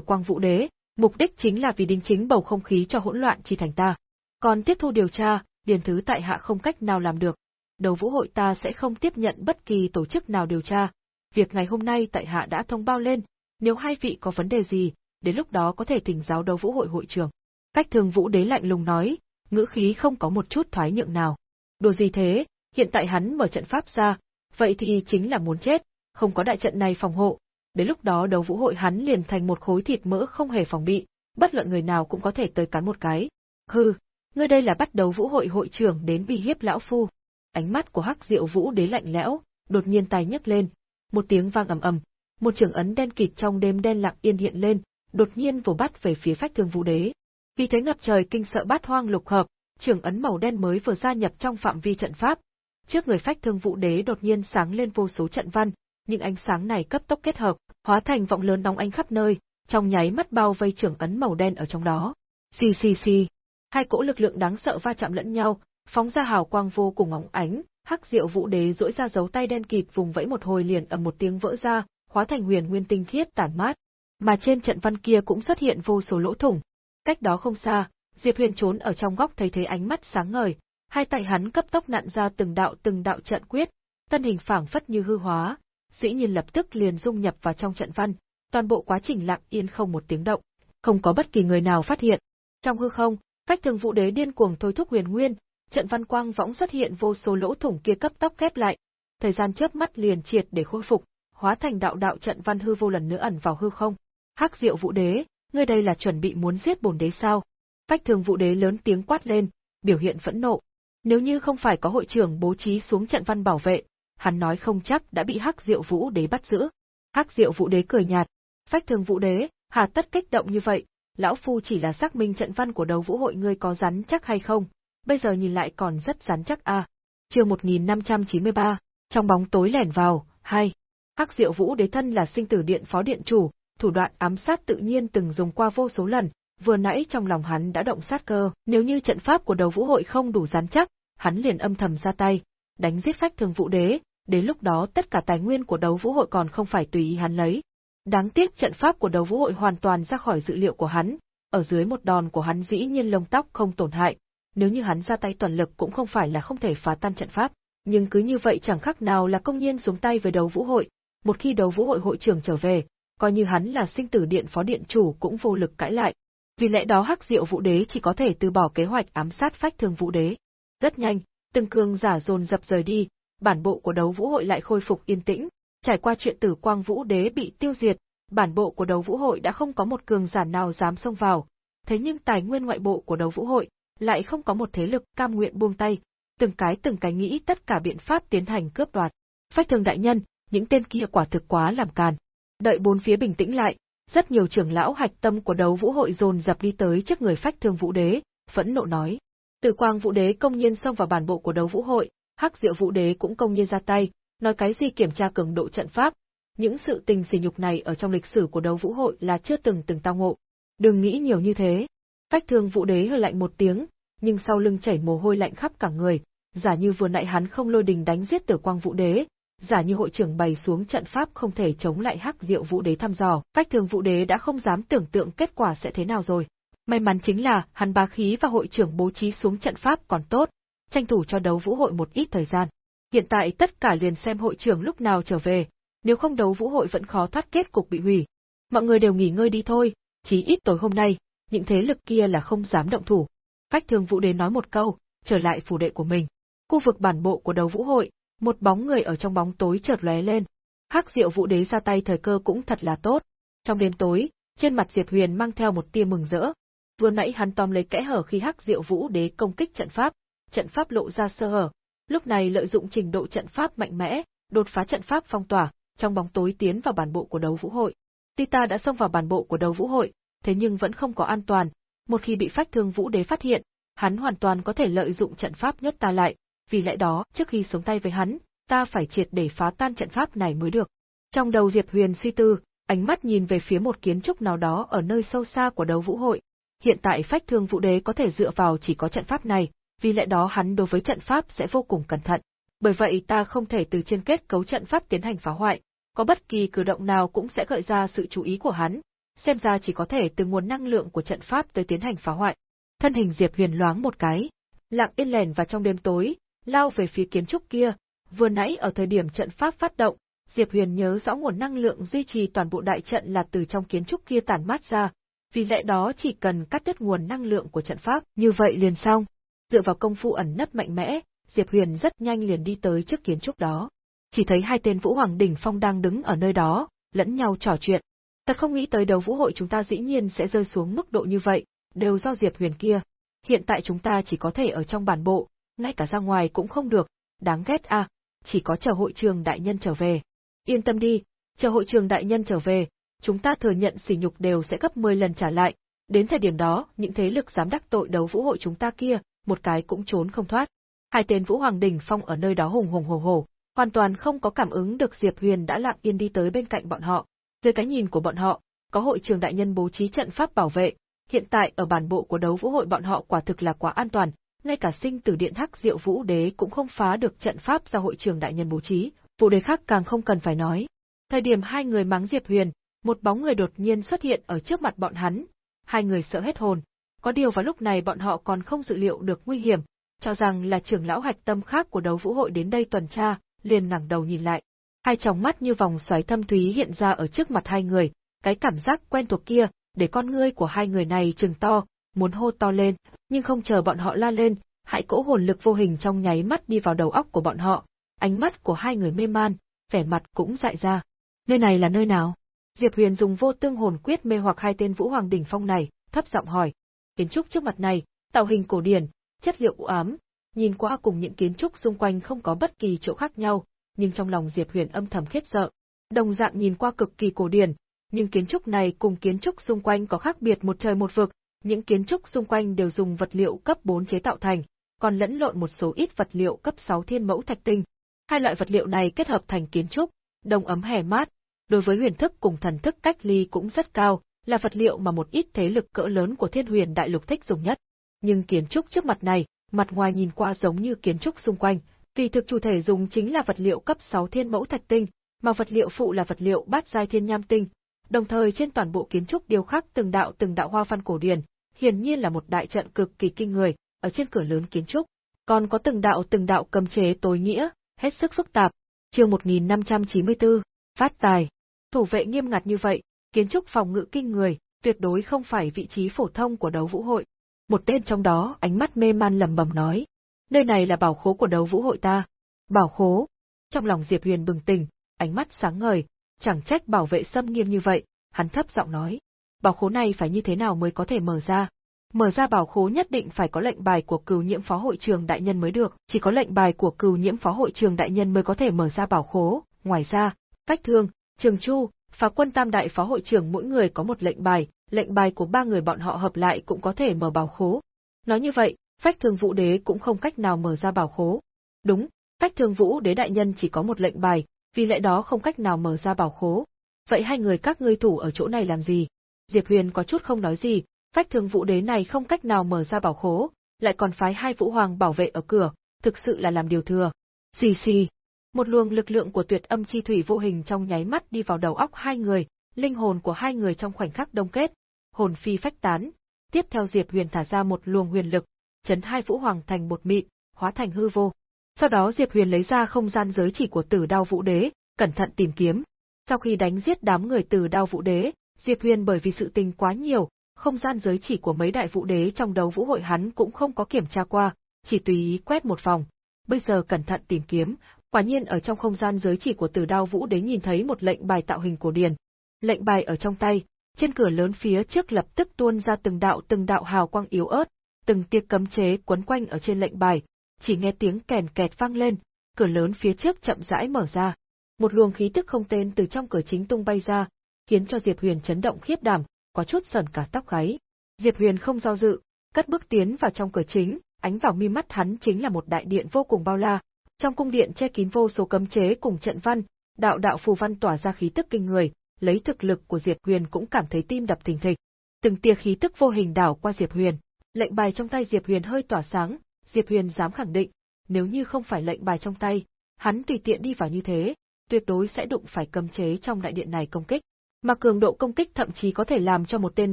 quang vũ đế, mục đích chính là vì đính chính bầu không khí cho hỗn loạn chi thành ta. Còn tiếp thu điều tra, điền thứ tại hạ không cách nào làm được. Đầu vũ hội ta sẽ không tiếp nhận bất kỳ tổ chức nào điều tra. Việc ngày hôm nay tại hạ đã thông báo lên, nếu hai vị có vấn đề gì, đến lúc đó có thể thỉnh giáo đấu vũ hội hội trưởng. Cách thường vũ đế lạnh lùng nói, ngữ khí không có một chút thoái nhượng nào. Đùa gì thế, hiện tại hắn mở trận pháp ra, vậy thì chính là muốn chết, không có đại trận này phòng hộ, đến lúc đó đấu vũ hội hắn liền thành một khối thịt mỡ không hề phòng bị, bất luận người nào cũng có thể tới cắn một cái. Hừ, ngươi đây là bắt đầu vũ hội hội trưởng đến uy hiếp lão phu. Ánh mắt của Hắc Diệu Vũ Đế lạnh lẽo, đột nhiên tay nhấc lên, một tiếng vang ầm ầm, một trường ấn đen kịt trong đêm đen lặng yên hiện lên, đột nhiên vồ bắt về phía Phách Thương Vũ Đế. Vì thế ngập trời kinh sợ bát hoang lục hợp, trường ấn màu đen mới vừa gia nhập trong phạm vi trận pháp. Trước người Phách Thương Vũ Đế đột nhiên sáng lên vô số trận văn, những ánh sáng này cấp tốc kết hợp, hóa thành vọng lớn nóng ánh khắp nơi, trong nháy mắt bao vây trưởng ấn màu đen ở trong đó. Xì xì xì, hai cỗ lực lượng đáng sợ va chạm lẫn nhau, phóng ra hào quang vô cùng óng ánh, Hắc Diệu Vũ Đế duỗi ra dấu tay đen kịt vùng vẫy một hồi liền ầm một tiếng vỡ ra, hóa thành huyền nguyên tinh khiết tản mát. Mà trên trận văn kia cũng xuất hiện vô số lỗ thủng. Cách đó không xa, Diệp Huyền trốn ở trong góc thấy thấy ánh mắt sáng ngời, hai tay hắn cấp tốc nặn ra từng đạo từng đạo trận quyết, thân hình phảng phất như hư hóa, dĩ nhiên lập tức liền dung nhập vào trong trận văn, toàn bộ quá trình lặng yên không một tiếng động, không có bất kỳ người nào phát hiện. Trong hư không, cách thường vũ đế điên cuồng thôi thúc huyền nguyên, trận văn quang võng xuất hiện vô số lỗ thủng kia cấp tốc khép lại, thời gian chớp mắt liền triệt để khôi phục, hóa thành đạo đạo trận văn hư vô lần nữa ẩn vào hư không. Hắc Diệu Vũ Đế, ngươi đây là chuẩn bị muốn giết bổn đế sao? Cách thường Vũ Đế lớn tiếng quát lên, biểu hiện phẫn nộ. Nếu như không phải có hội trưởng bố trí xuống trận văn bảo vệ, hắn nói không chắc đã bị Hắc Diệu Vũ Đế bắt giữ. Hắc Diệu Vũ Đế cười nhạt, phách thường Vũ Đế, hà tất kích động như vậy, lão phu chỉ là xác minh trận văn của đấu vũ hội ngươi có rắn chắc hay không, bây giờ nhìn lại còn rất rắn chắc a. À. Chương 1593, trong bóng tối lẻn vào, hai. Hắc Diệu Vũ Đế thân là sinh tử điện phó điện chủ, thủ đoạn ám sát tự nhiên từng dùng qua vô số lần, vừa nãy trong lòng hắn đã động sát cơ, nếu như trận pháp của đầu vũ hội không đủ rắn chắc, hắn liền âm thầm ra tay, đánh giết phách thường vũ đế, đến lúc đó tất cả tài nguyên của đấu vũ hội còn không phải tùy ý hắn lấy. Đáng tiếc trận pháp của đấu vũ hội hoàn toàn ra khỏi dự liệu của hắn, ở dưới một đòn của hắn dĩ nhiên lông tóc không tổn hại, nếu như hắn ra tay toàn lực cũng không phải là không thể phá tan trận pháp, nhưng cứ như vậy chẳng khác nào là công nhiên xuống tay với đấu vũ hội, một khi đấu vũ hội hội trưởng trở về, coi như hắn là sinh tử điện phó điện chủ cũng vô lực cãi lại. Vì lẽ đó Hắc Diệu Vũ Đế chỉ có thể từ bỏ kế hoạch ám sát phách thương Vũ Đế. Rất nhanh, từng cường giả dồn dập rời đi, bản bộ của đấu vũ hội lại khôi phục yên tĩnh, trải qua chuyện tử quang vũ đế bị tiêu diệt, bản bộ của đấu vũ hội đã không có một cường giả nào dám xông vào, thế nhưng tài nguyên ngoại bộ của đấu vũ hội lại không có một thế lực cam nguyện buông tay, từng cái từng cái nghĩ tất cả biện pháp tiến hành cướp đoạt. Phách thường đại nhân, những tên kia quả thực quá làm càn. Đợi bốn phía bình tĩnh lại, rất nhiều trưởng lão hạch tâm của đấu vũ hội dồn dập đi tới trước người phách thương vũ đế, phẫn nộ nói. Tử quang vũ đế công nhiên xông vào bản bộ của đấu vũ hội, hắc diệu vũ đế cũng công nhiên ra tay, nói cái gì kiểm tra cường độ trận pháp. Những sự tình sỉ nhục này ở trong lịch sử của đấu vũ hội là chưa từng từng tao ngộ. Đừng nghĩ nhiều như thế. Phách thương vũ đế hơi lạnh một tiếng, nhưng sau lưng chảy mồ hôi lạnh khắp cả người, giả như vừa nãy hắn không lôi đình đánh giết tử quang vũ đế, giả như hội trưởng bày xuống trận pháp không thể chống lại hắc diệu vũ đế thăm dò, phách thường vũ đế đã không dám tưởng tượng kết quả sẽ thế nào rồi. May mắn chính là hắn bá khí và hội trưởng bố trí xuống trận pháp còn tốt, tranh thủ cho đấu vũ hội một ít thời gian. Hiện tại tất cả liền xem hội trưởng lúc nào trở về, nếu không đấu vũ hội vẫn khó thoát kết cục bị hủy. Mọi người đều nghỉ ngơi đi thôi, chí ít tối hôm nay, những thế lực kia là không dám động thủ. Phách thường vũ đế nói một câu, trở lại phủ đệ của mình. Khu vực bản bộ của đấu vũ hội, một bóng người ở trong bóng tối chợt lóe lên. Hắc Diệu Vũ Đế ra tay thời cơ cũng thật là tốt. Trong đêm tối, trên mặt Diệp Huyền mang theo một tia mừng rỡ. Vừa nãy hắn tóm lấy kẽ hở khi Hắc Diệu Vũ Đế công kích trận pháp, trận pháp lộ ra sơ hở. Lúc này lợi dụng trình độ trận pháp mạnh mẽ, đột phá trận pháp phong tỏa, trong bóng tối tiến vào bản bộ của đấu vũ hội. Tita đã xông vào bản bộ của đấu vũ hội, thế nhưng vẫn không có an toàn. Một khi bị phách thương vũ đế phát hiện, hắn hoàn toàn có thể lợi dụng trận pháp nhốt ta lại, vì lẽ đó, trước khi xuống tay với hắn, ta phải triệt để phá tan trận pháp này mới được. Trong đầu Diệp Huyền suy tư, ánh mắt nhìn về phía một kiến trúc nào đó ở nơi sâu xa của đấu vũ hội. Hiện tại phách thương vũ đế có thể dựa vào chỉ có trận pháp này, vì lẽ đó hắn đối với trận pháp sẽ vô cùng cẩn thận. Bởi vậy ta không thể từ trên kết cấu trận pháp tiến hành phá hoại, có bất kỳ cử động nào cũng sẽ gợi ra sự chú ý của hắn, xem ra chỉ có thể từ nguồn năng lượng của trận pháp tới tiến hành phá hoại. Thân hình Diệp Huyền loáng một cái, lặng yên lèn vào trong đêm tối, lao về phía kiến trúc kia, vừa nãy ở thời điểm trận pháp phát động, Diệp Huyền nhớ rõ nguồn năng lượng duy trì toàn bộ đại trận là từ trong kiến trúc kia tản mát ra, vì lẽ đó chỉ cần cắt đứt nguồn năng lượng của trận pháp, như vậy liền xong. Dựa vào công phu ẩn nấp mạnh mẽ, Diệp Huyền rất nhanh liền đi tới trước kiến trúc đó. chỉ thấy hai tên Vũ Hoàng đỉnh phong đang đứng ở nơi đó, lẫn nhau trò chuyện. Thật không nghĩ tới đầu vũ hội chúng ta dĩ nhiên sẽ rơi xuống mức độ như vậy, đều do Diệp Huyền kia. Hiện tại chúng ta chỉ có thể ở trong bản bộ, ngay cả ra ngoài cũng không được, đáng ghét à, chỉ có chờ hội trường đại nhân trở về. Yên tâm đi, chờ hội trường đại nhân trở về, chúng ta thừa nhận sỉ nhục đều sẽ gấp 10 lần trả lại, đến thời điểm đó, những thế lực dám đắc tội đấu vũ hội chúng ta kia, một cái cũng trốn không thoát. Hai tên Vũ Hoàng Đình Phong ở nơi đó hùng hùng hổ hổ, hoàn toàn không có cảm ứng được Diệp Huyền đã lặng yên đi tới bên cạnh bọn họ. Dưới cái nhìn của bọn họ, có hội trường đại nhân bố trí trận pháp bảo vệ, hiện tại ở bản bộ của đấu vũ hội bọn họ quả thực là quá an toàn, ngay cả sinh tử điện thác diệu vũ đế cũng không phá được trận pháp do hội trường đại nhân bố trí, vũ đế khác càng không cần phải nói. Thời điểm hai người mắng Diệp Huyền, một bóng người đột nhiên xuất hiện ở trước mặt bọn hắn, hai người sợ hết hồn. Có điều vào lúc này bọn họ còn không dự liệu được nguy hiểm, cho rằng là trưởng lão hạch tâm khác của đấu vũ hội đến đây tuần tra, liền ngẩng đầu nhìn lại. Hai tròng mắt như vòng xoáy thâm thúy hiện ra ở trước mặt hai người, cái cảm giác quen thuộc kia, để con ngươi của hai người này trừng to, muốn hô to lên, nhưng không chờ bọn họ la lên, hãy cỗ hồn lực vô hình trong nháy mắt đi vào đầu óc của bọn họ, ánh mắt của hai người mê man, vẻ mặt cũng dại ra. Nơi này là nơi nào? Diệp Huyền dùng vô tương hồn quyết mê hoặc hai tên Vũ Hoàng đỉnh phong này, thấp giọng hỏi. Kiến trúc trước mặt này, tạo hình cổ điển, chất liệu u ám, nhìn qua cùng những kiến trúc xung quanh không có bất kỳ chỗ khác nhau, nhưng trong lòng Diệp Huyền âm thầm khiếp sợ. Đồng dạng nhìn qua cực kỳ cổ điển, nhưng kiến trúc này cùng kiến trúc xung quanh có khác biệt một trời một vực, những kiến trúc xung quanh đều dùng vật liệu cấp 4 chế tạo thành, còn lẫn lộn một số ít vật liệu cấp 6 thiên mẫu thạch tinh. Hai loại vật liệu này kết hợp thành kiến trúc, đông ấm hè mát, đối với huyền thức cùng thần thức cách ly cũng rất cao, là vật liệu mà một ít thế lực cỡ lớn của thiên huyền đại lục thích dùng nhất. Nhưng kiến trúc trước mặt này, mặt ngoài nhìn qua giống như kiến trúc xung quanh, kỳ thực chủ thể dùng chính là vật liệu cấp 6 thiên mẫu thạch tinh, mà vật liệu phụ là vật liệu bát giai thiên nham tinh. Đồng thời trên toàn bộ kiến trúc điêu khắc từng đạo từng đạo hoa văn cổ điển, hiển nhiên là một đại trận cực kỳ kinh người, ở trên cửa lớn kiến trúc, còn có từng đạo từng đạo cầm chế tối nghĩa, hết sức phức tạp. Chương 1594, phát tài. Thủ vệ nghiêm ngặt như vậy, kiến trúc phòng ngự kinh người, tuyệt đối không phải vị trí phổ thông của đấu vũ hội. Một tên trong đó ánh mắt mê man lầm bầm nói, nơi này là bảo khố của đấu vũ hội ta. Bảo khố. Trong lòng Diệp Huyền bừng tỉnh, ánh mắt sáng ngời, chẳng trách bảo vệ xâm nghiêm như vậy, hắn thấp giọng nói. Bảo khố này phải như thế nào mới có thể mở ra? Mở ra bảo khố nhất định phải có lệnh bài của cừu nhiễm phó hội trường đại nhân mới được, chỉ có lệnh bài của cừu nhiễm phó hội trường đại nhân mới có thể mở ra bảo khố, ngoài ra, cách thương, trường chu, phá quân tam đại phó hội trưởng mỗi người có một lệnh bài, lệnh bài của ba người bọn họ hợp lại cũng có thể mở bảo khố. Nói như vậy, phách thương vũ đế cũng không cách nào mở ra bảo khố. Đúng, phách thương vũ đế đại nhân chỉ có một lệnh bài, vì lẽ đó không cách nào mở ra bảo khố. Vậy hai người các ngươi thủ ở chỗ này làm gì? Diệp Huyền có chút không nói gì, phách thương vũ đế này không cách nào mở ra bảo khố, lại còn phái hai vũ hoàng bảo vệ ở cửa, thực sự là làm điều thừa. Xì xì. Một luồng lực lượng của tuyệt âm chi thủy vô hình trong nháy mắt đi vào đầu óc hai người, linh hồn của hai người trong khoảnh khắc đông kết, hồn phi phách tán. Tiếp theo Diệp Huyền thả ra một luồng huyền lực, chấn hai vũ hoàng thành một mịn, hóa thành hư vô. Sau đó Diệp Huyền lấy ra không gian giới chỉ của Tử Đao Vũ Đế, cẩn thận tìm kiếm. Sau khi đánh giết đám người Tử Đao Vũ Đế, Diệp Huyền bởi vì sự tình quá nhiều, không gian giới chỉ của mấy đại vũ đế trong đấu vũ hội hắn cũng không có kiểm tra qua, chỉ tùy ý quét một vòng. Bây giờ cẩn thận tìm kiếm, quả nhiên ở trong không gian giới chỉ của Tử Đao Vũ Đế nhìn thấy một lệnh bài tạo hình cổ điển. Lệnh bài ở trong tay, trên cửa lớn phía trước lập tức tuôn ra từng đạo từng đạo hào quang yếu ớt, từng tia cấm chế quấn quanh ở trên lệnh bài, chỉ nghe tiếng kèn kẹt vang lên, cửa lớn phía trước chậm rãi mở ra. Một luồng khí tức không tên từ trong cửa chính tung bay ra, khiến cho Diệp Huyền chấn động khiếp đảm, có chút sờn cả tóc gáy. Diệp Huyền không do dự, cất bước tiến vào trong cửa chính, ánh vào mi mắt hắn chính là một đại điện vô cùng bao la. Trong cung điện che kín vô số cấm chế cùng trận văn, đạo đạo phù văn tỏa ra khí tức kinh người, lấy thực lực của Diệp Huyền cũng cảm thấy tim đập thình thịch. Từng tia khí tức vô hình đảo qua Diệp Huyền, lệnh bài trong tay Diệp Huyền hơi tỏa sáng, Diệp Huyền dám khẳng định, nếu như không phải lệnh bài trong tay, hắn tùy tiện đi vào như thế, tuyệt đối sẽ đụng phải cấm chế trong đại điện này công kích mà cường độ công kích thậm chí có thể làm cho một tên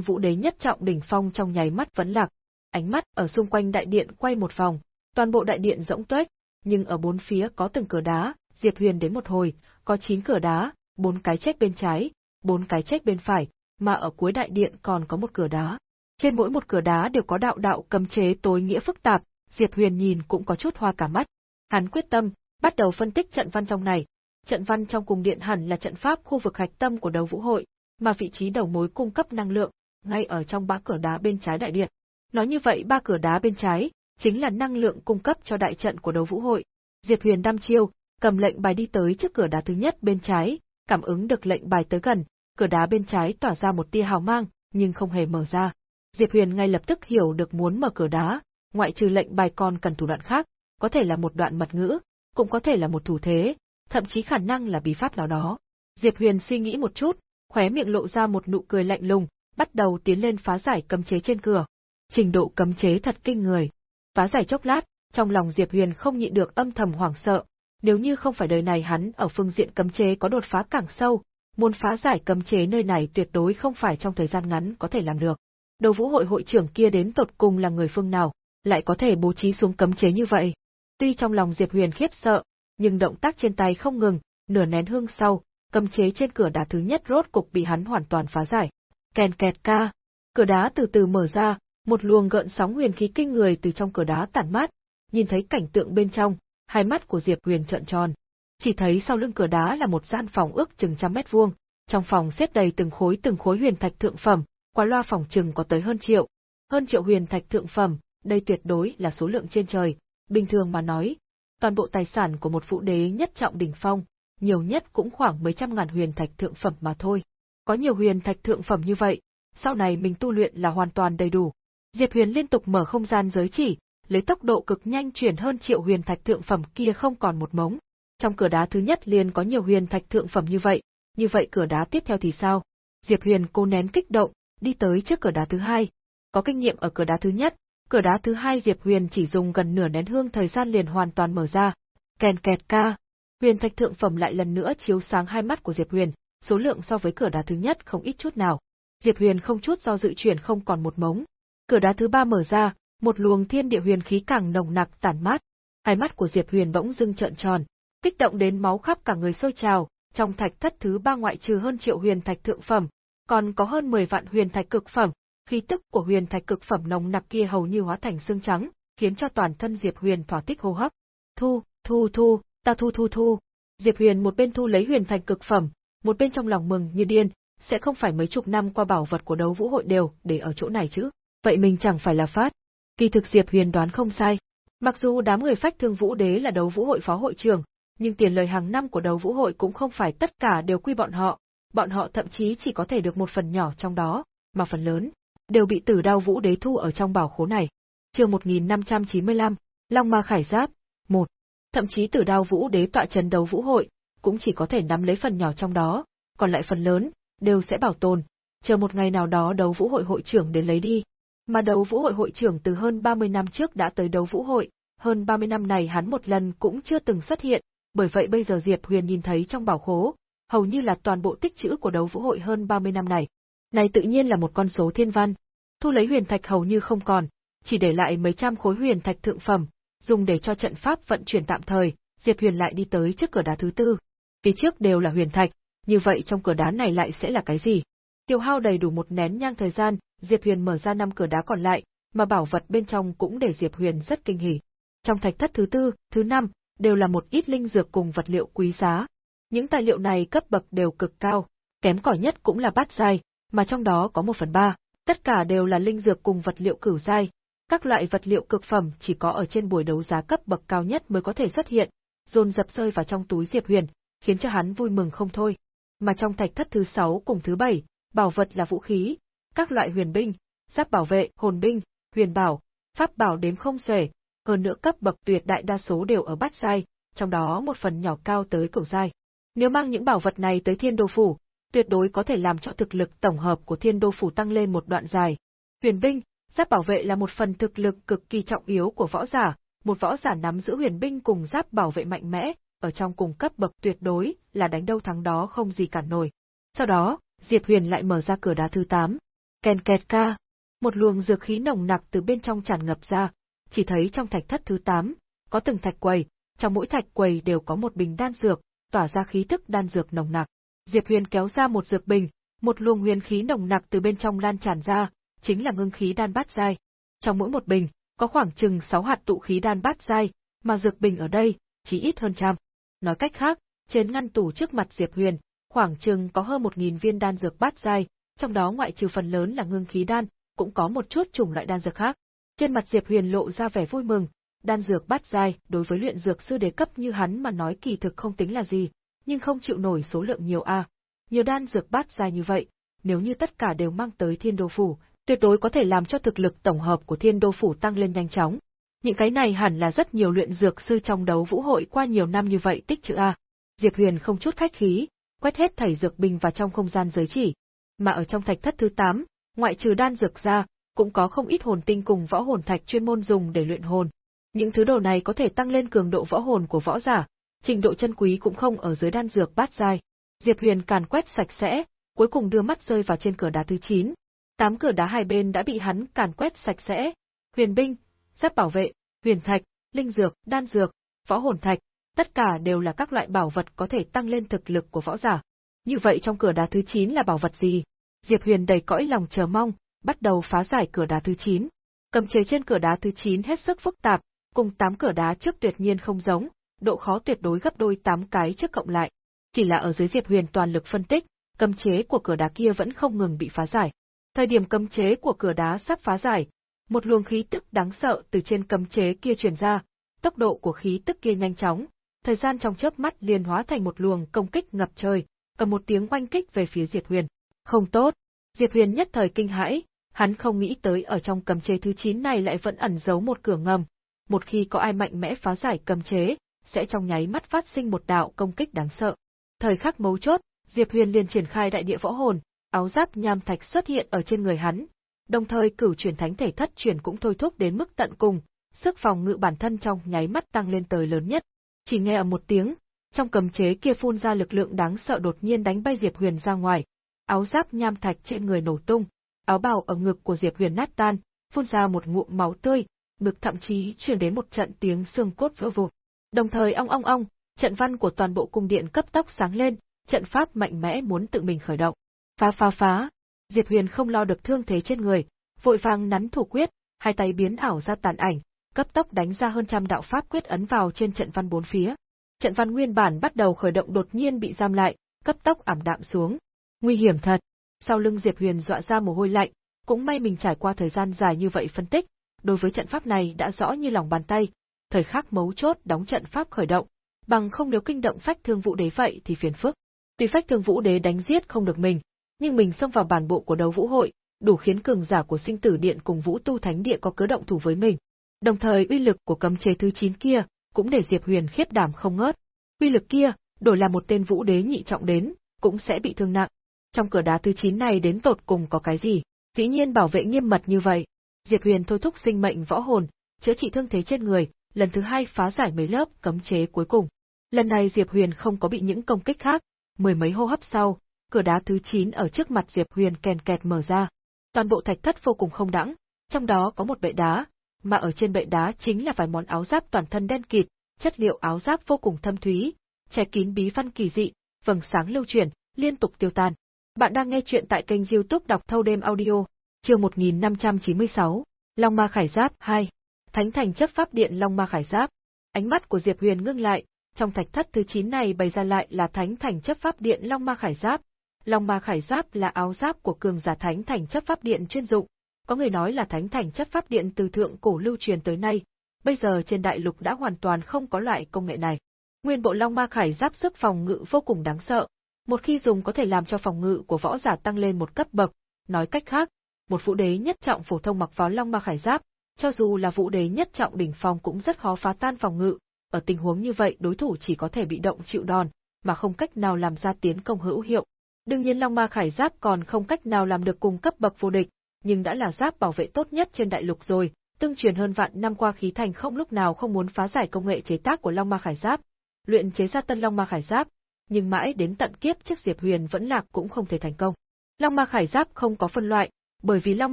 vũ đế nhất trọng đỉnh phong trong nháy mắt vẫn lạc. Ánh mắt ở xung quanh đại điện quay một vòng, toàn bộ đại điện rỗng tuếch, nhưng ở bốn phía có từng cửa đá, Diệp Huyền đến một hồi, có chín cửa đá, bốn cái chết bên trái, bốn cái chết bên phải, mà ở cuối đại điện còn có một cửa đá. Trên mỗi một cửa đá đều có đạo đạo cấm chế tối nghĩa phức tạp, Diệp Huyền nhìn cũng có chút hoa cả mắt. Hắn quyết tâm, bắt đầu phân tích trận văn trong này, Trận văn trong cung điện hẳn là trận pháp khu vực hạch tâm của đấu vũ hội, mà vị trí đầu mối cung cấp năng lượng, ngay ở trong ba cửa đá bên trái đại điện. Nói như vậy ba cửa đá bên trái, chính là năng lượng cung cấp cho đại trận của đấu vũ hội. Diệp Huyền đăm chiêu, cầm lệnh bài đi tới trước cửa đá thứ nhất bên trái, cảm ứng được lệnh bài tới gần, cửa đá bên trái tỏa ra một tia hào mang, nhưng không hề mở ra. Diệp Huyền ngay lập tức hiểu được muốn mở cửa đá, ngoại trừ lệnh bài còn cần thủ đoạn khác, có thể là một đoạn mật ngữ, cũng có thể là một thủ thế, thậm chí khả năng là bí pháp nào đó. Diệp Huyền suy nghĩ một chút, khóe miệng lộ ra một nụ cười lạnh lùng, bắt đầu tiến lên phá giải cấm chế trên cửa. Trình độ cấm chế thật kinh người. Phá giải chốc lát, trong lòng Diệp Huyền không nhịn được âm thầm hoảng sợ, nếu như không phải đời này hắn ở phương diện cấm chế có đột phá càng sâu, muốn phá giải cấm chế nơi này tuyệt đối không phải trong thời gian ngắn có thể làm được. Đầu vũ hội hội trưởng kia đến tột cùng là người phương nào, lại có thể bố trí xuống cấm chế như vậy. Tuy trong lòng Diệp Huyền khiếp sợ, nhưng động tác trên tay không ngừng, nửa nén hương sau, cấm chế trên cửa đá thứ nhất rốt cục bị hắn hoàn toàn phá giải. Kèn kẹt ca, cửa đá từ từ mở ra, một luồng gợn sóng huyền khí kinh người từ trong cửa đá tản mát, nhìn thấy cảnh tượng bên trong, hai mắt của Diệp Huyền trợn tròn. Chỉ thấy sau lưng cửa đá là một gian phòng ước chừng trăm mét vuông, trong phòng xếp đầy từng khối từng khối huyền thạch thượng phẩm, qua loa phòng chừng có tới hơn triệu. Hơn triệu huyền thạch thượng phẩm, đây tuyệt đối là số lượng trên trời, bình thường mà nói, toàn bộ tài sản của một phụ đế nhất trọng đỉnh phong, nhiều nhất cũng khoảng mấy trăm ngàn huyền thạch thượng phẩm mà thôi. Có nhiều huyền thạch thượng phẩm như vậy, sau này mình tu luyện là hoàn toàn đầy đủ. Diệp Huyền liên tục mở không gian giới chỉ, lấy tốc độ cực nhanh chuyển hơn triệu huyền thạch thượng phẩm kia không còn một mống. Trong cửa đá thứ nhất liền có nhiều huyền thạch thượng phẩm như vậy, như vậy cửa đá tiếp theo thì sao? Diệp Huyền cô nén kích động, đi tới trước cửa đá thứ hai. Có kinh nghiệm ở cửa đá thứ nhất, cửa đá thứ hai Diệp Huyền chỉ dùng gần nửa nén hương thời gian liền hoàn toàn mở ra. Kèn kẹt ca. Huyền thạch thượng phẩm lại lần nữa chiếu sáng hai mắt của Diệp Huyền, số lượng so với cửa đá thứ nhất không ít chút nào. Diệp Huyền không chút do dự chuyển không còn một mống. Cửa đá thứ ba mở ra, một luồng thiên địa huyền khí càng nồng nặc tản mát. Hai mắt của Diệp Huyền bỗng dưng trợn tròn, kích động đến máu khắp cả người sôi trào, trong thạch thất thứ ba ngoại trừ hơn triệu huyền thạch thượng phẩm, còn có hơn 10 vạn huyền thạch cực phẩm, khí tức của huyền thạch cực phẩm nồng nặc kia hầu như hóa thành xương trắng, khiến cho toàn thân Diệp Huyền thỏa thích hô hấp. Thu, thu thu, ta thu thu thu. Diệp Huyền một bên thu lấy huyền thạch cực phẩm, một bên trong lòng mừng như điên, sẽ không phải mấy chục năm qua bảo vật của đấu vũ hội đều để ở chỗ này chứ. Vậy mình chẳng phải là phát. Kỳ thực Diệp Huyền đoán không sai. Mặc dù đám người phách thương vũ đế là đấu vũ hội phó hội trưởng, nhưng tiền lời hàng năm của đấu vũ hội cũng không phải tất cả đều quy bọn họ, bọn họ thậm chí chỉ có thể được một phần nhỏ trong đó, mà phần lớn đều bị Tử Đao Vũ Đế thu ở trong bảo khố này. Chương 1595, Long Ma Khải Giáp, 1. Thậm chí Tử Đao Vũ Đế tọa trấn đấu vũ hội, cũng chỉ có thể nắm lấy phần nhỏ trong đó, còn lại phần lớn đều sẽ bảo tồn, chờ một ngày nào đó đấu vũ hội hội trưởng đến lấy đi. Mà đấu vũ hội hội trưởng từ hơn 30 năm trước đã tới đấu vũ hội, hơn 30 năm này hắn một lần cũng chưa từng xuất hiện, bởi vậy bây giờ Diệp Huyền nhìn thấy trong bảo khố, hầu như là toàn bộ tích trữ của đấu vũ hội hơn 30 năm này. Này tự nhiên là một con số thiên văn. Thu lấy huyền thạch hầu như không còn, chỉ để lại mấy trăm khối huyền thạch thượng phẩm, dùng để cho trận pháp vận chuyển tạm thời, Diệp Huyền lại đi tới trước cửa đá thứ tư. Phía trước đều là huyền thạch, như vậy trong cửa đá này lại sẽ là cái gì? Tiêu hao đầy đủ một nén nhang thời gian, Diệp Huyền mở ra năm cửa đá còn lại, mà bảo vật bên trong cũng để Diệp Huyền rất kinh hỉ. Trong thạch thất thứ tư, thứ năm, đều là một ít linh dược cùng vật liệu quý giá. Những tài liệu này cấp bậc đều cực cao, kém cỏi nhất cũng là bát giai, mà trong đó có một phần ba, tất cả đều là linh dược cùng vật liệu cửu giai. Các loại vật liệu cực phẩm chỉ có ở trên buổi đấu giá cấp bậc cao nhất mới có thể xuất hiện, dồn dập rơi vào trong túi Diệp Huyền, khiến cho hắn vui mừng không thôi. Mà trong thạch thất thứ sáu cùng thứ bảy, bảo vật là vũ khí, các loại huyền binh, giáp bảo vệ, hồn binh, huyền bảo, pháp bảo đếm không xuể, hơn nữa cấp bậc tuyệt đại đa số đều ở bát giai, trong đó một phần nhỏ cao tới cửu giai. Nếu mang những bảo vật này tới Thiên Đô phủ, tuyệt đối có thể làm cho thực lực tổng hợp của Thiên Đô phủ tăng lên một đoạn dài. Huyền binh, giáp bảo vệ là một phần thực lực cực kỳ trọng yếu của võ giả, một võ giả nắm giữ huyền binh cùng giáp bảo vệ mạnh mẽ, ở trong cùng cấp bậc tuyệt đối là đánh đâu thắng đó không gì cản nổi. Sau đó, Diệp Huyền lại mở ra cửa đá thứ 8. Ken kẹt ca, một luồng dược khí nồng nặc từ bên trong tràn ngập ra, chỉ thấy trong thạch thất thứ 8, có từng thạch quầy, trong mỗi thạch quầy đều có một bình đan dược, tỏa ra khí thức đan dược nồng nặc. Diệp Huyền kéo ra một dược bình, một luồng huyền khí nồng nặc từ bên trong lan tràn ra, chính là ngưng khí đan bát giai. Trong mỗi một bình, có khoảng chừng 6 hạt tụ khí đan bát giai, mà dược bình ở đây chỉ ít hơn trăm. Nói cách khác, Trên ngăn tủ trước mặt Diệp Huyền, khoảng chừng có hơn một nghìn viên đan dược bát giai, trong đó ngoại trừ phần lớn là ngưng khí đan, cũng có một chút chủng loại đan dược khác. Trên mặt Diệp Huyền lộ ra vẻ vui mừng, đan dược bát giai đối với luyện dược sư đề cấp như hắn mà nói kỳ thực không tính là gì, nhưng không chịu nổi số lượng nhiều a. Nhiều đan dược bát dài như vậy, nếu như tất cả đều mang tới Thiên Đô phủ, tuyệt đối có thể làm cho thực lực tổng hợp của Thiên Đô phủ tăng lên nhanh chóng. Những cái này hẳn là rất nhiều luyện dược sư trong đấu vũ hội qua nhiều năm như vậy tích trữ a. Diệp Huyền không chút khách khí, quét hết thảy dược bình vào trong không gian giới chỉ. Mà ở trong thạch thất thứ 8, ngoại trừ đan dược ra, cũng có không ít hồn tinh cùng võ hồn thạch chuyên môn dùng để luyện hồn. Những thứ đồ này có thể tăng lên cường độ võ hồn của võ giả, trình độ chân quý cũng không ở dưới đan dược bát giai. Diệp Huyền càn quét sạch sẽ, cuối cùng đưa mắt rơi vào trên cửa đá thứ 9. Tám cửa đá hai bên đã bị hắn càn quét sạch sẽ. Huyền binh, giáp bảo vệ, huyền thạch, linh dược, đan dược, võ hồn thạch, tất cả đều là các loại bảo vật có thể tăng lên thực lực của võ giả. Như vậy trong cửa đá thứ 9 là bảo vật gì? Diệp Huyền đầy cõi lòng chờ mong, bắt đầu phá giải cửa đá thứ 9. Cầm chế trên cửa đá thứ 9 hết sức phức tạp, cùng tám cửa đá trước tuyệt nhiên không giống, độ khó tuyệt đối gấp đôi tám cái trước cộng lại. Chỉ là ở dưới Diệp Huyền toàn lực phân tích, cấm chế của cửa đá kia vẫn không ngừng bị phá giải. Thời điểm cấm chế của cửa đá sắp phá giải, một luồng khí tức đáng sợ từ trên cấm chế kia truyền ra, tốc độ của khí tức kia nhanh chóng, thời gian trong chớp mắt liền hóa thành một luồng công kích ngập trời, cầm một tiếng oanh kích về phía Diệp Huyền. Không tốt, Diệp Huyền nhất thời kinh hãi, hắn không nghĩ tới ở trong cấm chế thứ 9 này lại vẫn ẩn giấu một cửa ngầm. Một khi có ai mạnh mẽ phá giải cấm chế, sẽ trong nháy mắt phát sinh một đạo công kích đáng sợ. Thời khắc mấu chốt, Diệp Huyền liền triển khai đại địa võ hồn, áo giáp nham thạch xuất hiện ở trên người hắn, đồng thời cửu chuyển thánh thể thất chuyển cũng thôi thúc đến mức tận cùng, sức phòng ngự bản thân trong nháy mắt tăng lên tới lớn nhất. Chỉ nghe ở một tiếng, trong cầm chế kia phun ra lực lượng đáng sợ đột nhiên đánh bay Diệp Huyền ra ngoài, áo giáp nham thạch trên người nổ tung, áo bào ở ngực của Diệp Huyền nát tan, phun ra một ngụm máu tươi, ngực thậm chí truyền đến một trận tiếng xương cốt vỡ vụn. Đồng thời ong ong ong, trận văn của toàn bộ cung điện cấp tốc sáng lên, trận pháp mạnh mẽ muốn tự mình khởi động. Phá phá phá, Diệp Huyền không lo được thương thế trên người, vội vàng nắn thủ quyết, hai tay biến ảo ra tàn ảnh, cấp tốc đánh ra hơn trăm đạo pháp quyết ấn vào trên trận văn bốn phía. Trận văn nguyên bản bắt đầu khởi động đột nhiên bị giam lại, cấp tốc ảm đạm xuống. Nguy hiểm thật. Sau lưng Diệp Huyền dọa ra mồ hôi lạnh, cũng may mình trải qua thời gian dài như vậy phân tích, đối với trận pháp này đã rõ như lòng bàn tay, thời khắc mấu chốt đóng trận pháp khởi động, bằng không nếu kinh động phách thương vũ đế vậy thì phiền phức. Tuy phách thương vũ đế đánh giết không được mình, nhưng mình xông vào bản bộ của đấu vũ hội, đủ khiến cường giả của sinh tử điện cùng vũ tu thánh địa có cớ động thủ với mình. Đồng thời uy lực của cấm chế thứ 9 kia, cũng để Diệp Huyền khiếp đảm không ngớt. Uy lực kia, đổi là một tên vũ đế nhị trọng đến, cũng sẽ bị thương nặng. Trong cửa đá thứ 9 này đến tột cùng có cái gì? Dĩ nhiên bảo vệ nghiêm mật như vậy. Diệp Huyền thôi thúc sinh mệnh võ hồn, chữa trị thương thế trên người, lần thứ hai phá giải mấy lớp cấm chế cuối cùng. Lần này Diệp Huyền không có bị những công kích khác, mười mấy hô hấp sau, cửa đá thứ 9 ở trước mặt Diệp Huyền kèn kẹt mở ra. Toàn bộ thạch thất vô cùng không đẳng, trong đó có một bệ đá, mà ở trên bệ đá chính là vài món áo giáp toàn thân đen kịt, chất liệu áo giáp vô cùng thâm thúy, che kín bí văn kỳ dị, vầng sáng lưu chuyển, liên tục tiêu tan. Bạn đang nghe chuyện tại kênh youtube đọc thâu đêm audio, chương 1596, Long Ma Khải Giáp 2, Thánh Thành chấp pháp điện Long Ma Khải Giáp. Ánh mắt của Diệp Huyền ngưng lại, trong thạch thất thứ 9 này bày ra lại là Thánh Thành chấp pháp điện Long Ma Khải Giáp. Long Ma Khải Giáp là áo giáp của cường giả Thánh Thành chấp pháp điện chuyên dụng, có người nói là Thánh Thành chấp pháp điện từ thượng cổ lưu truyền tới nay, bây giờ trên đại lục đã hoàn toàn không có loại công nghệ này. Nguyên bộ Long Ma Khải Giáp sức phòng ngự vô cùng đáng sợ, một khi dùng có thể làm cho phòng ngự của võ giả tăng lên một cấp bậc, nói cách khác, một vũ đế nhất trọng phổ thông mặc vào Long Ma Khải Giáp, cho dù là vũ đế nhất trọng đỉnh phong cũng rất khó phá tan phòng ngự, ở tình huống như vậy đối thủ chỉ có thể bị động chịu đòn, mà không cách nào làm ra tiến công hữu hiệu. Đương nhiên Long Ma Khải Giáp còn không cách nào làm được cùng cấp bậc vô địch, nhưng đã là giáp bảo vệ tốt nhất trên đại lục rồi, tương truyền hơn vạn năm qua khí thành không lúc nào không muốn phá giải công nghệ chế tác của Long Ma Khải Giáp, luyện chế ra tân Long Ma Khải Giáp, nhưng mãi đến tận kiếp trước Diệp Huyền vẫn lạc cũng không thể thành công. Long Ma Khải Giáp không có phân loại, bởi vì Long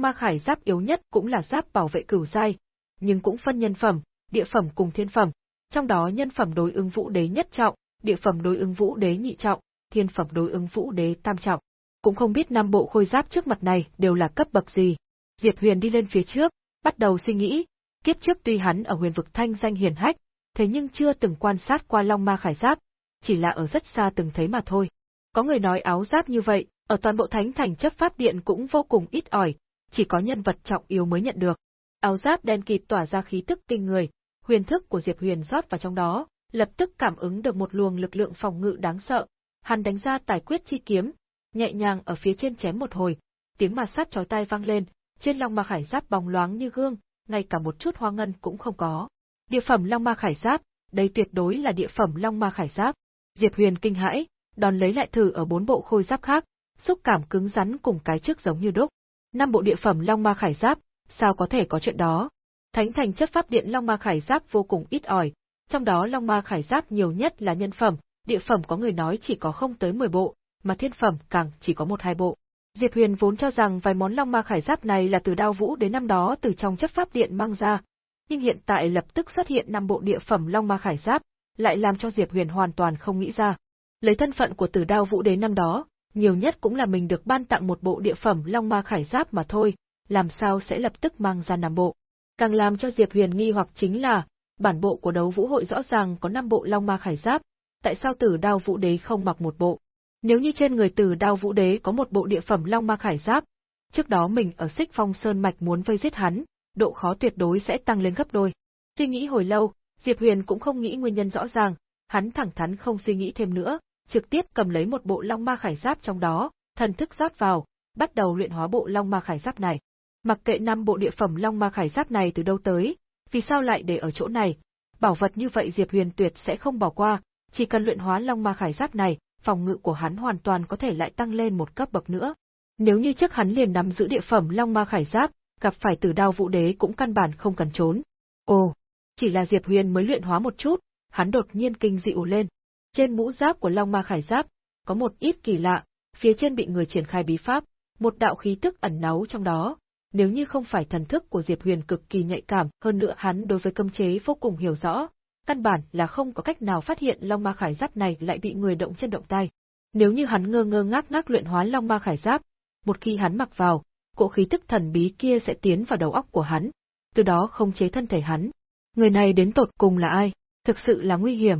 Ma Khải Giáp yếu nhất cũng là giáp bảo vệ cửu giai, nhưng cũng phân nhân phẩm, địa phẩm cùng thiên phẩm, trong đó nhân phẩm đối ứng vũ đế nhất trọng, địa phẩm đối ứng vũ đế nhị trọng, thiên phẩm đối ứng vũ đế tam trọng. Cũng không biết năm bộ khôi giáp trước mặt này đều là cấp bậc gì. Diệp Huyền đi lên phía trước, bắt đầu suy nghĩ, kiếp trước tuy hắn ở huyền vực thanh danh hiển hách, thế nhưng chưa từng quan sát qua Long Ma Khải Giáp, chỉ là ở rất xa từng thấy mà thôi. Có người nói áo giáp như vậy, ở toàn bộ thánh thành chấp pháp điện cũng vô cùng ít ỏi, chỉ có nhân vật trọng yếu mới nhận được. Áo giáp đen kịt tỏa ra khí tức kinh người, huyền thức của Diệp Huyền rót vào trong đó, lập tức cảm ứng được một luồng lực lượng phòng ngự đáng sợ. Hắn đánh ra tài quyết chi kiếm, nhẹ nhàng ở phía trên chém một hồi, tiếng ma sát chói tai vang lên, trên long ma khải giáp bóng loáng như gương, ngay cả một chút hoa ngân cũng không có. Địa phẩm long ma khải giáp, đây tuyệt đối là địa phẩm long ma khải giáp. Diệp Huyền kinh hãi, đòn lấy lại thử ở bốn bộ khôi giáp khác, xúc cảm cứng rắn cùng cái trước giống như đúc. Năm bộ địa phẩm long ma khải giáp, sao có thể có chuyện đó? Thánh thành chất pháp điện long ma khải giáp vô cùng ít ỏi, trong đó long ma khải giáp nhiều nhất là nhân phẩm, địa phẩm có người nói chỉ có không tới 10 bộ, mà thiên phẩm càng chỉ có một hai bộ. Diệp Huyền vốn cho rằng vài món long ma khải giáp này là từ đao vũ đến năm đó từ trong chấp pháp điện mang ra, nhưng hiện tại lập tức xuất hiện năm bộ địa phẩm long ma khải giáp, lại làm cho Diệp Huyền hoàn toàn không nghĩ ra. Lấy thân phận của Tử Đao Vũ đến năm đó, nhiều nhất cũng là mình được ban tặng một bộ địa phẩm long ma khải giáp mà thôi, làm sao sẽ lập tức mang ra Nam bộ. Càng làm cho Diệp Huyền nghi hoặc chính là, bản bộ của đấu vũ hội rõ ràng có năm bộ long ma khải giáp, tại sao Tử Đao Vũ Đế không mặc một bộ? Nếu như trên người Tử Đao Vũ Đế có một bộ địa phẩm long ma khải giáp, trước đó mình ở Xích Phong Sơn mạch muốn vây giết hắn, độ khó tuyệt đối sẽ tăng lên gấp đôi. Suy nghĩ hồi lâu, Diệp Huyền cũng không nghĩ nguyên nhân rõ ràng, hắn thẳng thắn không suy nghĩ thêm nữa, trực tiếp cầm lấy một bộ Long Ma Khải Giáp trong đó, thần thức rót vào, bắt đầu luyện hóa bộ Long Ma Khải Giáp này. Mặc kệ năm bộ địa phẩm Long Ma Khải Giáp này từ đâu tới, vì sao lại để ở chỗ này? Bảo vật như vậy Diệp Huyền tuyệt sẽ không bỏ qua, chỉ cần luyện hóa Long Ma Khải Giáp này, phòng ngự của hắn hoàn toàn có thể lại tăng lên một cấp bậc nữa. Nếu như trước hắn liền nắm giữ địa phẩm Long Ma Khải Giáp, gặp phải tử đao vũ đế cũng căn bản không cần trốn. Ồ, chỉ là Diệp Huyền mới luyện hóa một chút, hắn đột nhiên kinh dị ủ lên. Trên mũ giáp của Long Ma Khải Giáp, có một ít kỳ lạ, phía trên bị người triển khai bí pháp, một đạo khí tức ẩn náu trong đó. Nếu như không phải thần thức của Diệp Huyền cực kỳ nhạy cảm, hơn nữa hắn đối với cấm chế vô cùng hiểu rõ, căn bản là không có cách nào phát hiện Long Ma Khải Giáp này lại bị người động chân động tay. Nếu như hắn ngơ ngơ ngác ngác luyện hóa Long Ma Khải Giáp, một khi hắn mặc vào, cỗ khí tức thần bí kia sẽ tiến vào đầu óc của hắn, từ đó không chế thân thể hắn. Người này đến tột cùng là ai? Thực sự là nguy hiểm.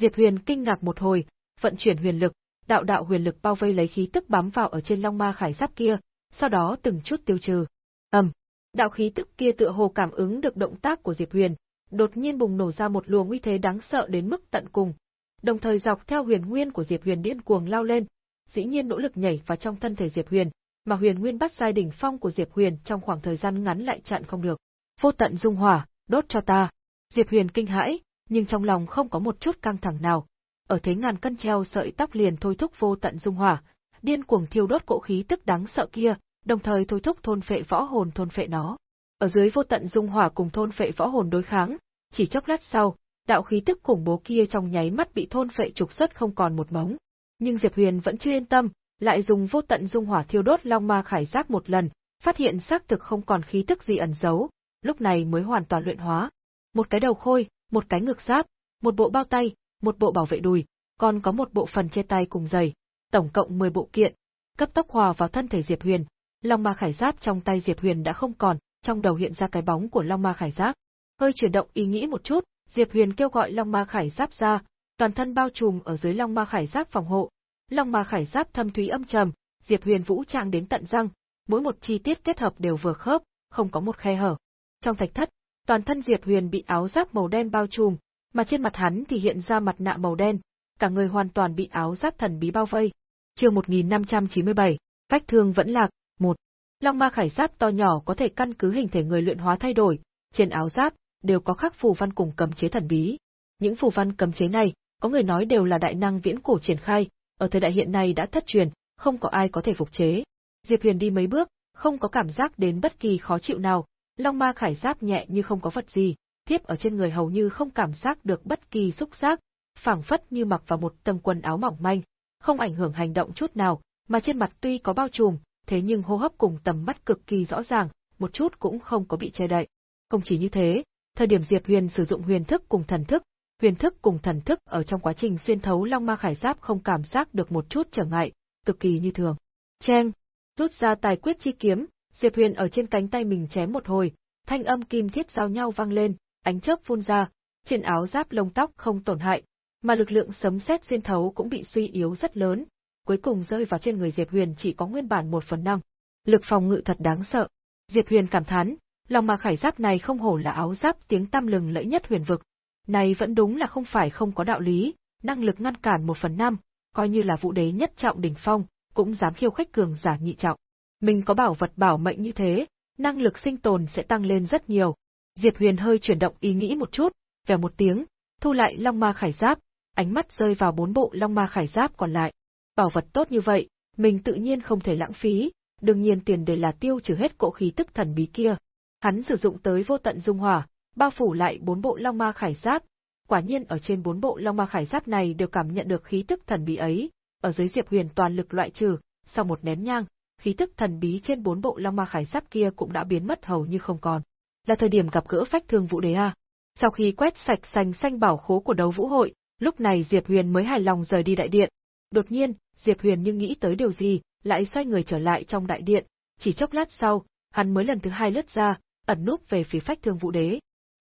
Diệp Huyền kinh ngạc một hồi, vận chuyển huyền lực, đạo đạo huyền lực bao vây lấy khí tức bám vào ở trên long ma khải giáp kia, sau đó từng chút tiêu trừ. Ầm, đạo khí tức kia tựa hồ cảm ứng được động tác của Diệp Huyền, đột nhiên bùng nổ ra một luồng uy thế đáng sợ đến mức tận cùng, đồng thời dọc theo huyền nguyên của Diệp Huyền điên cuồng lao lên, dĩ nhiên nỗ lực nhảy vào trong thân thể Diệp Huyền, mà huyền nguyên bắt giai đỉnh phong của Diệp Huyền trong khoảng thời gian ngắn lại chặn không được. Vô tận dung hỏa, đốt cho ta. Diệp Huyền kinh hãi, nhưng trong lòng không có một chút căng thẳng nào. Ở thế ngàn cân treo sợi tóc liền thôi thúc vô tận dung hỏa, điên cuồng thiêu đốt cỗ khí tức đáng sợ kia, đồng thời thôi thúc thôn phệ võ hồn thôn phệ nó. Ở dưới vô tận dung hỏa cùng thôn phệ võ hồn đối kháng, chỉ chốc lát sau, đạo khí tức khủng bố kia trong nháy mắt bị thôn phệ trục xuất không còn một mống. Nhưng Diệp Huyền vẫn chưa yên tâm, lại dùng vô tận dung hỏa thiêu đốt long ma khải giáp một lần, phát hiện xác thực không còn khí tức gì ẩn giấu, lúc này mới hoàn toàn luyện hóa. Một cái đầu khôi, một cái ngực giáp, một bộ bao tay, một bộ bảo vệ đùi, còn có một bộ phần che tay cùng giày, tổng cộng 10 bộ kiện, cấp tốc hòa vào thân thể Diệp Huyền. Long ma khải giáp trong tay Diệp Huyền đã không còn, trong đầu hiện ra cái bóng của Long ma khải giáp. Hơi chuyển động ý nghĩ một chút, Diệp Huyền kêu gọi Long ma khải giáp ra, toàn thân bao trùm ở dưới Long ma khải giáp phòng hộ, Long ma khải giáp thâm thúy âm trầm, Diệp Huyền vũ trang đến tận răng, mỗi một chi tiết kết hợp đều vừa khớp, không có một khe hở. Trong thạch thất, toàn thân Diệp Huyền bị áo giáp màu đen bao trùm, mà trên mặt hắn thì hiện ra mặt nạ màu đen, cả người hoàn toàn bị áo giáp thần bí bao vây. Chương 1597, vách thương vẫn lạc, một. Long ma khải giáp to nhỏ có thể căn cứ hình thể người luyện hóa thay đổi, trên áo giáp đều có khắc phù văn cùng cấm chế thần bí. Những phù văn cấm chế này, có người nói đều là đại năng viễn cổ triển khai, ở thời đại hiện nay đã thất truyền, không có ai có thể phục chế. Diệp Huyền đi mấy bước, không có cảm giác đến bất kỳ khó chịu nào, Long Ma Khải Giáp nhẹ như không có vật gì, thiếp ở trên người hầu như không cảm giác được bất kỳ xúc giác, phảng phất như mặc vào một tầng quần áo mỏng manh, không ảnh hưởng hành động chút nào, mà trên mặt tuy có bao trùm, thế nhưng hô hấp cùng tầm mắt cực kỳ rõ ràng, một chút cũng không có bị che đậy. Không chỉ như thế, thời điểm Diệp Huyền sử dụng huyền thức cùng thần thức, huyền thức cùng thần thức ở trong quá trình xuyên thấu long ma khải giáp không cảm giác được một chút trở ngại, cực kỳ như thường. Cheng, rút ra tài quyết chi kiếm, Diệp Huyền ở trên cánh tay mình chém một hồi, thanh âm kim thiết giao nhau vang lên, ánh chớp phun ra, trên áo giáp lông tóc không tổn hại, mà lực lượng sấm sét xuyên thấu cũng bị suy yếu rất lớn, cuối cùng rơi vào trên người Diệp Huyền chỉ có nguyên bản một phần năm. Lực phòng ngự thật đáng sợ. Diệp Huyền cảm thán, lòng mà khải giáp này không hổ là áo giáp tiếng tam lừng lẫy nhất huyền vực. Này vẫn đúng là không phải không có đạo lý, năng lực ngăn cản một phần năm, coi như là vũ đế nhất trọng đỉnh phong, cũng dám khiêu khích cường giả nhị trọng. Mình có bảo vật bảo mệnh như thế, năng lực sinh tồn sẽ tăng lên rất nhiều. Diệp Huyền hơi chuyển động ý nghĩ một chút, vèo một tiếng, thu lại Long Ma Khải Giáp, ánh mắt rơi vào bốn bộ Long Ma Khải Giáp còn lại. Bảo vật tốt như vậy, mình tự nhiên không thể lãng phí, đương nhiên tiền đề là tiêu trừ hết cỗ khí tức thần bí kia. Hắn sử dụng tới vô tận dung hỏa, bao phủ lại bốn bộ Long Ma Khải Giáp, quả nhiên ở trên bốn bộ Long Ma Khải Giáp này đều cảm nhận được khí tức thần bí ấy, ở dưới Diệp Huyền toàn lực loại trừ, sau một nén nhang, khí tức thần bí trên bốn bộ Long Ma Khải Giáp kia cũng đã biến mất hầu như không còn. Là thời điểm gặp gỡ phách thương vũ đế à? Sau khi quét sạch sành xanh bảo khố của đấu vũ hội, lúc này Diệp Huyền mới hài lòng rời đi đại điện. Đột nhiên, Diệp Huyền như nghĩ tới điều gì, lại xoay người trở lại trong đại điện, chỉ chốc lát sau, hắn mới lần thứ hai lướt ra, ẩn núp về phía phách thương vũ đế.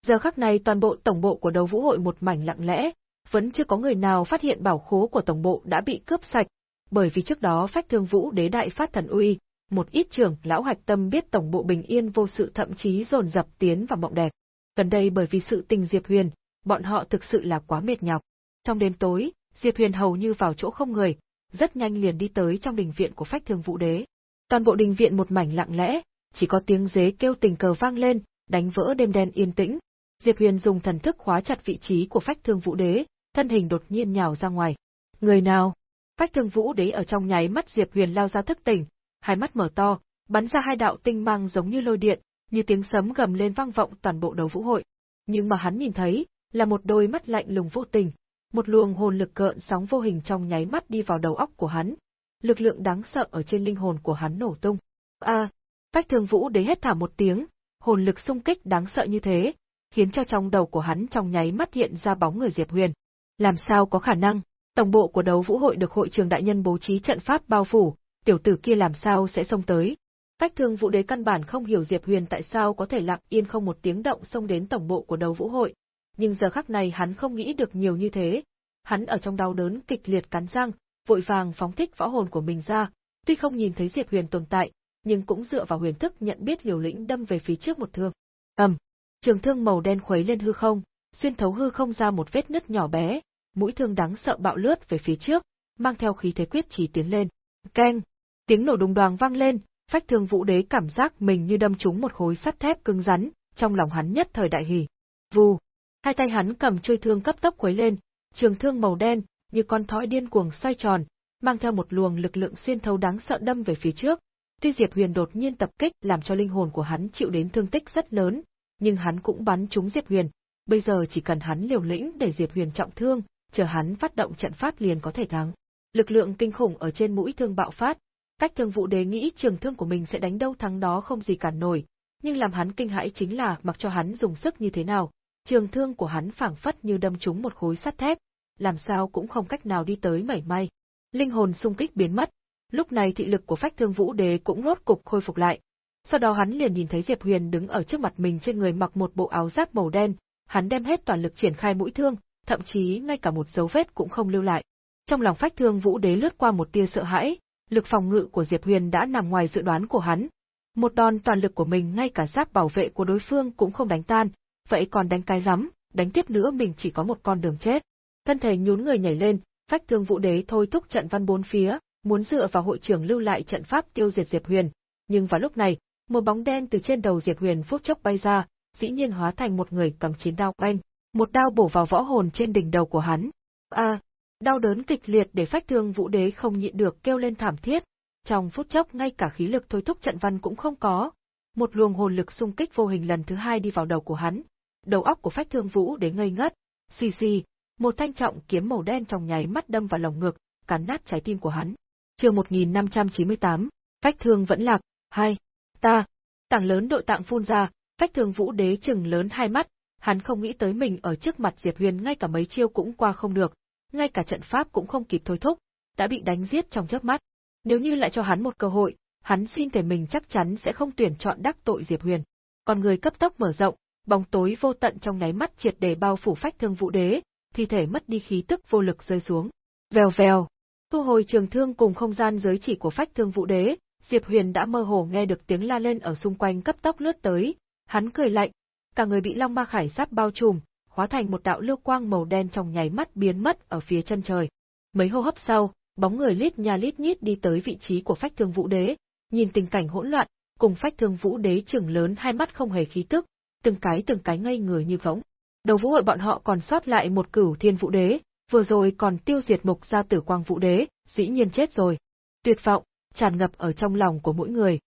Giờ khắc này toàn bộ tổng bộ của đấu vũ hội một mảnh lặng lẽ, vẫn chưa có người nào phát hiện bảo khố của tổng bộ đã bị cướp sạch, bởi vì trước đó phách thương vũ đế đại phát thần uy, một ít trưởng lão hạch tâm biết tổng bộ bình yên vô sự thậm chí dồn dập tiến vào mộng đẹp. Gần đây bởi vì sự tình Diệp Huyền, bọn họ thực sự là quá mệt nhọc. Trong đêm tối, Diệp Huyền hầu như vào chỗ không người, rất nhanh liền đi tới trong đình viện của phách thương vũ đế. Toàn bộ đình viện một mảnh lặng lẽ, chỉ có tiếng dế kêu tình cờ vang lên, đánh vỡ đêm đen yên tĩnh. Diệp Huyền dùng thần thức khóa chặt vị trí của phách thương vũ đế, thân hình đột nhiên nhào ra ngoài. Người nào? Phách thương vũ đế ở trong nháy mắt Diệp Huyền lao ra thức tỉnh, hai mắt mở to, bắn ra hai đạo tinh mang giống như lôi điện, như tiếng sấm gầm lên vang vọng toàn bộ đấu vũ hội. Nhưng mà hắn nhìn thấy, là một đôi mắt lạnh lùng vô tình, một luồng hồn lực cợn sóng vô hình trong nháy mắt đi vào đầu óc của hắn. Lực lượng đáng sợ ở trên linh hồn của hắn nổ tung. A, à, Phách Thương Vũ đế hét thả một tiếng, hồn lực xung kích đáng sợ như thế, khiến cho trong đầu của hắn trong nháy mắt hiện ra bóng người Diệp Huyền. Làm sao có khả năng? Tổng bộ của đấu vũ hội được hội trường đại nhân bố trí trận pháp bao phủ, tiểu tử kia làm sao sẽ xông tới? Phách Thương Vũ đế căn bản không hiểu Diệp Huyền tại sao có thể lặng yên không một tiếng động xông đến tổng bộ của đấu vũ hội, nhưng giờ khắc này hắn không nghĩ được nhiều như thế. Hắn ở trong đau đớn kịch liệt cắn răng, vội vàng phóng thích võ hồn của mình ra, tuy không nhìn thấy Diệp Huyền tồn tại, nhưng cũng dựa vào huyền thức nhận biết liều lĩnh đâm về phía trước một thương. Ầm, trường thương màu đen khuấy lên hư không, xuyên thấu hư không ra một vết nứt nhỏ bé, mũi thương đáng sợ bạo lướt về phía trước, mang theo khí thế quyết chí tiến lên. Keng, tiếng nổ đùng đoàng vang lên, phách thương vũ đế cảm giác mình như đâm trúng một khối sắt thép cứng rắn, trong lòng hắn nhất thời đại hỉ. Vù, hai tay hắn cầm chuôi thương cấp tốc quấy lên, trường thương màu đen, như con thói điên cuồng xoay tròn, mang theo một luồng lực lượng xuyên thấu đáng sợ đâm về phía trước, Tuy Diệp Huyền đột nhiên tập kích làm cho linh hồn của hắn chịu đến thương tích rất lớn, nhưng hắn cũng bắn trúng Diệp Huyền, bây giờ chỉ cần hắn liều lĩnh để Diệp Huyền trọng thương, chờ hắn phát động trận pháp liền có thể thắng. Lực lượng kinh khủng ở trên mũi thương bạo phát, cách thương vụ đế nghĩ trường thương của mình sẽ đánh đâu thắng đó không gì cản nổi, nhưng làm hắn kinh hãi chính là mặc cho hắn dùng sức như thế nào, trường thương của hắn phảng phất như đâm trúng một khối sắt thép, làm sao cũng không cách nào đi tới mảy may. Linh hồn xung kích biến mất, Lúc này thị lực của phách thương vũ đế cũng rốt cục khôi phục lại. Sau đó hắn liền nhìn thấy Diệp Huyền đứng ở trước mặt mình trên người mặc một bộ áo giáp màu đen, hắn đem hết toàn lực triển khai mũi thương, thậm chí ngay cả một dấu vết cũng không lưu lại. Trong lòng phách thương vũ đế lướt qua một tia sợ hãi, lực phòng ngự của Diệp Huyền đã nằm ngoài dự đoán của hắn. Một đòn toàn lực của mình ngay cả giáp bảo vệ của đối phương cũng không đánh tan, vậy còn đánh cái rắm, đánh tiếp nữa mình chỉ có một con đường chết. Thân thể nhún người nhảy lên, phách thương vũ đế thôi thúc trận văn bốn phía, muốn dựa vào hội trưởng lưu lại trận pháp tiêu diệt Diệp Huyền, nhưng vào lúc này, một bóng đen từ trên đầu Diệp Huyền phút chốc bay ra, dĩ nhiên hóa thành một người cầm chiến đao anh, một đao bổ vào võ hồn trên đỉnh đầu của hắn. A, đau đớn kịch liệt để phách thương vũ đế không nhịn được kêu lên thảm thiết, trong phút chốc ngay cả khí lực thôi thúc trận văn cũng không có. Một luồng hồn lực xung kích vô hình lần thứ hai đi vào đầu của hắn. Đầu óc của phách thương vũ đế ngây ngất, xì xì, một thanh trọng kiếm màu đen trong nháy mắt đâm vào lồng ngực, cắn nát trái tim của hắn chương 1598, phách thương vẫn lạc, hai, ta, tảng lớn đội tạng phun ra, phách thương vũ đế chừng lớn hai mắt, hắn không nghĩ tới mình ở trước mặt Diệp Huyền ngay cả mấy chiêu cũng qua không được, ngay cả trận pháp cũng không kịp thôi thúc, đã bị đánh giết trong chớp mắt. Nếu như lại cho hắn một cơ hội, hắn xin thể mình chắc chắn sẽ không tuyển chọn đắc tội Diệp Huyền. Còn người cấp tốc mở rộng, bóng tối vô tận trong nháy mắt triệt để bao phủ phách thương vũ đế, thi thể mất đi khí tức vô lực rơi xuống. Vèo vèo, thu hồi trường thương cùng không gian giới chỉ của phách thương vũ đế, Diệp Huyền đã mơ hồ nghe được tiếng la lên ở xung quanh cấp tốc lướt tới, hắn cười lạnh, cả người bị Long Ma Khải Giáp bao trùm, hóa thành một đạo lưu quang màu đen trong nháy mắt biến mất ở phía chân trời. Mấy hô hấp sau, bóng người lít nhà lít nhít đi tới vị trí của Phách Thương Vũ Đế, nhìn tình cảnh hỗn loạn, cùng Phách Thương Vũ Đế trừng lớn hai mắt không hề khí tức, từng cái từng cái ngây người như võng. Đầu vũ hội bọn họ còn sót lại một cửu thiên vũ đế, vừa rồi còn tiêu diệt mục gia tử quang vũ đế, dĩ nhiên chết rồi. Tuyệt vọng, tràn ngập ở trong lòng của mỗi người.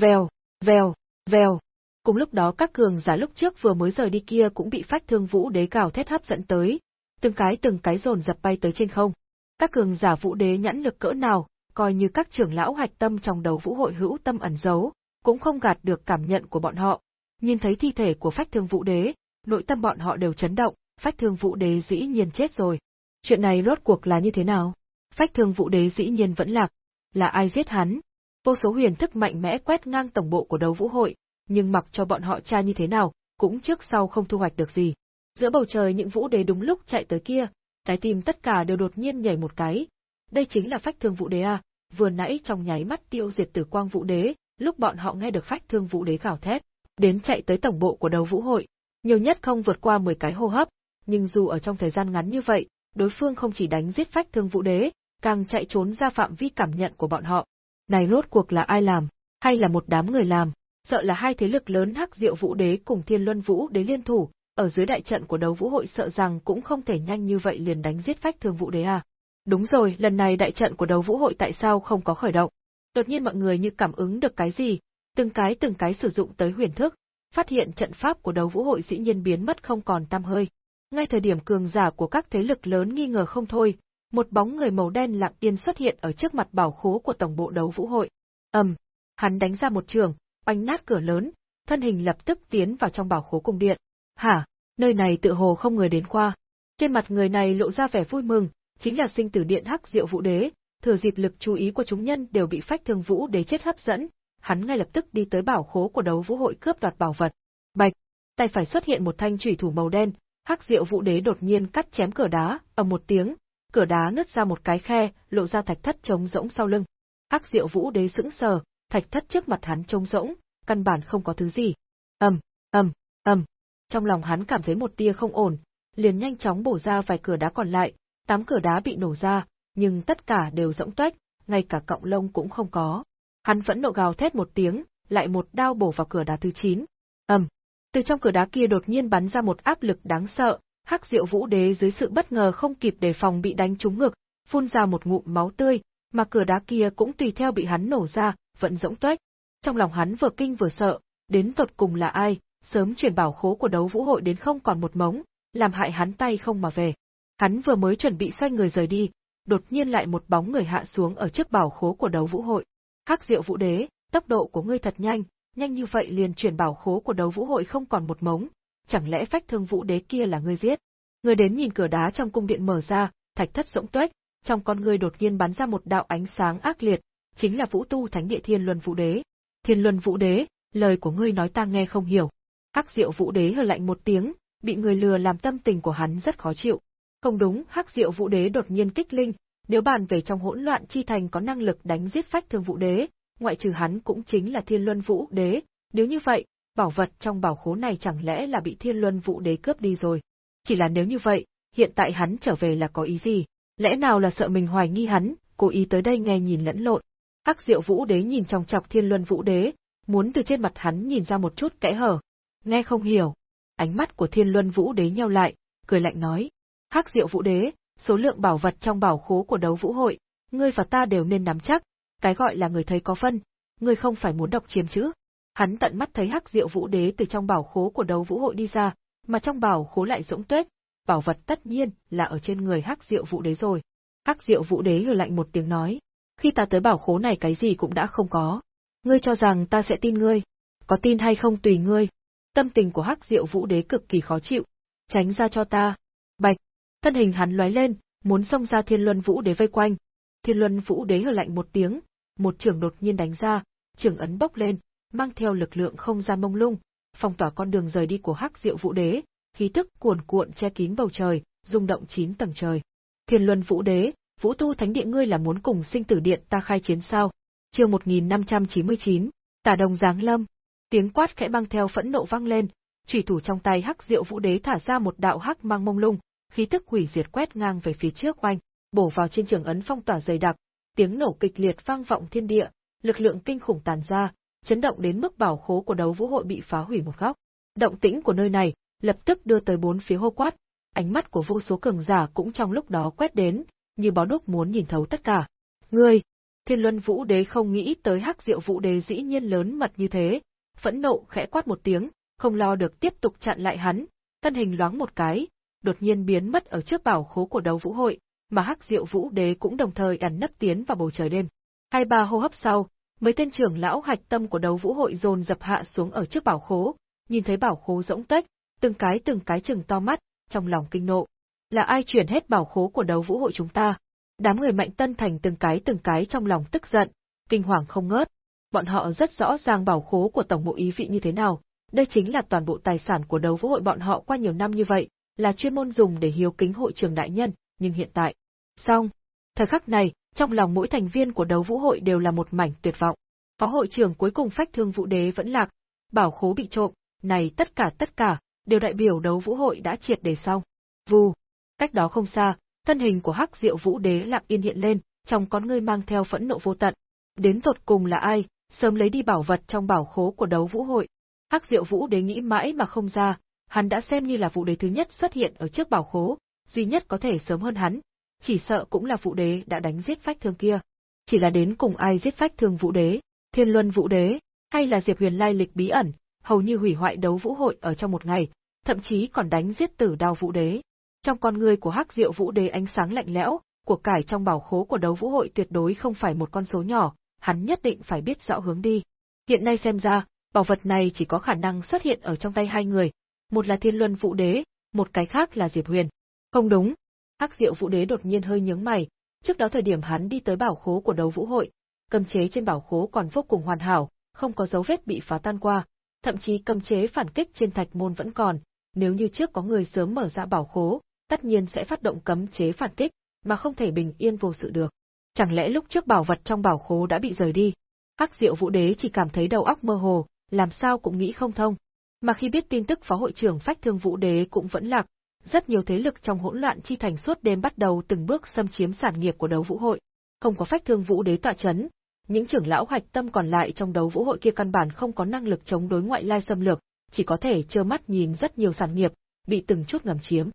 Vèo, vèo, vèo. Cùng lúc đó các cường giả lúc trước vừa mới rời đi kia cũng bị phách thương vũ đế gào thét hấp dẫn tới, từng cái từng cái dồn dập bay tới trên không. Các cường giả vũ đế nhãn lực cỡ nào, coi như các trưởng lão hạch tâm trong đầu vũ hội hữu tâm ẩn giấu, cũng không gạt được cảm nhận của bọn họ. Nhìn thấy thi thể của phách thương vũ đế, nội tâm bọn họ đều chấn động, phách thương vũ đế dĩ nhiên chết rồi. Chuyện này rốt cuộc là như thế nào? Phách thương vũ đế dĩ nhiên vẫn lạc. Là ai giết hắn? Vô số huyền thức mạnh mẽ quét ngang tổng bộ của đấu vũ hội, nhưng mặc cho bọn họ tra như thế nào, cũng trước sau không thu hoạch được gì. Giữa bầu trời những vũ đế đúng lúc chạy tới kia, trái tim tất cả đều đột nhiên nhảy một cái. Đây chính là phách thương vũ đế à, vừa nãy trong nháy mắt tiêu diệt tử quang vũ đế, lúc bọn họ nghe được phách thương vũ đế gào thét, đến chạy tới tổng bộ của đầu vũ hội, nhiều nhất không vượt qua 10 cái hô hấp, nhưng dù ở trong thời gian ngắn như vậy, đối phương không chỉ đánh giết phách thương vũ đế, càng chạy trốn ra phạm vi cảm nhận của bọn họ. Này rốt cuộc là ai làm, hay là một đám người làm, sợ là hai thế lực lớn Hắc Diệu Vũ Đế cùng Thiên Luân Vũ Đế liên thủ, ở dưới đại trận của đấu vũ hội sợ rằng cũng không thể nhanh như vậy liền đánh giết phách thương vũ đế à. Đúng rồi, lần này đại trận của đấu vũ hội tại sao không có khởi động? Đột nhiên mọi người như cảm ứng được cái gì, từng cái từng cái sử dụng tới huyền thức, phát hiện trận pháp của đấu vũ hội dĩ nhiên biến mất không còn tăm hơi. Ngay thời điểm cường giả của các thế lực lớn nghi ngờ không thôi, một bóng người màu đen lặng yên xuất hiện ở trước mặt bảo khố của tổng bộ đấu vũ hội. ầm, hắn đánh ra một trường, oanh nát cửa lớn, thân hình lập tức tiến vào trong bảo khố cung điện. Hả, nơi này tự hồ không người đến qua. Trên mặt người này lộ ra vẻ vui mừng, chính là sinh tử điện hắc diệu vũ đế, thừa dịp lực chú ý của chúng nhân đều bị phách thương vũ đế chết hấp dẫn, hắn ngay lập tức đi tới bảo khố của đấu vũ hội cướp đoạt bảo vật. Bạch, tay phải xuất hiện một thanh chủy thủ màu đen, hắc diệu vũ đế đột nhiên cắt chém cửa đá, ầm một tiếng, cửa đá nứt ra một cái khe, lộ ra thạch thất trống rỗng sau lưng. Hắc diệu vũ đế sững sờ, thạch thất trước mặt hắn trông rỗng, căn bản không có thứ gì. ầm, ầm, ầm. Trong lòng hắn cảm thấy một tia không ổn, liền nhanh chóng bổ ra vài cửa đá còn lại, tám cửa đá bị nổ ra, nhưng tất cả đều rỗng tuếch, ngay cả cọng lông cũng không có. Hắn vẫn nộ gào thét một tiếng, lại một đao bổ vào cửa đá thứ 9. Ầm. Từ trong cửa đá kia đột nhiên bắn ra một áp lực đáng sợ, Hắc Diệu Vũ Đế dưới sự bất ngờ không kịp đề phòng bị đánh trúng ngực, phun ra một ngụm máu tươi, mà cửa đá kia cũng tùy theo bị hắn nổ ra, vẫn rỗng tuếch. Trong lòng hắn vừa kinh vừa sợ, đến tột cùng là ai, sớm chuyển bảo khố của đấu vũ hội đến không còn một mống, làm hại hắn tay không mà về. Hắn vừa mới chuẩn bị xoay người rời đi, đột nhiên lại một bóng người hạ xuống ở trước bảo khố của đấu vũ hội. Hắc Diệu Vũ Đế, tốc độ của ngươi thật nhanh, nhanh như vậy liền chuyển bảo khố của đấu vũ hội không còn một mống, chẳng lẽ phách thương vũ đế kia là ngươi giết? Người đến nhìn cửa đá trong cung điện mở ra, thạch thất rỗng tuếch, trong con ngươi đột nhiên bắn ra một đạo ánh sáng ác liệt, chính là Vũ Tu Thánh Địa Thiên Luân Vũ Đế. Thiên Luân Vũ Đế, lời của ngươi nói ta nghe không hiểu. Hắc Diệu Vũ Đế hừ lạnh một tiếng, bị người lừa làm tâm tình của hắn rất khó chịu. Không đúng, Hắc Diệu Vũ Đế đột nhiên kích linh, nếu bàn về trong hỗn loạn chi thành có năng lực đánh giết phách thương Vũ Đế, ngoại trừ hắn cũng chính là Thiên Luân Vũ Đế, nếu như vậy, bảo vật trong bảo khố này chẳng lẽ là bị Thiên Luân Vũ Đế cướp đi rồi. Chỉ là nếu như vậy, hiện tại hắn trở về là có ý gì? Lẽ nào là sợ mình hoài nghi hắn, cố ý tới đây nghe nhìn lẫn lộn. Hắc Diệu Vũ Đế nhìn trong chọc Thiên Luân Vũ Đế, muốn từ trên mặt hắn nhìn ra một chút kẽ hở. Nghe không hiểu. Ánh mắt của Thiên Luân Vũ Đế nheo lại, cười lạnh nói: "Hắc Diệu Vũ Đế, số lượng bảo vật trong bảo khố của đấu vũ hội, ngươi và ta đều nên nắm chắc, cái gọi là người thấy có phân, ngươi không phải muốn độc chiếm chứ?" Hắn tận mắt thấy Hắc Diệu Vũ Đế từ trong bảo khố của đấu vũ hội đi ra, mà trong bảo khố lại rỗng tuếch, bảo vật tất nhiên là ở trên người Hắc Diệu Vũ Đế rồi. Hắc Diệu Vũ Đế hừ lạnh một tiếng nói, khi ta tới bảo khố này cái gì cũng đã không có. Ngươi cho rằng ta sẽ tin ngươi, có tin hay không tùy ngươi. Tâm tình của Hắc Diệu Vũ Đế cực kỳ khó chịu, tránh ra cho ta. Bạch, thân hình hắn lóe lên, muốn xông ra Thiên Luân Vũ Đế vây quanh. Thiên Luân Vũ Đế hừ lạnh một tiếng, một trường đột nhiên đánh ra, trường ấn bốc lên, mang theo lực lượng không gian mông lung, phong tỏa con đường rời đi của Hắc Diệu Vũ Đế, khí tức cuồn cuộn che kín bầu trời, rung động chín tầng trời. Thiên Luân Vũ Đế, Vũ Tu Thánh điện ngươi là muốn cùng sinh tử điện ta khai chiến sao? Chương 1599, Tả Đồng giáng lâm. Tiếng quát khẽ băng theo phẫn nộ vang lên, chủy thủ trong tay Hắc Diệu Vũ Đế thả ra một đạo hắc mang mông lung, khí tức hủy diệt quét ngang về phía trước oanh, bổ vào trên trường ấn phong tỏa dày đặc, tiếng nổ kịch liệt vang vọng thiên địa, lực lượng kinh khủng tàn ra, chấn động đến mức bảo khố của đấu vũ hội bị phá hủy một góc. Động tĩnh của nơi này lập tức đưa tới bốn phía hô quát, ánh mắt của vô số cường giả cũng trong lúc đó quét đến, như bó đúc muốn nhìn thấu tất cả. Ngươi, Thiên Luân Vũ Đế không nghĩ tới Hắc Diệu Vũ Đế dĩ nhiên lớn mật như thế, phẫn nộ khẽ quát một tiếng, không lo được tiếp tục chặn lại hắn, thân hình loáng một cái, đột nhiên biến mất ở trước bảo khố của đấu vũ hội, mà Hắc Diệu Vũ Đế cũng đồng thời ẩn nấp tiến vào bầu trời đêm. Hai ba hô hấp sau, mấy tên trưởng lão hạch tâm của đấu vũ hội dồn dập hạ xuống ở trước bảo khố, nhìn thấy bảo khố rỗng tách, từng cái từng cái chừng to mắt, trong lòng kinh nộ. Là ai chuyển hết bảo khố của đấu vũ hội chúng ta? Đám người mạnh tân thành từng cái từng cái trong lòng tức giận, kinh hoàng không ngớt. Bọn họ rất rõ ràng bảo khố của tổng bộ ý vị như thế nào, đây chính là toàn bộ tài sản của đấu vũ hội bọn họ qua nhiều năm như vậy, là chuyên môn dùng để hiếu kính hội trường đại nhân, nhưng hiện tại. Xong. Thời khắc này, trong lòng mỗi thành viên của đấu vũ hội đều là một mảnh tuyệt vọng. Phó hội trưởng cuối cùng phách thương vũ đế vẫn lạc, bảo khố bị trộm, này tất cả tất cả, đều đại biểu đấu vũ hội đã triệt để xong. Vù. Cách đó không xa, thân hình của Hắc Diệu Vũ Đế lặng yên hiện lên, trong con ngươi mang theo phẫn nộ vô tận. Đến tột cùng là ai, sớm lấy đi bảo vật trong bảo khố của đấu vũ hội. Hắc Diệu Vũ Đế nghĩ mãi mà không ra, hắn đã xem như là vũ đế thứ nhất xuất hiện ở trước bảo khố, duy nhất có thể sớm hơn hắn, chỉ sợ cũng là vũ đế đã đánh giết phách thương kia. Chỉ là đến cùng ai giết phách thương vũ đế, thiên luân vũ đế, hay là Diệp Huyền lai lịch bí ẩn, hầu như hủy hoại đấu vũ hội ở trong một ngày, thậm chí còn đánh giết tử đao vũ đế. Trong con người của Hắc Diệu Vũ Đế ánh sáng lạnh lẽo, của cải trong bảo khố của đấu vũ hội tuyệt đối không phải một con số nhỏ, hắn nhất định phải biết rõ hướng đi. Hiện nay xem ra, bảo vật này chỉ có khả năng xuất hiện ở trong tay hai người, một là Thiên Luân Vũ Đế, một cái khác là Diệp Huyền. Không đúng. Hắc Diệu Vũ Đế đột nhiên hơi nhướng mày, trước đó thời điểm hắn đi tới bảo khố của đấu vũ hội, cầm chế trên bảo khố còn vô cùng hoàn hảo, không có dấu vết bị phá tan qua, thậm chí cầm chế phản kích trên thạch môn vẫn còn, nếu như trước có người sớm mở ra bảo khố, tất nhiên sẽ phát động cấm chế phản kích, mà không thể bình yên vô sự được. Chẳng lẽ lúc trước bảo vật trong bảo khố đã bị rời đi? Hắc Diệu Vũ Đế chỉ cảm thấy đầu óc mơ hồ, làm sao cũng nghĩ không thông. Mà khi biết tin tức phó hội trưởng Phách Thương Vũ Đế cũng vẫn lạc, rất nhiều thế lực trong hỗn loạn chi thành suốt đêm bắt đầu từng bước xâm chiếm sản nghiệp của đấu vũ hội. Không có Phách Thương Vũ Đế tọa chấn, những trưởng lão hoạch tâm còn lại trong đấu vũ hội kia căn bản không có năng lực chống đối ngoại lai xâm lược, chỉ có thể trơ mắt nhìn rất nhiều sản nghiệp bị từng chút ngầm chiếm.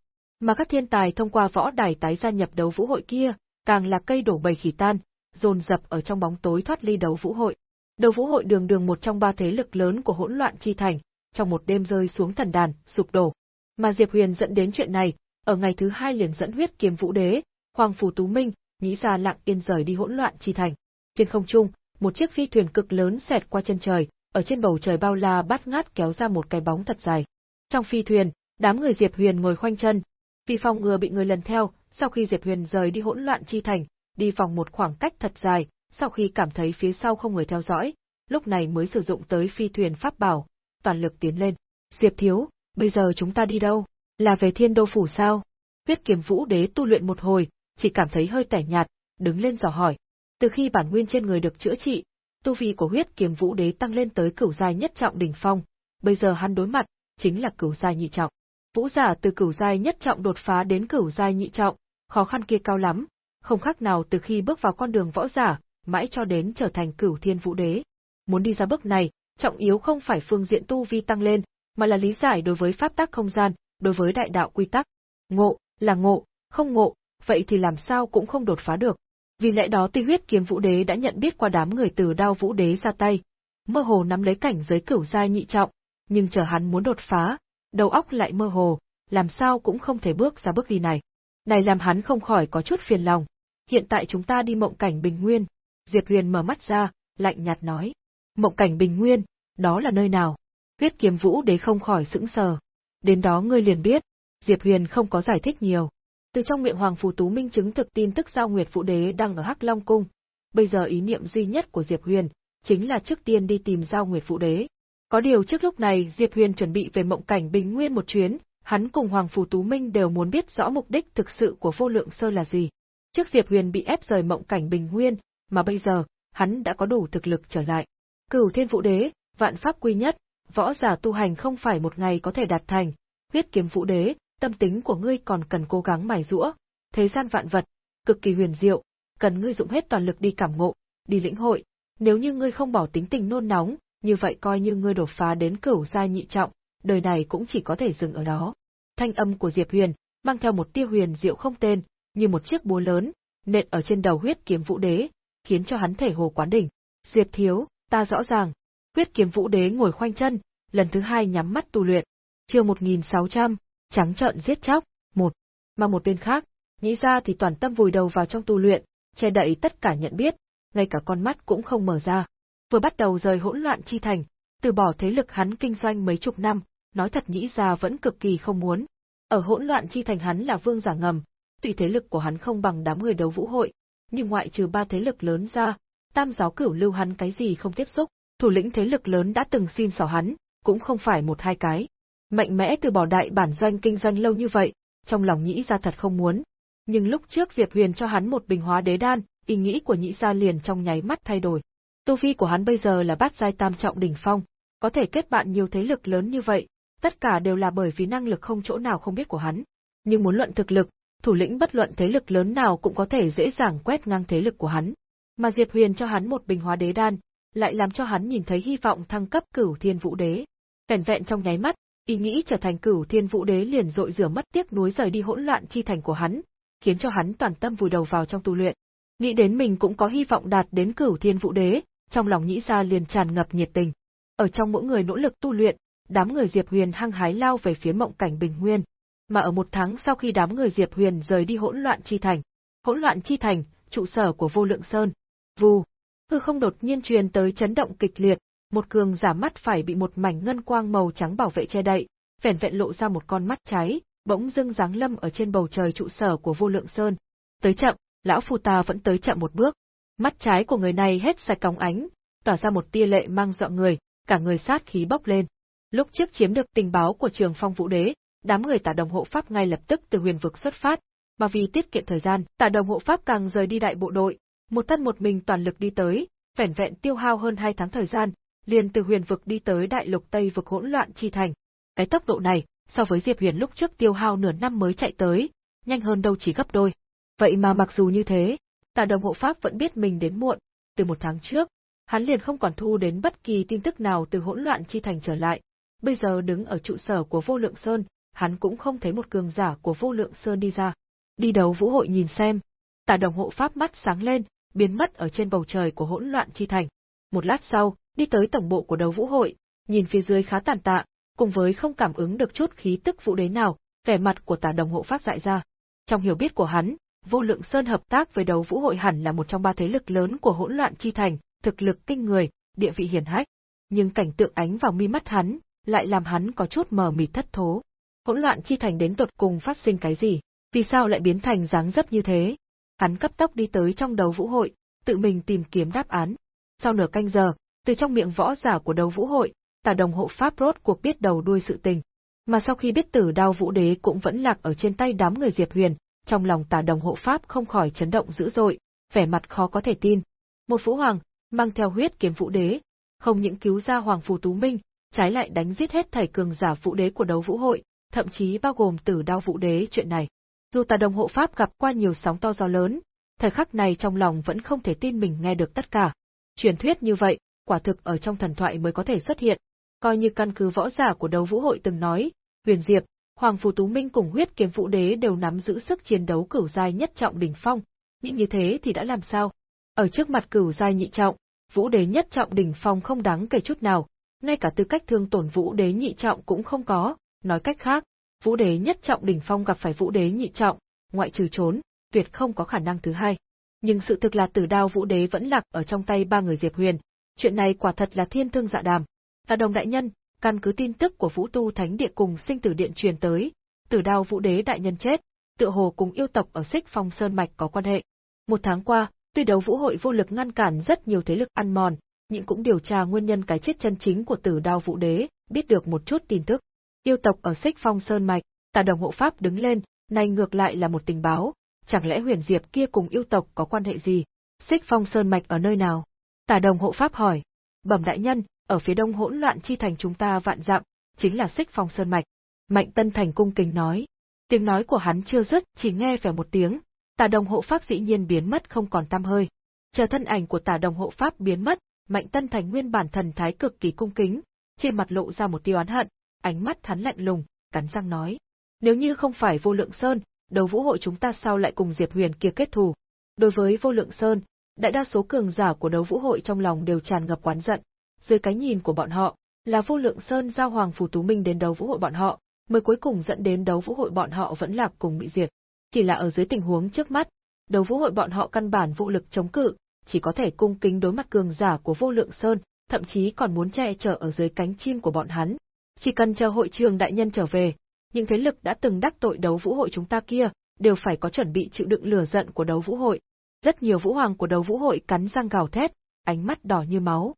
Mà các thiên tài thông qua võ đài tái gia nhập đấu vũ hội kia, càng là cây đổ bầy khỉ tan, dồn dập ở trong bóng tối thoát ly đấu vũ hội. Đấu vũ hội đường đường một trong ba thế lực lớn của hỗn loạn chi thành, trong một đêm rơi xuống thần đàn, sụp đổ. Mà Diệp Huyền dẫn đến chuyện này, ở ngày thứ hai liền dẫn huyết kiếm vũ đế, Hoàng Phủ Tú Minh, nhĩ ra lặng yên rời đi hỗn loạn chi thành. Trên không trung, một chiếc phi thuyền cực lớn xẹt qua chân trời, ở trên bầu trời bao la bát ngát kéo ra một cái bóng thật dài. Trong phi thuyền, đám người Diệp Huyền ngồi khoanh chân, vì phòng ngừa bị người lần theo, sau khi Diệp Huyền rời đi hỗn loạn chi thành, đi vòng một khoảng cách thật dài, sau khi cảm thấy phía sau không người theo dõi, lúc này mới sử dụng tới phi thuyền pháp bảo, toàn lực tiến lên. Diệp thiếu, bây giờ chúng ta đi đâu? Là về thiên đô phủ sao? Huyết kiếm vũ đế tu luyện một hồi, chỉ cảm thấy hơi tẻ nhạt, đứng lên dò hỏi. Từ khi bản nguyên trên người được chữa trị, tu vi của huyết kiếm vũ đế tăng lên tới cửu giai nhất trọng đỉnh phong, bây giờ hắn đối mặt, chính là cửu giai nhị trọng. Vũ giả từ cửu giai nhất trọng đột phá đến cửu giai nhị trọng, khó khăn kia cao lắm, không khác nào từ khi bước vào con đường võ giả, mãi cho đến trở thành cửu thiên vũ đế. Muốn đi ra bước này, trọng yếu không phải phương diện tu vi tăng lên, mà là lý giải đối với pháp tắc không gian, đối với đại đạo quy tắc. Ngộ, là ngộ, không ngộ, vậy thì làm sao cũng không đột phá được. Vì lẽ đó Ti huyết kiếm vũ đế đã nhận biết qua đám người từ đao vũ đế ra tay, mơ hồ nắm lấy cảnh giới cửu giai nhị trọng, nhưng chờ hắn muốn đột phá, đầu óc lại mơ hồ, làm sao cũng không thể bước ra bước đi này. Này làm hắn không khỏi có chút phiền lòng. Hiện tại chúng ta đi mộng cảnh bình nguyên. Diệp Huyền mở mắt ra, lạnh nhạt nói. Mộng cảnh bình nguyên, đó là nơi nào? Huyết kiếm vũ đế không khỏi sững sờ. Đến đó ngươi liền biết. Diệp Huyền không có giải thích nhiều. Từ trong miệng Hoàng Phù Tú minh chứng thực tin tức giao Nguyệt Vũ Đế đang ở Hắc Long Cung. Bây giờ ý niệm duy nhất của Diệp Huyền, chính là trước tiên đi tìm giao Nguyệt Vũ Đế. Có điều trước lúc này Diệp Huyền chuẩn bị về mộng cảnh bình nguyên một chuyến, hắn cùng Hoàng Phù Tú Minh đều muốn biết rõ mục đích thực sự của vô lượng sơ là gì. Trước Diệp Huyền bị ép rời mộng cảnh bình nguyên, mà bây giờ, hắn đã có đủ thực lực trở lại. Cửu Thiên Vũ Đế, vạn pháp quy nhất, võ giả tu hành không phải một ngày có thể đạt thành, huyết kiếm Vũ Đế, tâm tính của ngươi còn cần cố gắng mài rũa, thế gian vạn vật, cực kỳ huyền diệu, cần ngươi dụng hết toàn lực đi cảm ngộ, đi lĩnh hội, nếu như ngươi không bỏ tính tình nôn nóng, như vậy coi như ngươi đột phá đến cửu giai nhị trọng, đời này cũng chỉ có thể dừng ở đó. Thanh âm của Diệp Huyền, mang theo một tia huyền diệu không tên, như một chiếc búa lớn, nện ở trên đầu huyết kiếm vũ đế, khiến cho hắn thể hồ quán đỉnh. Diệp thiếu, ta rõ ràng. Huyết kiếm vũ đế ngồi khoanh chân, lần thứ hai nhắm mắt tu luyện. Chương 1600, trắng trợn giết chóc, một. Mà một bên khác, nhĩ ra thì toàn tâm vùi đầu vào trong tu luyện, che đậy tất cả nhận biết, ngay cả con mắt cũng không mở ra. Vừa bắt đầu rời hỗn loạn chi thành, từ bỏ thế lực hắn kinh doanh mấy chục năm, nói thật nhĩ ra vẫn cực kỳ không muốn. Ở hỗn loạn chi thành hắn là vương giả ngầm, tuy thế lực của hắn không bằng đám người đấu vũ hội, nhưng ngoại trừ ba thế lực lớn ra, tam giáo cửu lưu hắn cái gì không tiếp xúc, thủ lĩnh thế lực lớn đã từng xin xỏ hắn, cũng không phải một hai cái. Mạnh mẽ từ bỏ đại bản doanh kinh doanh lâu như vậy, trong lòng nhĩ ra thật không muốn. Nhưng lúc trước Diệp Huyền cho hắn một bình hóa đế đan, ý nghĩ của nhĩ ra liền trong nháy mắt thay đổi. Tu vi của hắn bây giờ là bát giai tam trọng đỉnh phong, có thể kết bạn nhiều thế lực lớn như vậy, tất cả đều là bởi vì năng lực không chỗ nào không biết của hắn. Nhưng muốn luận thực lực, thủ lĩnh bất luận thế lực lớn nào cũng có thể dễ dàng quét ngang thế lực của hắn. Mà Diệp Huyền cho hắn một bình hóa đế đan, lại làm cho hắn nhìn thấy hy vọng thăng cấp cửu thiên vũ đế. Vẻn vẹn trong nháy mắt, ý nghĩ trở thành cửu thiên vũ đế liền dội rửa mất tiếc nuối rời đi hỗn loạn chi thành của hắn, khiến cho hắn toàn tâm vùi đầu vào trong tu luyện. Nghĩ đến mình cũng có hy vọng đạt đến cửu thiên vũ đế, trong lòng nhĩ ra liền tràn ngập nhiệt tình. Ở trong mỗi người nỗ lực tu luyện, đám người Diệp Huyền hăng hái lao về phía mộng cảnh bình nguyên. Mà ở một tháng sau khi đám người Diệp Huyền rời đi hỗn loạn chi thành, hỗn loạn chi thành, trụ sở của vô lượng sơn, vù, hư không đột nhiên truyền tới chấn động kịch liệt, một cường giả mắt phải bị một mảnh ngân quang màu trắng bảo vệ che đậy, vẻn vẹn lộ ra một con mắt cháy, bỗng dưng giáng lâm ở trên bầu trời trụ sở của vô lượng sơn. Tới chậm, lão phù ta vẫn tới chậm một bước. Mắt trái của người này hết sạch cong ánh, tỏa ra một tia lệ mang dọa người, cả người sát khí bốc lên. Lúc trước chiếm được tình báo của Trường Phong Vũ Đế, đám người Tả Đồng hộ pháp ngay lập tức từ huyền vực xuất phát, mà vì tiết kiệm thời gian, Tả Đồng hộ pháp càng rời đi đại bộ đội, một thân một mình toàn lực đi tới, vẻn vẹn tiêu hao hơn hai tháng thời gian, liền từ huyền vực đi tới đại lục Tây vực hỗn loạn chi thành. Cái tốc độ này, so với Diệp Huyền lúc trước tiêu hao nửa năm mới chạy tới, nhanh hơn đâu chỉ gấp đôi. Vậy mà mặc dù như thế, Tả Đồng hộ pháp vẫn biết mình đến muộn, từ một tháng trước, hắn liền không còn thu đến bất kỳ tin tức nào từ hỗn loạn chi thành trở lại. Bây giờ đứng ở trụ sở của Vô Lượng Sơn, hắn cũng không thấy một cường giả của Vô Lượng Sơn đi ra. Đi đấu vũ hội nhìn xem. Tả đồng hộ pháp mắt sáng lên, biến mất ở trên bầu trời của hỗn loạn chi thành. Một lát sau, đi tới tổng bộ của đấu vũ hội, nhìn phía dưới khá tàn tạ, cùng với không cảm ứng được chút khí tức vũ đế nào, vẻ mặt của tả đồng hộ pháp dại ra. Trong hiểu biết của hắn, vô lượng sơn hợp tác với đấu vũ hội hẳn là một trong ba thế lực lớn của hỗn loạn chi thành, thực lực kinh người, địa vị hiển hách. Nhưng cảnh tượng ánh vào mi mắt hắn, lại làm hắn có chút mờ mịt thất thố. Hỗn loạn chi thành đến tột cùng phát sinh cái gì? Vì sao lại biến thành dáng dấp như thế? Hắn cấp tốc đi tới trong đấu vũ hội, tự mình tìm kiếm đáp án. Sau nửa canh giờ, từ trong miệng võ giả của đấu vũ hội, tả đồng hộ pháp rốt cuộc biết đầu đuôi sự tình. Mà sau khi biết tử đao vũ đế cũng vẫn lạc ở trên tay đám người Diệp Huyền, trong lòng tà đồng hộ pháp không khỏi chấn động dữ dội, vẻ mặt khó có thể tin. Một vũ hoàng, mang theo huyết kiếm vũ đế, không những cứu ra hoàng phù tú minh, trái lại đánh giết hết thảy cường giả vũ đế của đấu vũ hội, thậm chí bao gồm tử đao vũ đế chuyện này. Dù tà đồng hộ pháp gặp qua nhiều sóng to gió lớn, thời khắc này trong lòng vẫn không thể tin mình nghe được tất cả. Truyền thuyết như vậy, quả thực ở trong thần thoại mới có thể xuất hiện, coi như căn cứ võ giả của đấu vũ hội từng nói, Huyền Diệp, Hoàng Phù Tú Minh cùng huyết kiếm vũ đế đều nắm giữ sức chiến đấu cửu giai nhất trọng đỉnh phong, nhưng như thế thì đã làm sao? Ở trước mặt cửu giai nhị trọng, vũ đế nhất trọng đỉnh phong không đáng kể chút nào, ngay cả tư cách thương tổn vũ đế nhị trọng cũng không có, nói cách khác, vũ đế nhất trọng đỉnh phong gặp phải vũ đế nhị trọng, ngoại trừ trốn, tuyệt không có khả năng thứ hai. Nhưng sự thực là tử đao vũ đế vẫn lạc ở trong tay ba người Diệp Huyền, chuyện này quả thật là thiên thương dạ đàm. Ta đồng đại nhân, căn cứ tin tức của Vũ Tu Thánh Địa cùng sinh tử điện truyền tới, tử đao vũ đế đại nhân chết, tựa hồ cùng yêu tộc ở Xích Phong Sơn Mạch có quan hệ. Một tháng qua, tuy đấu vũ hội vô lực ngăn cản rất nhiều thế lực ăn mòn, nhưng cũng điều tra nguyên nhân cái chết chân chính của tử đao vũ đế, biết được một chút tin tức. Yêu tộc ở Xích Phong Sơn Mạch, Tà đồng hộ pháp đứng lên, này ngược lại là một tình báo, chẳng lẽ huyền diệp kia cùng yêu tộc có quan hệ gì? Xích phong sơn mạch ở nơi nào? Tà đồng hộ pháp hỏi. Bẩm đại nhân, ở phía đông hỗn loạn chi thành chúng ta vạn dặm, chính là xích phong sơn mạch. Mạnh Tân Thành cung kính nói. Tiếng nói của hắn chưa dứt, chỉ nghe phải một tiếng, tà đồng hộ pháp dĩ nhiên biến mất không còn tăm hơi. Chờ thân ảnh của tà đồng hộ pháp biến mất, Mạnh Tân Thành nguyên bản thần thái cực kỳ cung kính, trên mặt lộ ra một tia oán hận, ánh mắt hắn lạnh lùng, cắn răng nói: "Nếu như không phải Vô Lượng Sơn, đấu vũ hội chúng ta sao lại cùng Diệp Huyền kia kết thù?" Đối với Vô Lượng Sơn, đại đa số cường giả của đấu vũ hội trong lòng đều tràn ngập oán giận, dưới cái nhìn của bọn họ, là Vô Lượng Sơn giao Hoàng Phù Tú Minh đến đấu vũ hội bọn họ, mới cuối cùng dẫn đến đấu vũ hội bọn họ vẫn lạc cùng bị diệt. Chỉ là ở dưới tình huống trước mắt, đấu vũ hội bọn họ căn bản vũ lực chống cự, chỉ có thể cung kính đối mặt cường giả của vô lượng sơn, thậm chí còn muốn che chở ở dưới cánh chim của bọn hắn. Chỉ cần chờ hội trường đại nhân trở về, những thế lực đã từng đắc tội đấu vũ hội chúng ta kia, đều phải có chuẩn bị chịu đựng lửa giận của đấu vũ hội. Rất nhiều vũ hoàng của đấu vũ hội cắn răng gào thét, ánh mắt đỏ như máu,